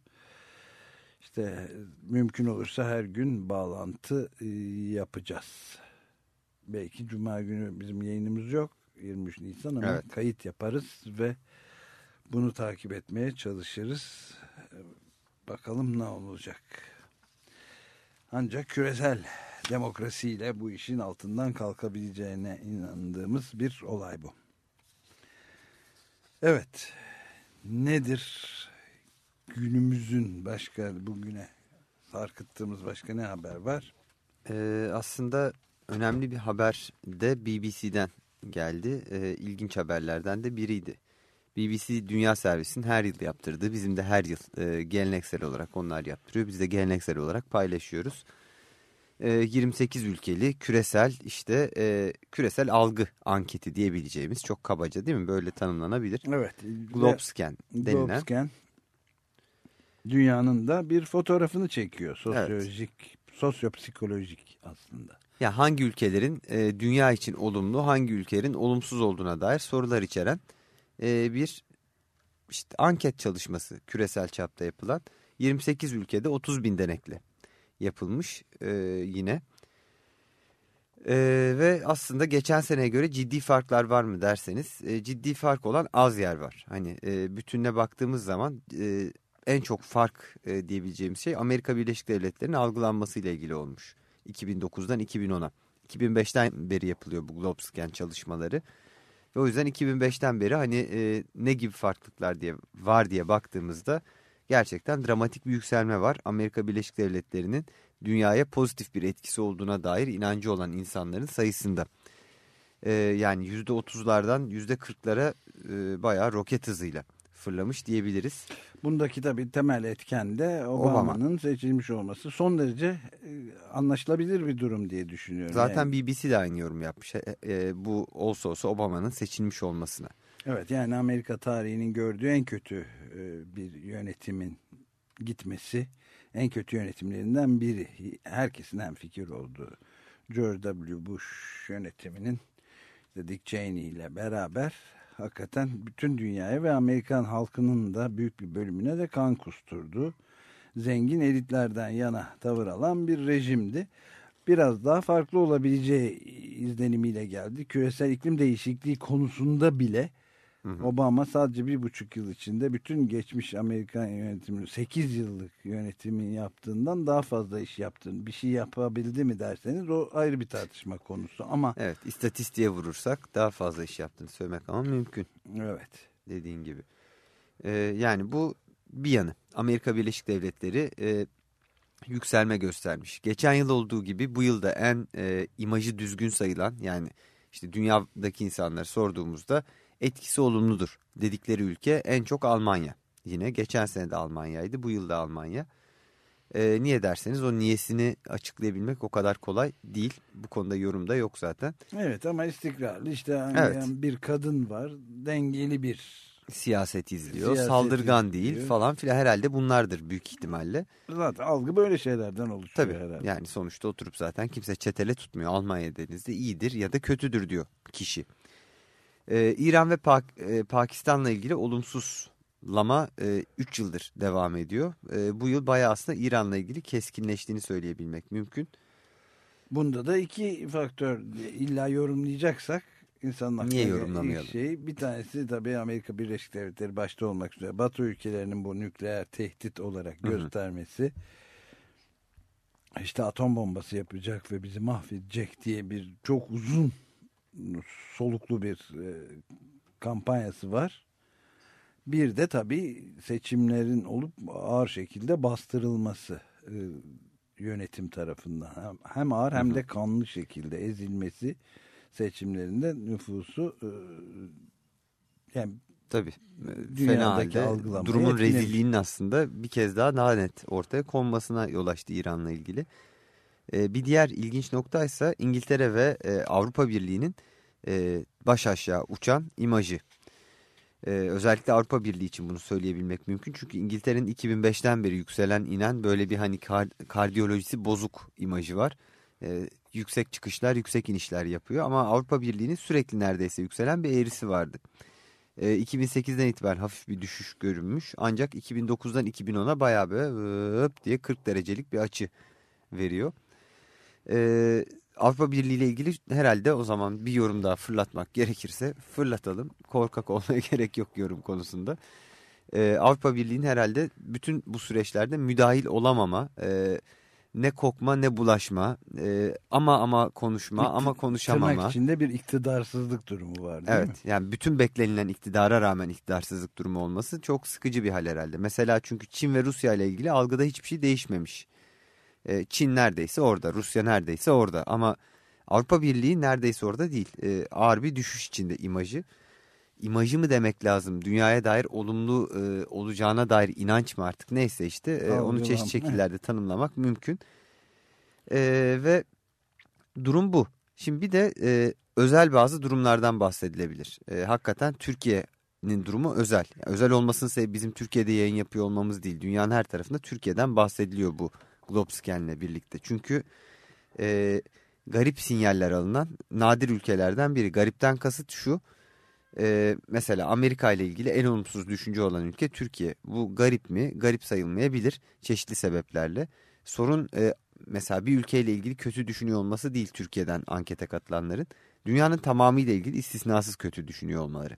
İşte mümkün olursa her gün bağlantı e, yapacağız. Belki Cuma günü bizim yayınımız yok. 23 Nisan ama Evet. kayıt yaparız ve bunu takip etmeye çalışırız. Bakalım ne olacak. Ancak küresel demokrasiyle bu işin altından kalkabileceğine inandığımız bir olay bu. Evet. Nedir günümüzün başka bugüne sarkıttığımız başka ne haber var? Ee, aslında önemli bir haber de BBC'den geldi. Ee, ilginç haberlerden de biriydi. BBC Dünya Servis'in her yıl yaptırdığı, bizim de her yıl e, geleneksel olarak onlar yaptırıyor. Biz de geleneksel olarak paylaşıyoruz. E, 28 ülkeli küresel işte e, küresel algı anketi diyebileceğimiz çok kabaca değil mi? Böyle tanımlanabilir. Evet. Globscan denilen. Globscan dünyanın da bir fotoğrafını çekiyor. Sosyolojik, sosyopsikolojik aslında. Ya hangi ülkelerin e, dünya için olumlu, hangi ülkelerin olumsuz olduğuna dair sorular içeren e, bir işte anket çalışması küresel çapta yapılan 28 ülkede 30 bin denekle yapılmış e, yine. E, ve aslında geçen seneye göre ciddi farklar var mı derseniz e, ciddi fark olan az yer var. Hani e, bütününe baktığımız zaman e, en çok fark e, diyebileceğimiz şey Amerika Birleşik Devletleri'nin algılanmasıyla ilgili olmuş. 2009'dan 2010'a. 2005'ten beri yapılıyor bu Globscan çalışmaları. Ve o yüzden 2005'ten beri hani e, ne gibi farklılıklar diye var diye baktığımızda gerçekten dramatik bir yükselme var. Amerika Birleşik Devletleri'nin dünyaya pozitif bir etkisi olduğuna dair inancı olan insanların sayısında. E, yani %30'lardan %40'lara e, bayağı roket hızıyla fırlamış diyebiliriz. Bundaki tabii temel etken de Obama'nın seçilmiş olması. Son derece e, anlaşılabilir bir durum diye düşünüyorum. Zaten Yani- BBC de aynı yorum yapmış. E, e, bu olsa olsa Obama'nın seçilmiş olmasına. Evet yani Amerika tarihinin gördüğü en kötü e, bir yönetimin gitmesi en kötü yönetimlerinden biri. Herkesin hem fikir olduğu George W. Bush yönetiminin işte Dick Cheney ile beraber hakikaten bütün dünyaya ve Amerikan halkının da büyük bir bölümüne de kan kusturdu. Zengin elitlerden yana tavır alan bir rejimdi. Biraz daha farklı olabileceği izlenimiyle geldi. Küresel iklim değişikliği konusunda bile Obama sadece bir buçuk yıl içinde bütün geçmiş Amerikan yönetimi 8 yıllık yönetimin yaptığından daha fazla iş yaptığını bir şey yapabildi mi derseniz o ayrı bir tartışma konusu ama Evet istatistiğe vurursak daha fazla iş yaptığını söylemek ama mümkün evet dediğin gibi. E, yani bu bir yanı. Amerika Birleşik Devletleri e, yükselme göstermiş. Geçen yıl olduğu gibi bu yılda en e, imajı düzgün sayılan yani işte dünyadaki insanları sorduğumuzda etkisi olumludur dedikleri ülke en çok Almanya. Yine geçen sene de Almanya'ydı bu yıl da Almanya. E, niye derseniz o niyesini açıklayabilmek o kadar kolay değil. Bu konuda yorum da yok zaten. Evet ama istikrarlı işte hani Evet. bir kadın var dengeli bir Siyaset izliyor, Siyaset saldırgan izliyor. değil falan filan herhalde bunlardır büyük ihtimalle. zaten algı böyle şeylerden oluşuyor Tabii herhalde. yani sonuçta oturup zaten kimse çetele tutmuyor. Almanya denizde iyidir ya da kötüdür diyor kişi. Ee, İran ve Pak- e, Pakistan'la ilgili olumsuzlama 3 yıldır devam ediyor. E, bu yıl bayağı aslında İran'la ilgili keskinleştiğini söyleyebilmek mümkün. Bunda da iki faktör illa yorumlayacaksak insanın Niye yorumlamayalım? Şey, bir tanesi tabii Amerika Birleşik Devletleri başta olmak üzere Batı ülkelerinin bu nükleer tehdit olarak Hı hı. göstermesi işte atom bombası yapacak ve bizi mahvedecek diye bir çok uzun soluklu bir e, kampanyası var. Bir de tabii seçimlerin olup ağır şekilde bastırılması e, yönetim tarafından. Hem, hem ağır hem de kanlı şekilde ezilmesi seçimlerinde nüfusu e, yani Tabii. e, Dünyadaki Fena halde durumun rezilliğinin aslında bir kez daha daha net ortaya konmasına yol açtı İran'la ilgili. E, bir diğer ilginç nokta ise İngiltere ve e, Avrupa Birliği'nin e, baş aşağı uçan imajı. E, özellikle Avrupa Birliği için bunu söyleyebilmek mümkün. Çünkü İngiltere'nin 2005'ten beri yükselen inen böyle bir hani kar, kardiyolojisi bozuk imajı var. E, yüksek çıkışlar, yüksek inişler yapıyor. Ama Avrupa Birliği'nin sürekli neredeyse yükselen bir eğrisi vardı. E, 2008'den itibaren hafif bir düşüş görünmüş. Ancak 2009'dan 2010'a bayağı böyle diye 40 derecelik bir açı veriyor. E, Avrupa Birliği ile ilgili herhalde o zaman bir yorum daha fırlatmak gerekirse fırlatalım. Korkak (laughs) olmaya gerek yok yorum konusunda. E, Avrupa Birliği'nin herhalde bütün bu süreçlerde müdahil olamama, e, ne kokma ne bulaşma, e, ama ama konuşma ama konuşamama. tırnak içinde bir iktidarsızlık durumu var değil mi? Evet yani bütün beklenilen iktidara rağmen iktidarsızlık durumu olması çok sıkıcı bir hal herhalde. Mesela çünkü Çin ve Rusya ile ilgili algıda hiçbir şey değişmemiş. Ee, Çin neredeyse orada, Rusya neredeyse orada ama Avrupa Birliği neredeyse orada değil. Ee, ağır bir düşüş içinde imajı. İmajı mı demek lazım? Dünyaya dair olumlu e, olacağına dair inanç mı artık neyse işte e, onu çeşitli şekillerde tanımlamak mümkün. Ee, ve durum bu. Şimdi bir de e, özel bazı durumlardan bahsedilebilir. E, hakikaten Türkiye'nin durumu özel. Yani özel olmasının sebebi bizim Türkiye'de yayın yapıyor olmamız değil. Dünyanın her tarafında Türkiye'den bahsediliyor bu Globscan'le birlikte. Çünkü e, garip sinyaller alınan nadir ülkelerden biri. Garipten kasıt şu. e, mesela Amerika ile ilgili en olumsuz düşünce olan ülke Türkiye. Bu garip mi? Garip sayılmayabilir çeşitli sebeplerle. Sorun e, mesela bir ülkeyle ilgili kötü düşünüyor olması değil Türkiye'den ankete katılanların. Dünyanın tamamıyla ilgili istisnasız kötü düşünüyor olmaları.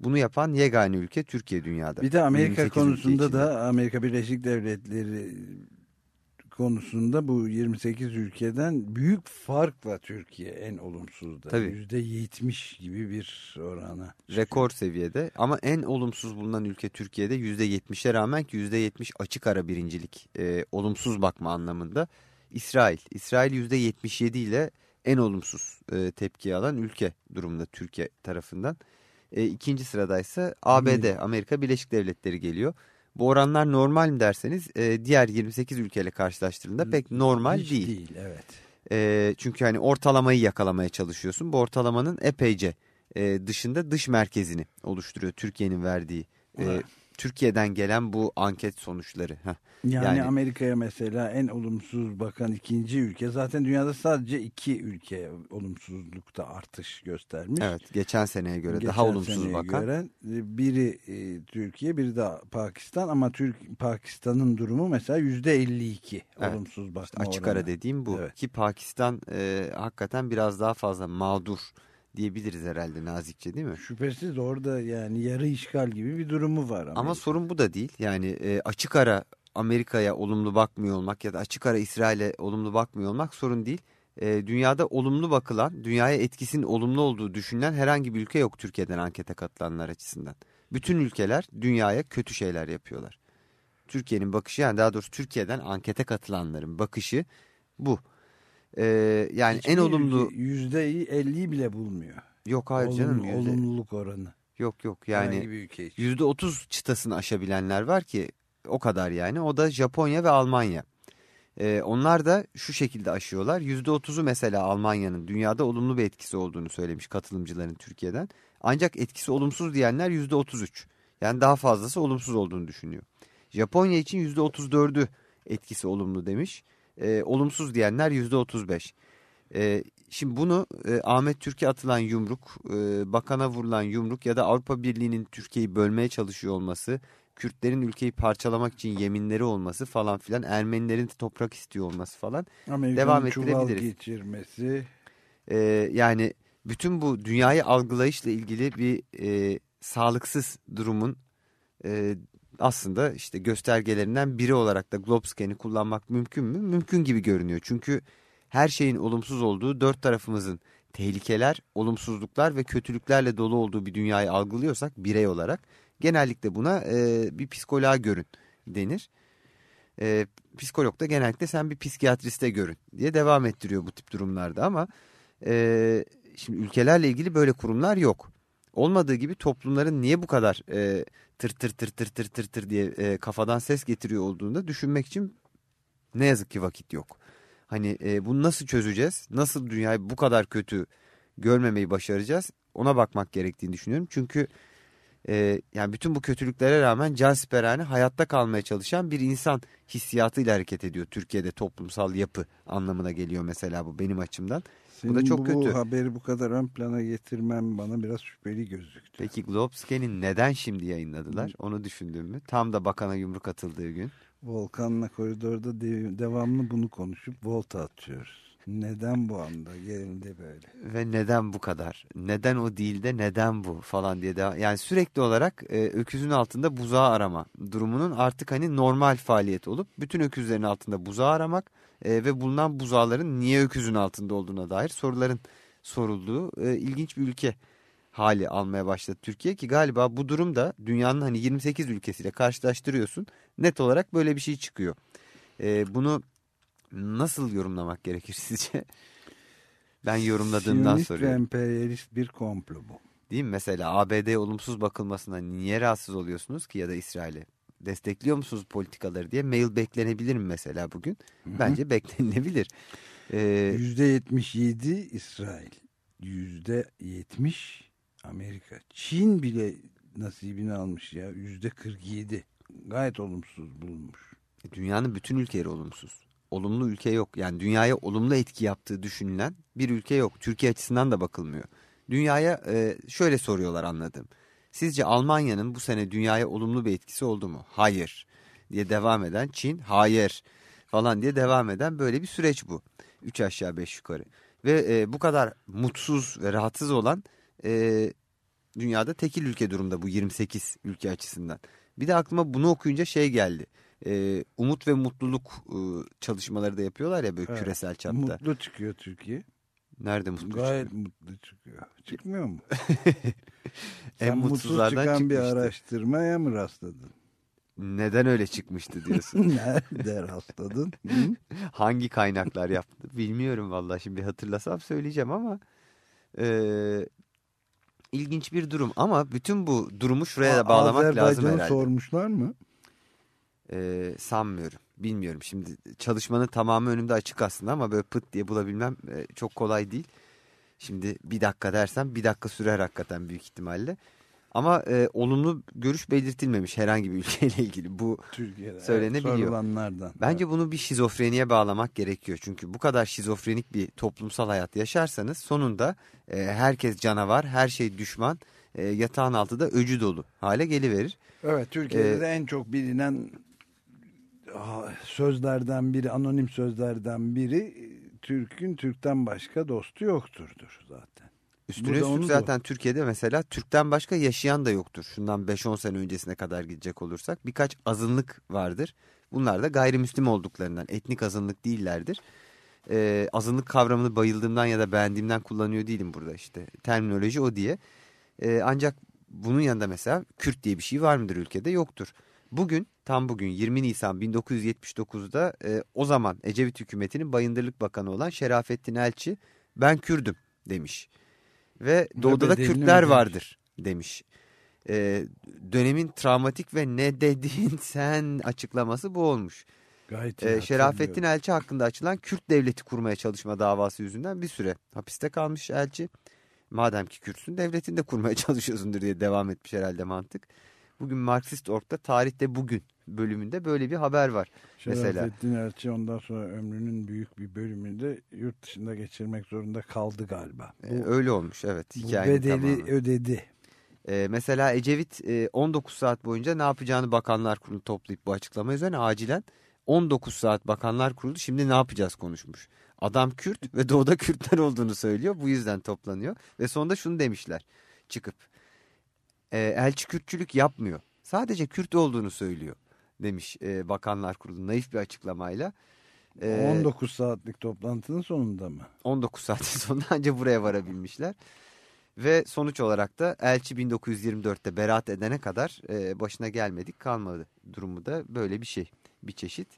Bunu yapan yegane ülke Türkiye dünyada. Bir de Amerika 28 ülke konusunda da Amerika Birleşik Devletleri konusunda bu 28 ülkeden büyük farkla Türkiye en olumsuzda. Tabii. %70 gibi bir orana. rekor seviyede ama en olumsuz bulunan ülke Türkiye'de %70'e rağmen ki %70 açık ara birincilik e, olumsuz bakma anlamında İsrail. İsrail %77 ile en olumsuz e, tepki alan ülke durumda Türkiye tarafından. E, ikinci sıradaysa ABD Amerika Birleşik Devletleri geliyor. Bu oranlar normal mi derseniz e, diğer 28 ülkeyle karşılaştırıldığında pek normal Hiç değil. değil. Evet. E, çünkü hani ortalamayı yakalamaya çalışıyorsun. Bu ortalamanın epeyce e, dışında dış merkezini oluşturuyor Türkiye'nin verdiği. e, Evet. Türkiye'den gelen bu anket sonuçları. Heh. Yani, Yani- Amerika'ya mesela en olumsuz bakan ikinci ülke. Zaten dünyada sadece iki ülke olumsuzlukta artış göstermiş. Evet geçen seneye göre Geçen daha olumsuz seneye bakan. göre, e, biri e, Türkiye, biri de Pakistan ama Türk Pakistan'ın durumu mesela yüzde 52 Evet. olumsuz bakma İşte açık oranı. ara dediğim bu. Evet. Ki Pakistan e, hakikaten biraz daha fazla mağdur diyebiliriz herhalde nazikçe değil mi? Şüphesiz orada yani yarı işgal gibi bir durumu var. Ama sorun bu da değil. Yani e, açık ara Amerika'ya olumlu bakmıyor olmak ya da açık ara İsrail'e olumlu bakmıyor olmak sorun değil. E, dünyada olumlu bakılan, dünyaya etkisinin olumlu olduğu düşünülen herhangi bir ülke yok Türkiye'den ankete katılanlar açısından. Bütün ülkeler dünyaya kötü şeyler yapıyorlar. Türkiye'nin bakışı yani daha doğrusu Türkiye'den ankete katılanların bakışı bu. E, yani Hiçbir en olumlu Yüzdeyi 50'yi bile bulmuyor. yok hayır Olum- canım yüzde- Olumluluk oranı. yok yok yani yüzde otuz çıtasını aşabilenler var ki o kadar yani o da Japonya ve Almanya. E, onlar da şu şekilde aşıyorlar yüzde otuzu mesela Almanya'nın dünyada olumlu bir etkisi olduğunu söylemiş katılımcıların Türkiye'den. Ancak etkisi olumsuz diyenler yüzde otuz üç yani daha fazlası olumsuz olduğunu düşünüyor. Japonya için yüzde otuz dördü etkisi olumlu demiş. E, olumsuz diyenler yüzde otuz beş. E, şimdi bunu e, Ahmet Türkiye atılan yumruk, e, bakana vurulan yumruk ya da Avrupa Birliği'nin Türkiye'yi bölmeye çalışıyor olması, Kürtlerin ülkeyi parçalamak için yeminleri olması falan filan, Ermenilerin toprak istiyor olması falan. Amerika'nın devam ettirebiliriz. geçirmesi. E, yani bütün bu dünyayı algılayışla ilgili bir e, sağlıksız durumun e, aslında işte göstergelerinden biri olarak da Globscan'i kullanmak mümkün mü? Mümkün gibi görünüyor. Çünkü her şeyin olumsuz olduğu dört tarafımızın tehlikeler, olumsuzluklar ve kötülüklerle dolu olduğu bir dünyayı algılıyorsak birey olarak genellikle buna e, bir psikoloğa görün denir. E, psikolog da genellikle sen bir psikiyatriste görün diye devam ettiriyor bu tip durumlarda ama e, şimdi ülkelerle ilgili böyle kurumlar yok. Olmadığı gibi toplumların niye bu kadar e, tır tır tır tır tır tır tır diye e, kafadan ses getiriyor olduğunu da düşünmek için ne yazık ki vakit yok. Hani e, bunu nasıl çözeceğiz? Nasıl dünyayı bu kadar kötü görmemeyi başaracağız? Ona bakmak gerektiğini düşünüyorum. Çünkü e, yani bütün bu kötülüklere rağmen cansiperane hayatta kalmaya çalışan bir insan hissiyatıyla hareket ediyor. Türkiye'de toplumsal yapı anlamına geliyor mesela bu benim açımdan. Senin bu da çok bu kötü. haberi bu kadar ön plana getirmem bana biraz şüpheli gözüktü. Peki Globscan'i neden şimdi yayınladılar? Onu düşündün mü? Tam da bakana yumruk atıldığı gün. Volkan'la koridorda de- devamlı bunu konuşup volta atıyoruz. Neden bu anda gelindi böyle? Ve neden bu kadar? Neden o değil de neden bu falan diye de yani sürekli olarak e, öküzün altında buzağı arama durumunun artık hani normal faaliyet olup bütün öküzlerin altında buzağı aramak e, ve bulunan buzağların niye öküzün altında olduğuna dair soruların sorulduğu e, ilginç bir ülke hali almaya başladı Türkiye ki galiba bu durumda dünyanın hani 28 ülkesiyle karşılaştırıyorsun net olarak böyle bir şey çıkıyor. E, bunu nasıl yorumlamak gerekir sizce? (laughs) Ben yorumladığımdan Siyonist ve soruyorum. emperyalist bir komplo bu. Değil mi? Mesela ABD olumsuz bakılmasına niye rahatsız oluyorsunuz ki ya da İsrail'e? Destekliyor musunuz politikaları diye mail beklenebilir mi mesela bugün? Bence beklenilebilir. Ee, %77 İsrail. %70 Amerika. Çin bile nasibini almış ya. %47. Gayet olumsuz bulunmuş. dünyanın bütün ülkeleri olumsuz. Olumlu ülke yok. Yani dünyaya olumlu etki yaptığı düşünülen bir ülke yok. Türkiye açısından da bakılmıyor. Dünyaya e, şöyle soruyorlar anladım. Sizce Almanya'nın bu sene dünyaya olumlu bir etkisi oldu mu? Hayır diye devam eden Çin hayır falan diye devam eden böyle bir süreç bu. Üç aşağı beş yukarı. Ve e, bu kadar mutsuz ve rahatsız olan e, dünyada tekil ülke durumda bu 28 ülke açısından. Bir de aklıma bunu okuyunca şey geldi. E, umut ve mutluluk e, çalışmaları da yapıyorlar ya böyle Evet. küresel çapta. Mutlu çıkıyor Türkiye. Nerede mutlu Gayet çıkıyor? mutlu çıkıyor. Çıkmıyor mu? (laughs) En Sen mutsuz mutsuzlardan çıkan bir çıkmıştı. araştırmaya mı rastladın? Neden öyle çıkmıştı diyorsun? (laughs) Nerede rastladın? (laughs) Hangi kaynaklar yaptı? Bilmiyorum vallahi şimdi hatırlasam söyleyeceğim ama e, ilginç bir durum. Ama bütün bu durumu şuraya da bağlamak lazım herhalde. sormuşlar mı? E, sanmıyorum. Bilmiyorum. Şimdi çalışmanın tamamı önümde açık aslında ama böyle pıt diye bulabilmem e, çok kolay değil. Şimdi bir dakika dersem bir dakika sürer hakikaten büyük ihtimalle. Ama e, olumlu görüş belirtilmemiş herhangi bir (laughs) ülkeyle ilgili. Bu Türkiye'de. Söylenebiliyor. Sorulanlardan. Bence bunu bir şizofreniye bağlamak gerekiyor. Çünkü bu kadar şizofrenik bir toplumsal hayat yaşarsanız sonunda e, herkes canavar, her şey düşman, e, yatağın altı da öcü dolu hale geliverir. Evet Türkiye'de Ee, de en çok bilinen sözlerden biri, anonim sözlerden biri Türk'ün Türk'ten başka dostu yokturdur zaten. Üstüne Burada üstlük onu da- zaten Türkiye'de mesela Türk'ten başka yaşayan da yoktur. Şundan 5-10 sene öncesine kadar gidecek olursak birkaç azınlık vardır. Bunlar da gayrimüslim olduklarından etnik azınlık değillerdir. Ee, azınlık kavramını bayıldığımdan ya da beğendiğimden kullanıyor değilim burada işte. Terminoloji o diye. Ee, ancak bunun yanında mesela Kürt diye bir şey var mıdır ülkede? Yoktur. Bugün tam bugün 20 Nisan 1979'da e, o zaman Ecevit hükümetinin Bayındırlık Bakanı olan Şerafettin Elçi ben Kürdüm demiş. Ve doğuda da Kürtler vardır demiş. E, dönemin travmatik ve ne dedin (laughs) sen açıklaması bu olmuş. Gayet E, Şerafettin. Elçi hakkında açılan Kürt devleti kurmaya çalışma davası yüzünden bir süre hapiste kalmış Elçi. Madem ki Kürtsün devletini de kurmaya (laughs) çalışıyorsundur diye devam etmiş herhalde mantık. Bugün Marksist Org'da tarihte bugün bölümünde böyle bir haber var. mesela. Şerafettin Elçi ondan sonra ömrünün büyük bir bölümünü de yurt dışında geçirmek zorunda kaldı galiba. E, öyle olmuş evet. Bu bedeli tamamı. ödedi. E, mesela Ecevit e, 19 saat boyunca ne yapacağını Bakanlar Kurulu toplayıp bu açıklama üzerine acilen 19 saat Bakanlar Kurulu şimdi ne yapacağız konuşmuş. Adam Kürt ve doğuda Kürtler olduğunu söylüyor. Bu yüzden toplanıyor. Ve sonunda şunu demişler çıkıp. E, elçi Kürtçülük yapmıyor. Sadece Kürt olduğunu söylüyor demiş e, Bakanlar Kurulu naif bir açıklamayla. E, 19 saatlik toplantının sonunda mı? 19 saatin sonunda (laughs) anca buraya varabilmişler. Ve sonuç olarak da elçi 1924'te beraat edene kadar e, başına gelmedik kalmadı durumu da böyle bir şey bir çeşit.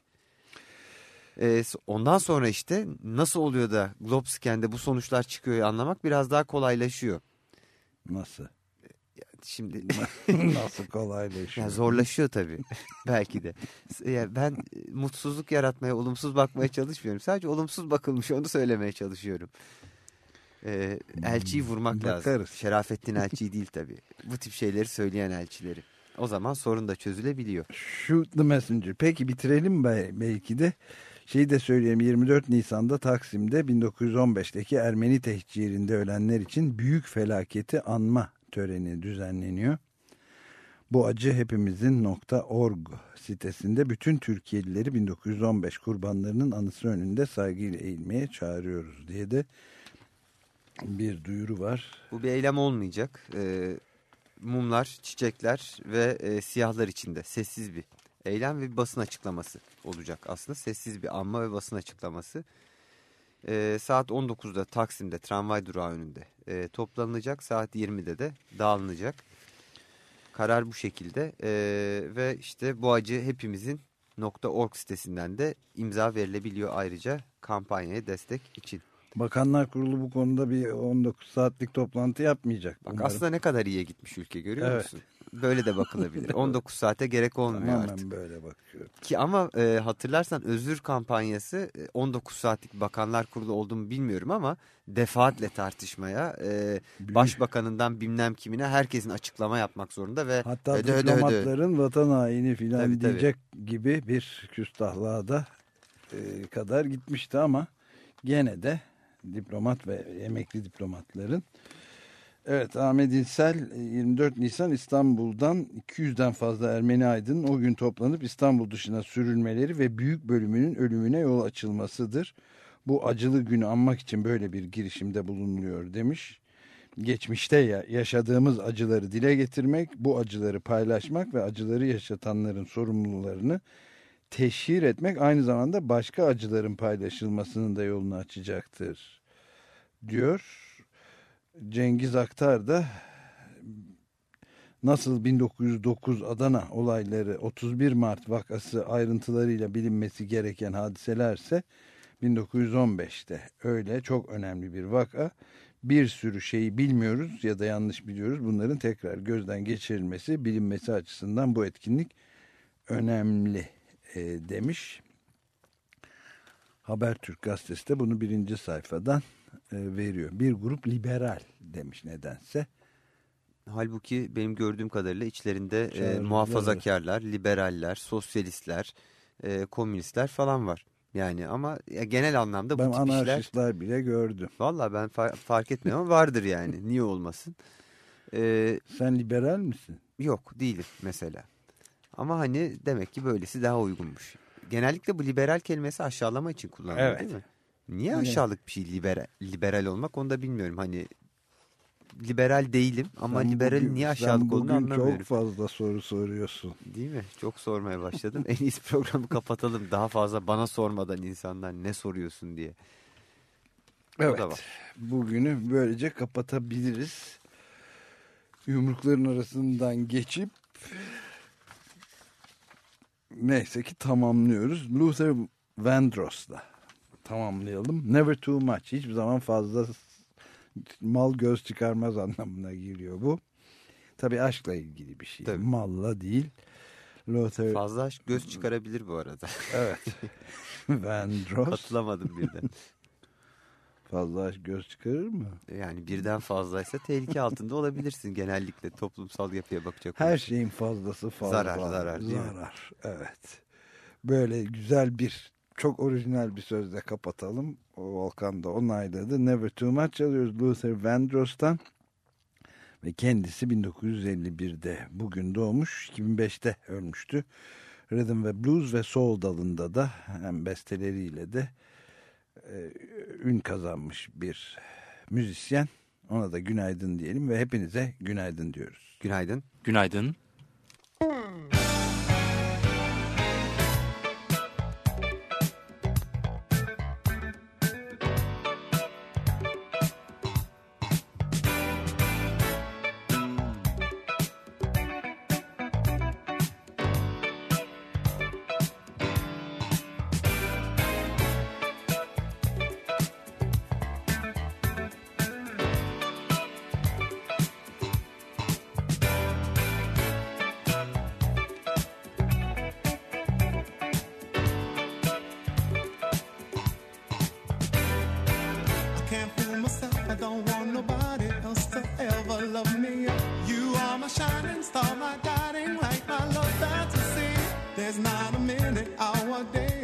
E, ondan sonra işte nasıl oluyor da Globscan'de bu sonuçlar çıkıyor anlamak biraz daha kolaylaşıyor. Nasıl? Şimdi (laughs) Nasıl kolaylaşıyor? yani zorlaşıyor tabii (laughs) belki de. Yani ben e, mutsuzluk yaratmaya, olumsuz bakmaya çalışmıyorum. Sadece olumsuz bakılmış onu söylemeye çalışıyorum. Ee, elçiyi vurmak lazım. Bakarız. Şerafettin (laughs) elçiyi değil tabii. Bu tip şeyleri söyleyen elçileri. O zaman sorun da çözülebiliyor. Shoot the messenger. Peki bitirelim be- belki de. Şeyi de söyleyeyim 24 Nisan'da Taksim'de 1915'teki Ermeni tehcirinde ölenler için büyük felaketi anma töreni düzenleniyor. Bu acı hepimizin .org sitesinde bütün Türkiye'lileri 1915 kurbanlarının anısı önünde saygıyla eğilmeye çağırıyoruz diye de bir duyuru var. Bu bir eylem olmayacak. Ee, mumlar, çiçekler ve e, siyahlar içinde sessiz bir eylem ve bir basın açıklaması olacak aslında. Sessiz bir anma ve basın açıklaması. Ee, saat 19'da Taksim'de tramvay durağı önünde e, toplanılacak. Saat 20'de de dağılınacak. Karar bu şekilde Ee, ve işte bu acı hepimizin .org sitesinden de imza verilebiliyor ayrıca kampanyaya destek için. Bakanlar Kurulu bu konuda bir 19 saatlik toplantı yapmayacak. Bak aslında ne kadar iyiye gitmiş ülke görüyor Evet. musun? Böyle de bakılabilir. (laughs) 19 saate gerek olmuyor Tamamen artık. böyle bakıyorum. Ki ama e, hatırlarsan özür kampanyası e, 19 saatlik bakanlar kurulu olduğumu bilmiyorum ama defaatle tartışmaya e, başbakanından bilmem kimine herkesin açıklama yapmak zorunda ve Hatta öde, öde, öde. diplomatların vatan haini filan Tabii, tabii. diyecek gibi bir küstahlığa da e, kadar gitmişti ama gene de diplomat ve emekli diplomatların Evet Ahmet İnsel e, 24 Nisan İstanbul'dan 200'den fazla Ermeni aydının o gün toplanıp İstanbul dışına sürülmeleri ve büyük bölümünün ölümüne yol açılmasıdır. Bu acılı günü anmak için böyle bir girişimde bulunuluyor demiş. Geçmişte ya- yaşadığımız acıları dile getirmek, bu acıları paylaşmak ve acıları yaşatanların sorumlularını teşhir etmek aynı zamanda başka acıların paylaşılmasının da yolunu açacaktır diyor. Cengiz Aktar da nasıl 1909 Adana olayları 31 Mart vakası ayrıntılarıyla bilinmesi gereken hadiselerse 1915'te öyle çok önemli bir vaka. Bir sürü şeyi bilmiyoruz ya da yanlış biliyoruz. Bunların tekrar gözden geçirilmesi, bilinmesi açısından bu etkinlik önemli e, demiş. Habertürk gazetesi de bunu birinci sayfadan veriyor. Bir grup liberal demiş nedense. Halbuki benim gördüğüm kadarıyla içlerinde e, muhafazakarlar, liberaller, sosyalistler, e, komünistler falan var. Yani ama ya genel anlamda bu Ben tip işler anarşistler bile gördüm. Valla ben fa- fark etmiyorum ama vardır yani. Niye olmasın? Ee, Sen liberal misin? yok değilim mesela. Ama hani demek ki böylesi daha uygunmuş. Genellikle bu liberal kelimesi aşağılama için kullanılıyor Evet. değil mi? Niye Evet. aşağılık bir şey liberal, liberal olmak onu da bilmiyorum. Hani liberal değilim ama Sen liberalin bugün- niye aşağılık olduğunu anlamıyorum. çok fazla soru soruyorsun. Değil mi? Çok sormaya başladım. (laughs) en iyisi programı kapatalım. Daha fazla bana sormadan insanlar ne soruyorsun diye. Evet. Bugünü böylece kapatabiliriz. Yumrukların arasından geçip neyse ki tamamlıyoruz. Luther Vandross'la tamamlayalım. Never too much. Hiçbir zaman fazla mal göz çıkarmaz anlamına geliyor bu. Tabii aşkla ilgili bir şey. Tabii. Malla değil. Luther Fazla aşk göz çıkarabilir bu arada. evet. (laughs) Vandross Katılamadım birden. (laughs) fazla aşk göz çıkarır mı? Yani birden fazlaysa tehlike altında olabilirsin genellikle toplumsal yapıya bakacak Her şeyin fazlası fazla. Zarar, zarar değil mi? Zarar, evet. Böyle güzel bir, çok orijinal bir sözle kapatalım. O Volkan da onayladı. Never Too Much çalıyoruz Luther Vandross'tan. Ve kendisi 1951'de bugün doğmuş, 2005'te ölmüştü. Rhythm ve Blues ve Soul dalında da hem besteleriyle de e, ün kazanmış bir müzisyen. Ona da günaydın diyelim ve hepinize günaydın diyoruz. Günaydın. Günaydın. I (laughs) don't want nobody else to ever love me. You are my shining star, my guiding light, my love fantasy. There's not a minute, hour, day,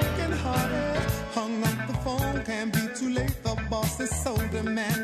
the soul demand.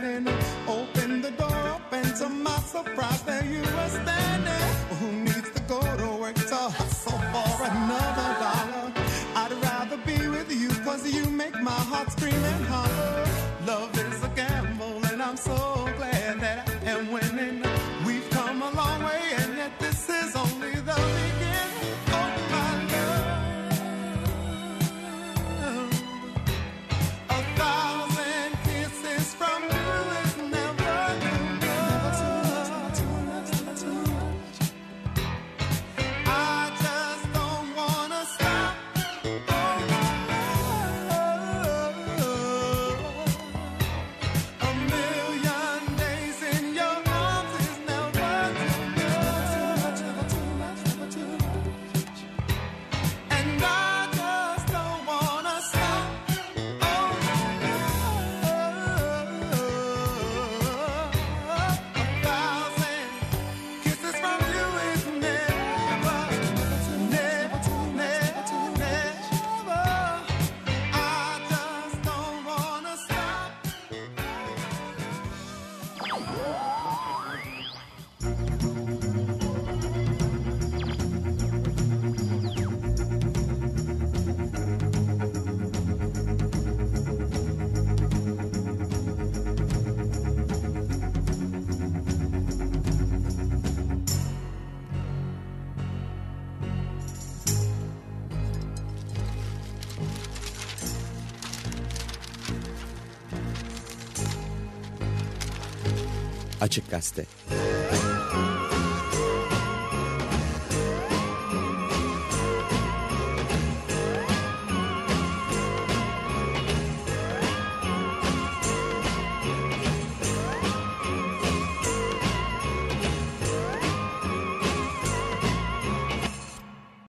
Açık Gazete.